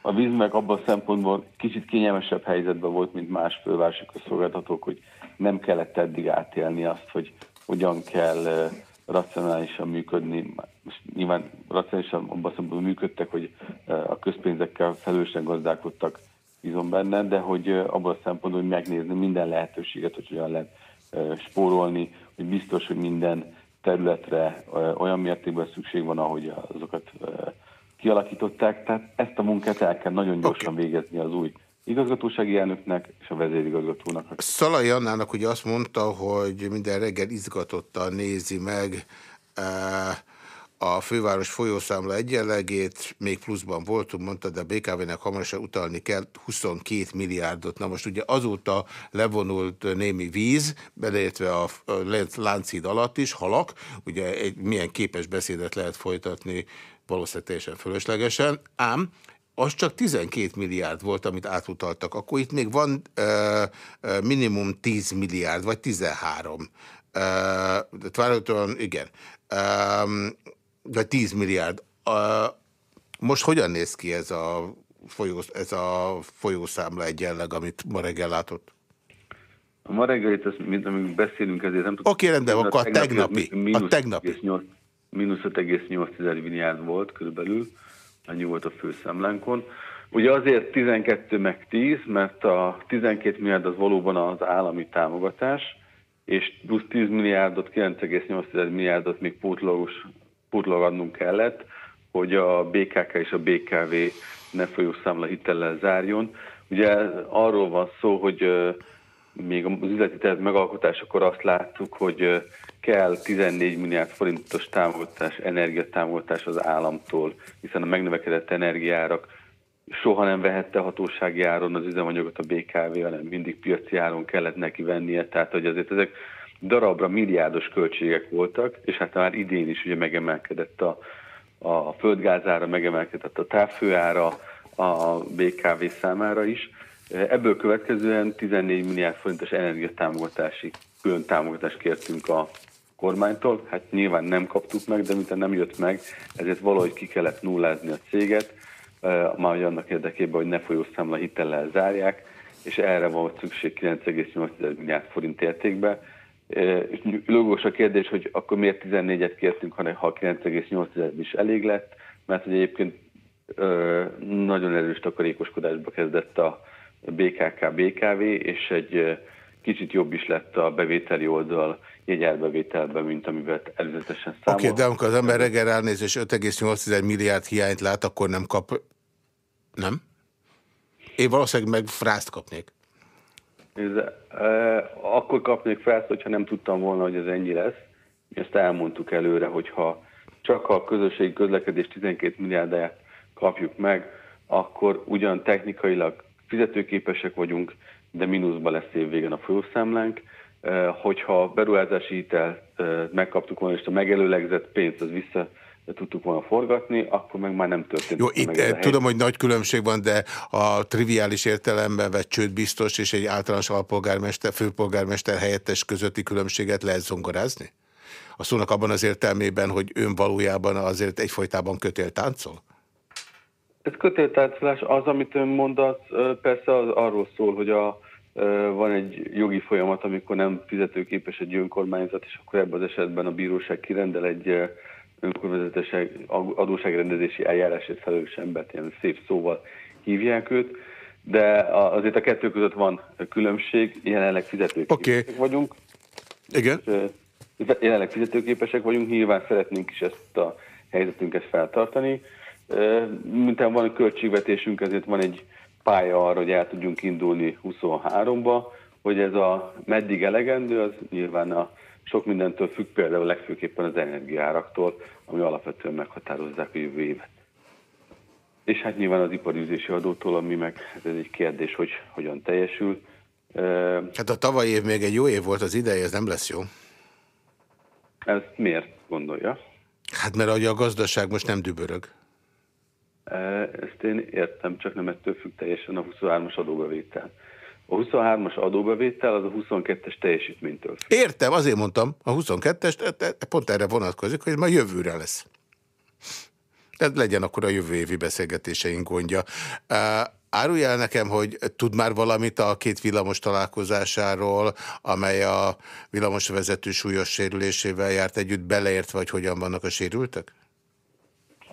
a vízművek abban a szempontból kicsit kényelmesebb helyzetben volt, mint más fővárosi közszolgáltatók, hogy nem kellett eddig átélni azt, hogy hogyan kell racionálisan működni. Most nyilván racionálisan abban szempontból működtek, hogy a közpénzekkel felelősen gazdálkodtak, bízom benne, de hogy abban a szempontból, hogy megnézni minden lehetőséget, hogy hogyan lehet spórolni, hogy biztos, hogy minden területre olyan mértékben szükség van, ahogy azokat kialakították. Tehát ezt a munkát el kell nagyon gyorsan okay. végezni az új igazgatósági elnöknek és a vezérigazgatónak. Szalai Annának ugye azt mondta, hogy minden reggel izgatottan nézi meg e, a főváros folyószámla egyenlegét, még pluszban voltunk, mondta, de a BKV-nek hamarosan utalni kell 22 milliárdot. Na most ugye azóta levonult némi víz, beleértve a láncid alatt is, halak, ugye egy milyen képes beszédet lehet folytatni valószínűleg teljesen fölöslegesen, ám az csak 12 milliárd volt, amit átutaltak. Akkor itt még van uh, minimum 10 milliárd, vagy 13. Uh, de várhatóan, igen. Um, vagy 10 milliárd. Uh, most hogyan néz ki ez a, folyó, ez a folyószámla egyenleg, amit ma reggel látott? A ma reggelit, ezt, mint amíg beszélünk, ezért nem tudom. Oké, rendben, akkor a tegnapi. A tegnapi. Mínusz 5,8 milliárd volt körülbelül annyi volt a főszámlánkon. Ugye azért 12 meg 10, mert a 12 milliárd az valóban az állami támogatás, és plusz 10 milliárdot, 9,8 milliárdot még pótlagos, pótlag adnunk kellett, hogy a BKK és a BKV ne folyószámla hitellel zárjon. Ugye arról van szó, hogy még az üzleti terv megalkotásakor azt láttuk, hogy kell 14 milliárd forintos támogatás, energiatámogatás az államtól, hiszen a megnövekedett energiárak soha nem vehette hatósági áron az üzemanyagot a BKV, hanem mindig piaci áron kellett neki vennie, tehát hogy azért ezek darabra milliárdos költségek voltak, és hát már idén is ugye megemelkedett a, a földgázára, megemelkedett a távfőára, a BKV számára is. Ebből következően 14 milliárd forintos energiatámogatási külön támogatást kértünk a kormánytól. Hát nyilván nem kaptuk meg, de mintha nem jött meg, ezért valahogy ki kellett nullázni a céget, már annak érdekében, hogy ne folyószámla hitellel zárják, és erre volt szükség 9,8 milliárd forint értékbe. És logos a kérdés, hogy akkor miért 14-et kértünk, hanem ha 9,8 is elég lett, mert hogy egyébként nagyon erős takarékoskodásba kezdett a BKK, BKV, és egy kicsit jobb is lett a bevételi oldal jegyárbevételben, mint amivel előzetesen számolt. Oké, okay, de amikor az ember reggel ránéz, és 5,8 milliárd hiányt lát, akkor nem kap... Nem? Én valószínűleg meg frászt kapnék. Ez, e, akkor kapnék frászt, hogyha nem tudtam volna, hogy ez ennyi lesz. Mi ezt elmondtuk előre, hogyha csak a közösségi közlekedés 12 milliárdát kapjuk meg, akkor ugyan technikailag fizetőképesek vagyunk, de mínuszba lesz évvégen a folyószámlánk. Hogyha beruházási hitel megkaptuk volna, és a megelőlegzett pénzt az vissza tudtuk volna forgatni, akkor meg már nem történt. Jó, itt meg tudom, hogy nagy különbség van, de a triviális értelemben vett csőd biztos és egy általános alpolgármester, főpolgármester helyettes közötti különbséget lehet zongorázni? A szónak abban az értelmében, hogy ön valójában azért egyfolytában kötél táncol? Ez kötéltárcolás, az, amit ön mond, az persze az arról szól, hogy a, van egy jogi folyamat, amikor nem fizetőképes egy önkormányzat, és akkor ebben az esetben a bíróság kirendel egy önkormányzatos adóságrendezési eljárásért felelős embert, ilyen szép szóval hívják őt, de azért a kettő között van különbség, jelenleg fizetőképesek okay. vagyunk. Igen. Jelenleg fizetőképesek vagyunk, nyilván szeretnénk is ezt a helyzetünket feltartani, Miután van költségvetésünk, ezért van egy pálya arra, hogy el tudjunk indulni 23-ba, hogy ez a meddig elegendő, az nyilván a sok mindentől függ, például legfőképpen az energiáraktól, ami alapvetően meghatározzák a jövő évet. És hát nyilván az iparűzési adótól, ami meg hát ez egy kérdés, hogy hogyan teljesül. Hát a tavalyi év még egy jó év volt az ideje, ez nem lesz jó. Ezt miért gondolja? Hát mert a gazdaság most nem dübörög. Ezt én értem, csak nem ettől függ teljesen a 23-as adóbevétel. A 23-as adóbevétel az a 22-es teljesítménytől függ. Értem, azért mondtam, a 22-es pont erre vonatkozik, hogy ma jövőre lesz. Tehát legyen akkor a jövő évi beszélgetéseink gondja. Árulj el nekem, hogy tud már valamit a két villamos találkozásáról, amely a villamosvezető súlyos sérülésével járt együtt, beleértve, hogy hogyan vannak a sérültek?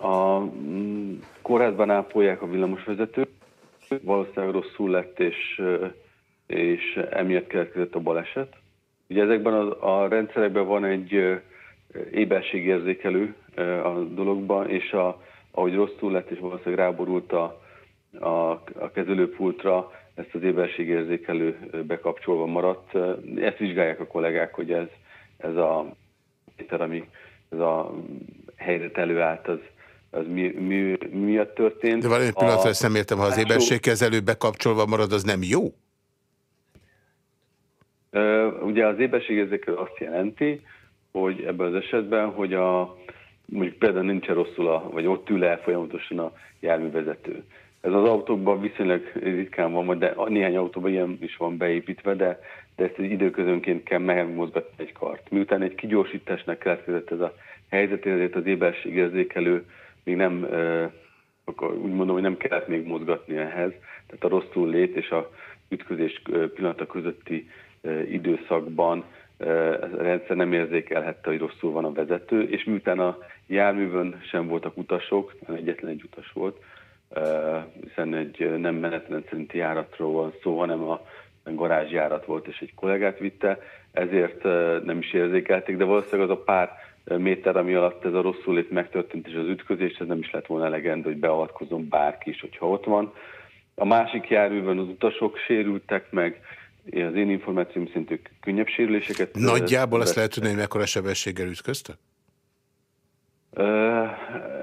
A mm, kórházban ápolják a villamosvezetőt, valószínűleg rosszul lett, és, és emiatt keletkezett a baleset. Ugye ezekben a, a rendszerekben van egy éberségérzékelő a dologban, és a, ahogy rosszul lett, és valószínűleg ráborult a, a, a kezelőpultra, ezt az éberségérzékelő bekapcsolva maradt. Ezt vizsgálják a kollégák, hogy ez, ez a ami ez a helyzet előállt, az, az mi, mi, miatt történt. De valami pillanatra ezt nem értem, ha az éberségkezelő bekapcsolva marad, az nem jó? Ugye az éberségérzékelő azt jelenti, hogy ebben az esetben, hogy a, mondjuk például nincsen rosszul, a, vagy ott ül el folyamatosan a járművezető. Ez az autókban viszonylag ritkán van, de néhány autóban ilyen is van beépítve, de, de ezt időközönként kell megmozgatni egy kart. Miután egy kigyorsításnak keletkezett ez a helyzet, ezért az éberségérzékelő még nem, akkor úgy mondom, hogy nem kellett még mozgatni ehhez. Tehát a rosszul lét és a ütközés pillanata közötti időszakban a rendszer nem érzékelhette, hogy rosszul van a vezető, és miután a járművön sem voltak utasok, egyetlen egy utas volt, hiszen egy nem menetrend szerinti járatról van szó, hanem a garázsjárat volt, és egy kollégát vitte, ezért nem is érzékelték, de valószínűleg az a pár méter, ami alatt ez a rosszul lét megtörtént, és az ütközés, ez nem is lett volna elegendő, hogy beavatkozom bárki is, hogyha ott van. A másik járművön az utasok sérültek meg, az én információm szerint ők könnyebb sérüléseket... Nagyjából azt lehet tudni, hogy mekkora sebességgel ütköztek?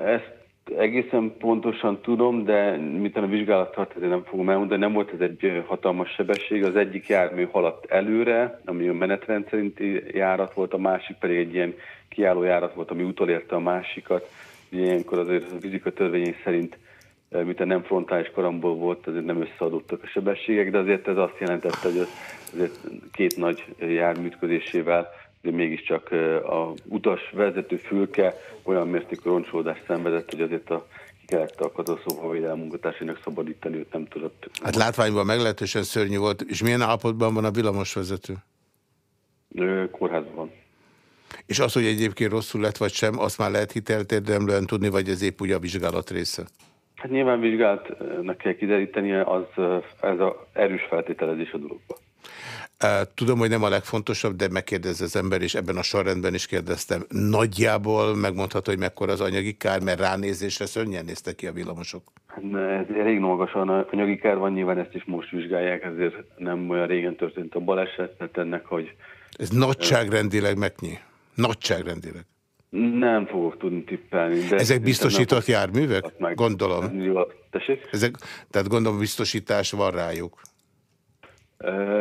Ezt egészen pontosan tudom, de miután a vizsgálat tart, nem fogom elmondani, nem volt ez egy hatalmas sebesség. Az egyik jármű haladt előre, ami a menetrend szerinti járat volt, a másik pedig egy ilyen kiálló járat volt, ami utolérte a másikat. Ilyenkor azért a fizika törvényei szerint miután nem frontális karambol volt, azért nem összeadottak a sebességek, de azért ez azt jelentette, hogy azért két nagy járműtközésével de mégiscsak a utas vezető fülke olyan mértékű roncsolódást szenvedett, hogy azért a kellett a katasztrófavédelem munkatársának szabadítani, őt nem tudott. Hát látványban meglehetősen szörnyű volt. És milyen állapotban van a villamosvezető? Kórházban. És az, hogy egyébként rosszul lett vagy sem, azt már lehet hitelt érdemlően tudni, vagy ez épp ugye a vizsgálat része? Hát nyilván vizsgálatnak kell kiderítenie, az ez az erős feltételezés a dologban. Tudom, hogy nem a legfontosabb, de megkérdez az ember, és ebben a sorrendben is kérdeztem. Nagyjából megmondható, hogy mekkora az anyagi kár, mert ránézésre szörnyen néztek ki a villamosok. Ez elég magasan anyagi kár van, nyilván ezt is most vizsgálják, ezért nem olyan régen történt a baleset, tehát ennek, hogy... Ez nagyságrendileg megnyi? Nagyságrendileg. Nem fogok tudni tippelni. De Ezek biztosított járművek? Gondolom. Tessék? Ezek, tehát gondolom biztosítás van rájuk.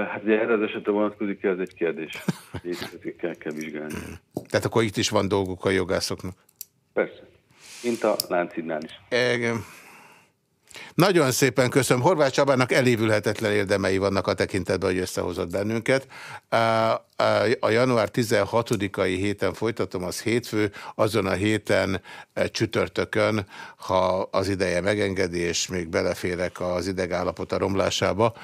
Hát ugye erre az esetre vonatkozik ez egy kérdés. Kell, kell vizsgálni. Tehát akkor itt is van dolguk a jogászoknak? Persze. Mint a Láncidnál is. Igen. Nagyon szépen köszönöm. Horváth Csabának elévülhetetlen érdemei vannak a tekintetben, hogy összehozott bennünket. A január 16-ai héten folytatom, az hétfő, azon a héten e, csütörtökön, ha az ideje megengedi, és még beleférek az idegállapot a romlásába,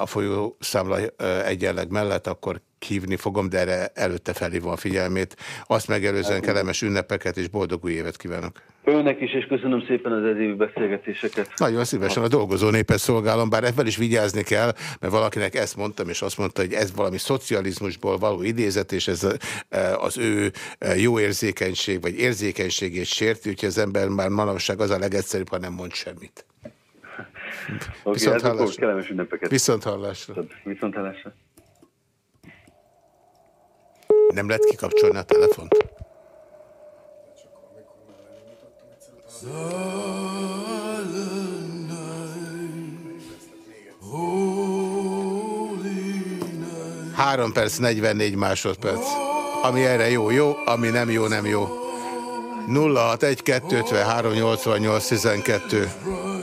a folyószámla e, egyenleg mellett, akkor hívni fogom, de erre előtte felhívom a figyelmét. Azt megelőzően kellemes ünnepeket és boldog új évet kívánok. Önnek is, és köszönöm szépen az ezévi beszélgetéseket. Nagyon szívesen a dolgozó népet szolgálom, bár ebben is vigyázni kell, mert valakinek ezt mondtam, és azt mondta, hogy ez valami szocializmusból való idézet, és ez az ő jó érzékenység, vagy érzékenységét sérti, úgyhogy az ember már manapság az a legegyszerűbb, ha nem mond semmit. Okay, Viszont hallásra. Viszont hallásra. Viszont hallásra. Nem lehet kikapcsolni a telefont? Három perc, 44 másodperc. Ami erre jó, jó, ami nem jó, nem jó. 061 253 88 12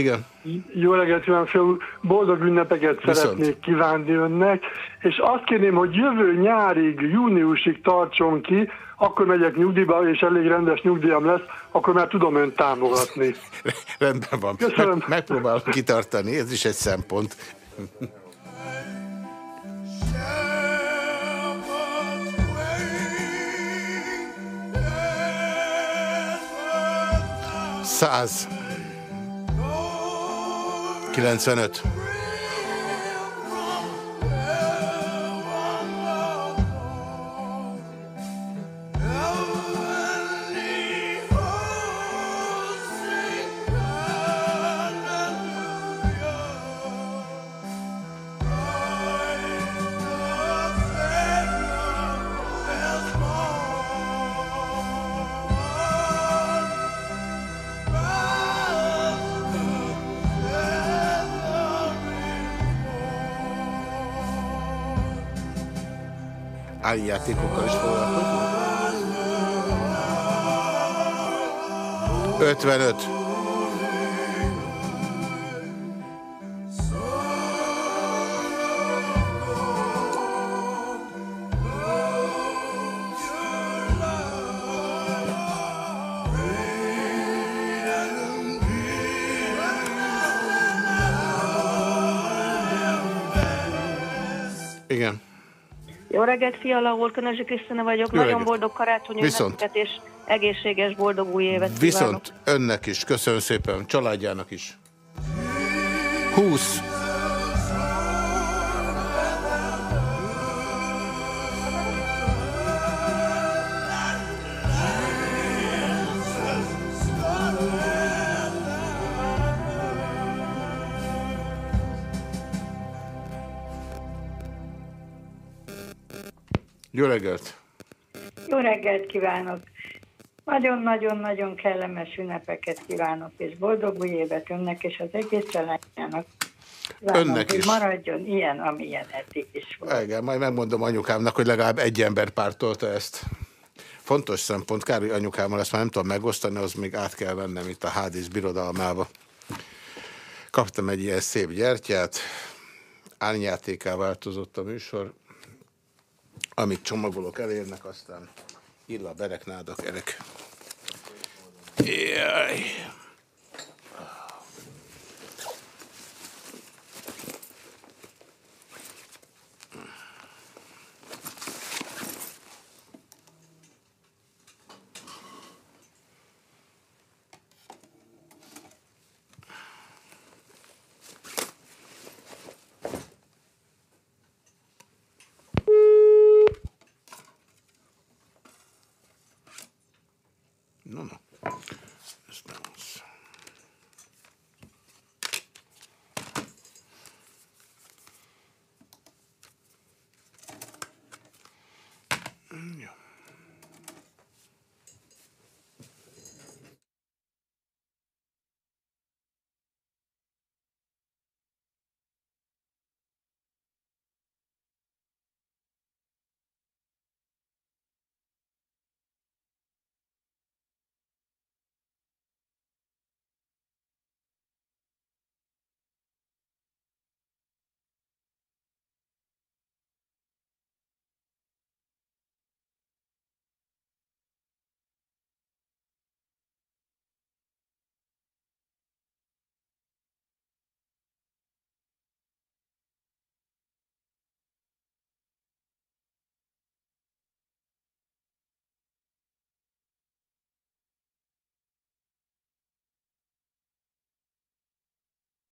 Igen. Jó reggelt kívánok, boldog ünnepeket Viszont. szeretnék kívánni önnek, és azt kérném, hogy jövő nyárig, júniusig tartson ki, akkor megyek nyugdíjba, és elég rendes nyugdíjam lesz, akkor már tudom önt támogatni. Rendben van. Köszönöm. Meg, megpróbálom kitartani, ez is egy szempont. Száz. 95. Álljátékokkal is foglalkozunk. 55. reggelt, Fiala úr, Könözsi Krisztina vagyok. Jó Nagyon reggelt. boldog karácsonyi Viszont. ünnepeket és egészséges, boldog új évet kívánok. Viszont önnek is, köszönöm szépen, családjának is. 20. reggelt! Jó reggelt kívánok! Nagyon-nagyon-nagyon kellemes ünnepeket kívánok, és boldog új évet önnek és az egész családjának. Önnek is. maradjon ilyen, amilyen eddig is volt. Igen, majd megmondom anyukámnak, hogy legalább egy ember pártolta ezt. Fontos szempont, kár, hogy anyukámmal ezt már nem tudom megosztani, az még át kell vennem itt a Hádész birodalmába. Kaptam egy ilyen szép gyertyát, árnyátéká változott a műsor, amit csomagolok elérnek, aztán illa bereknádak erek. Jaj.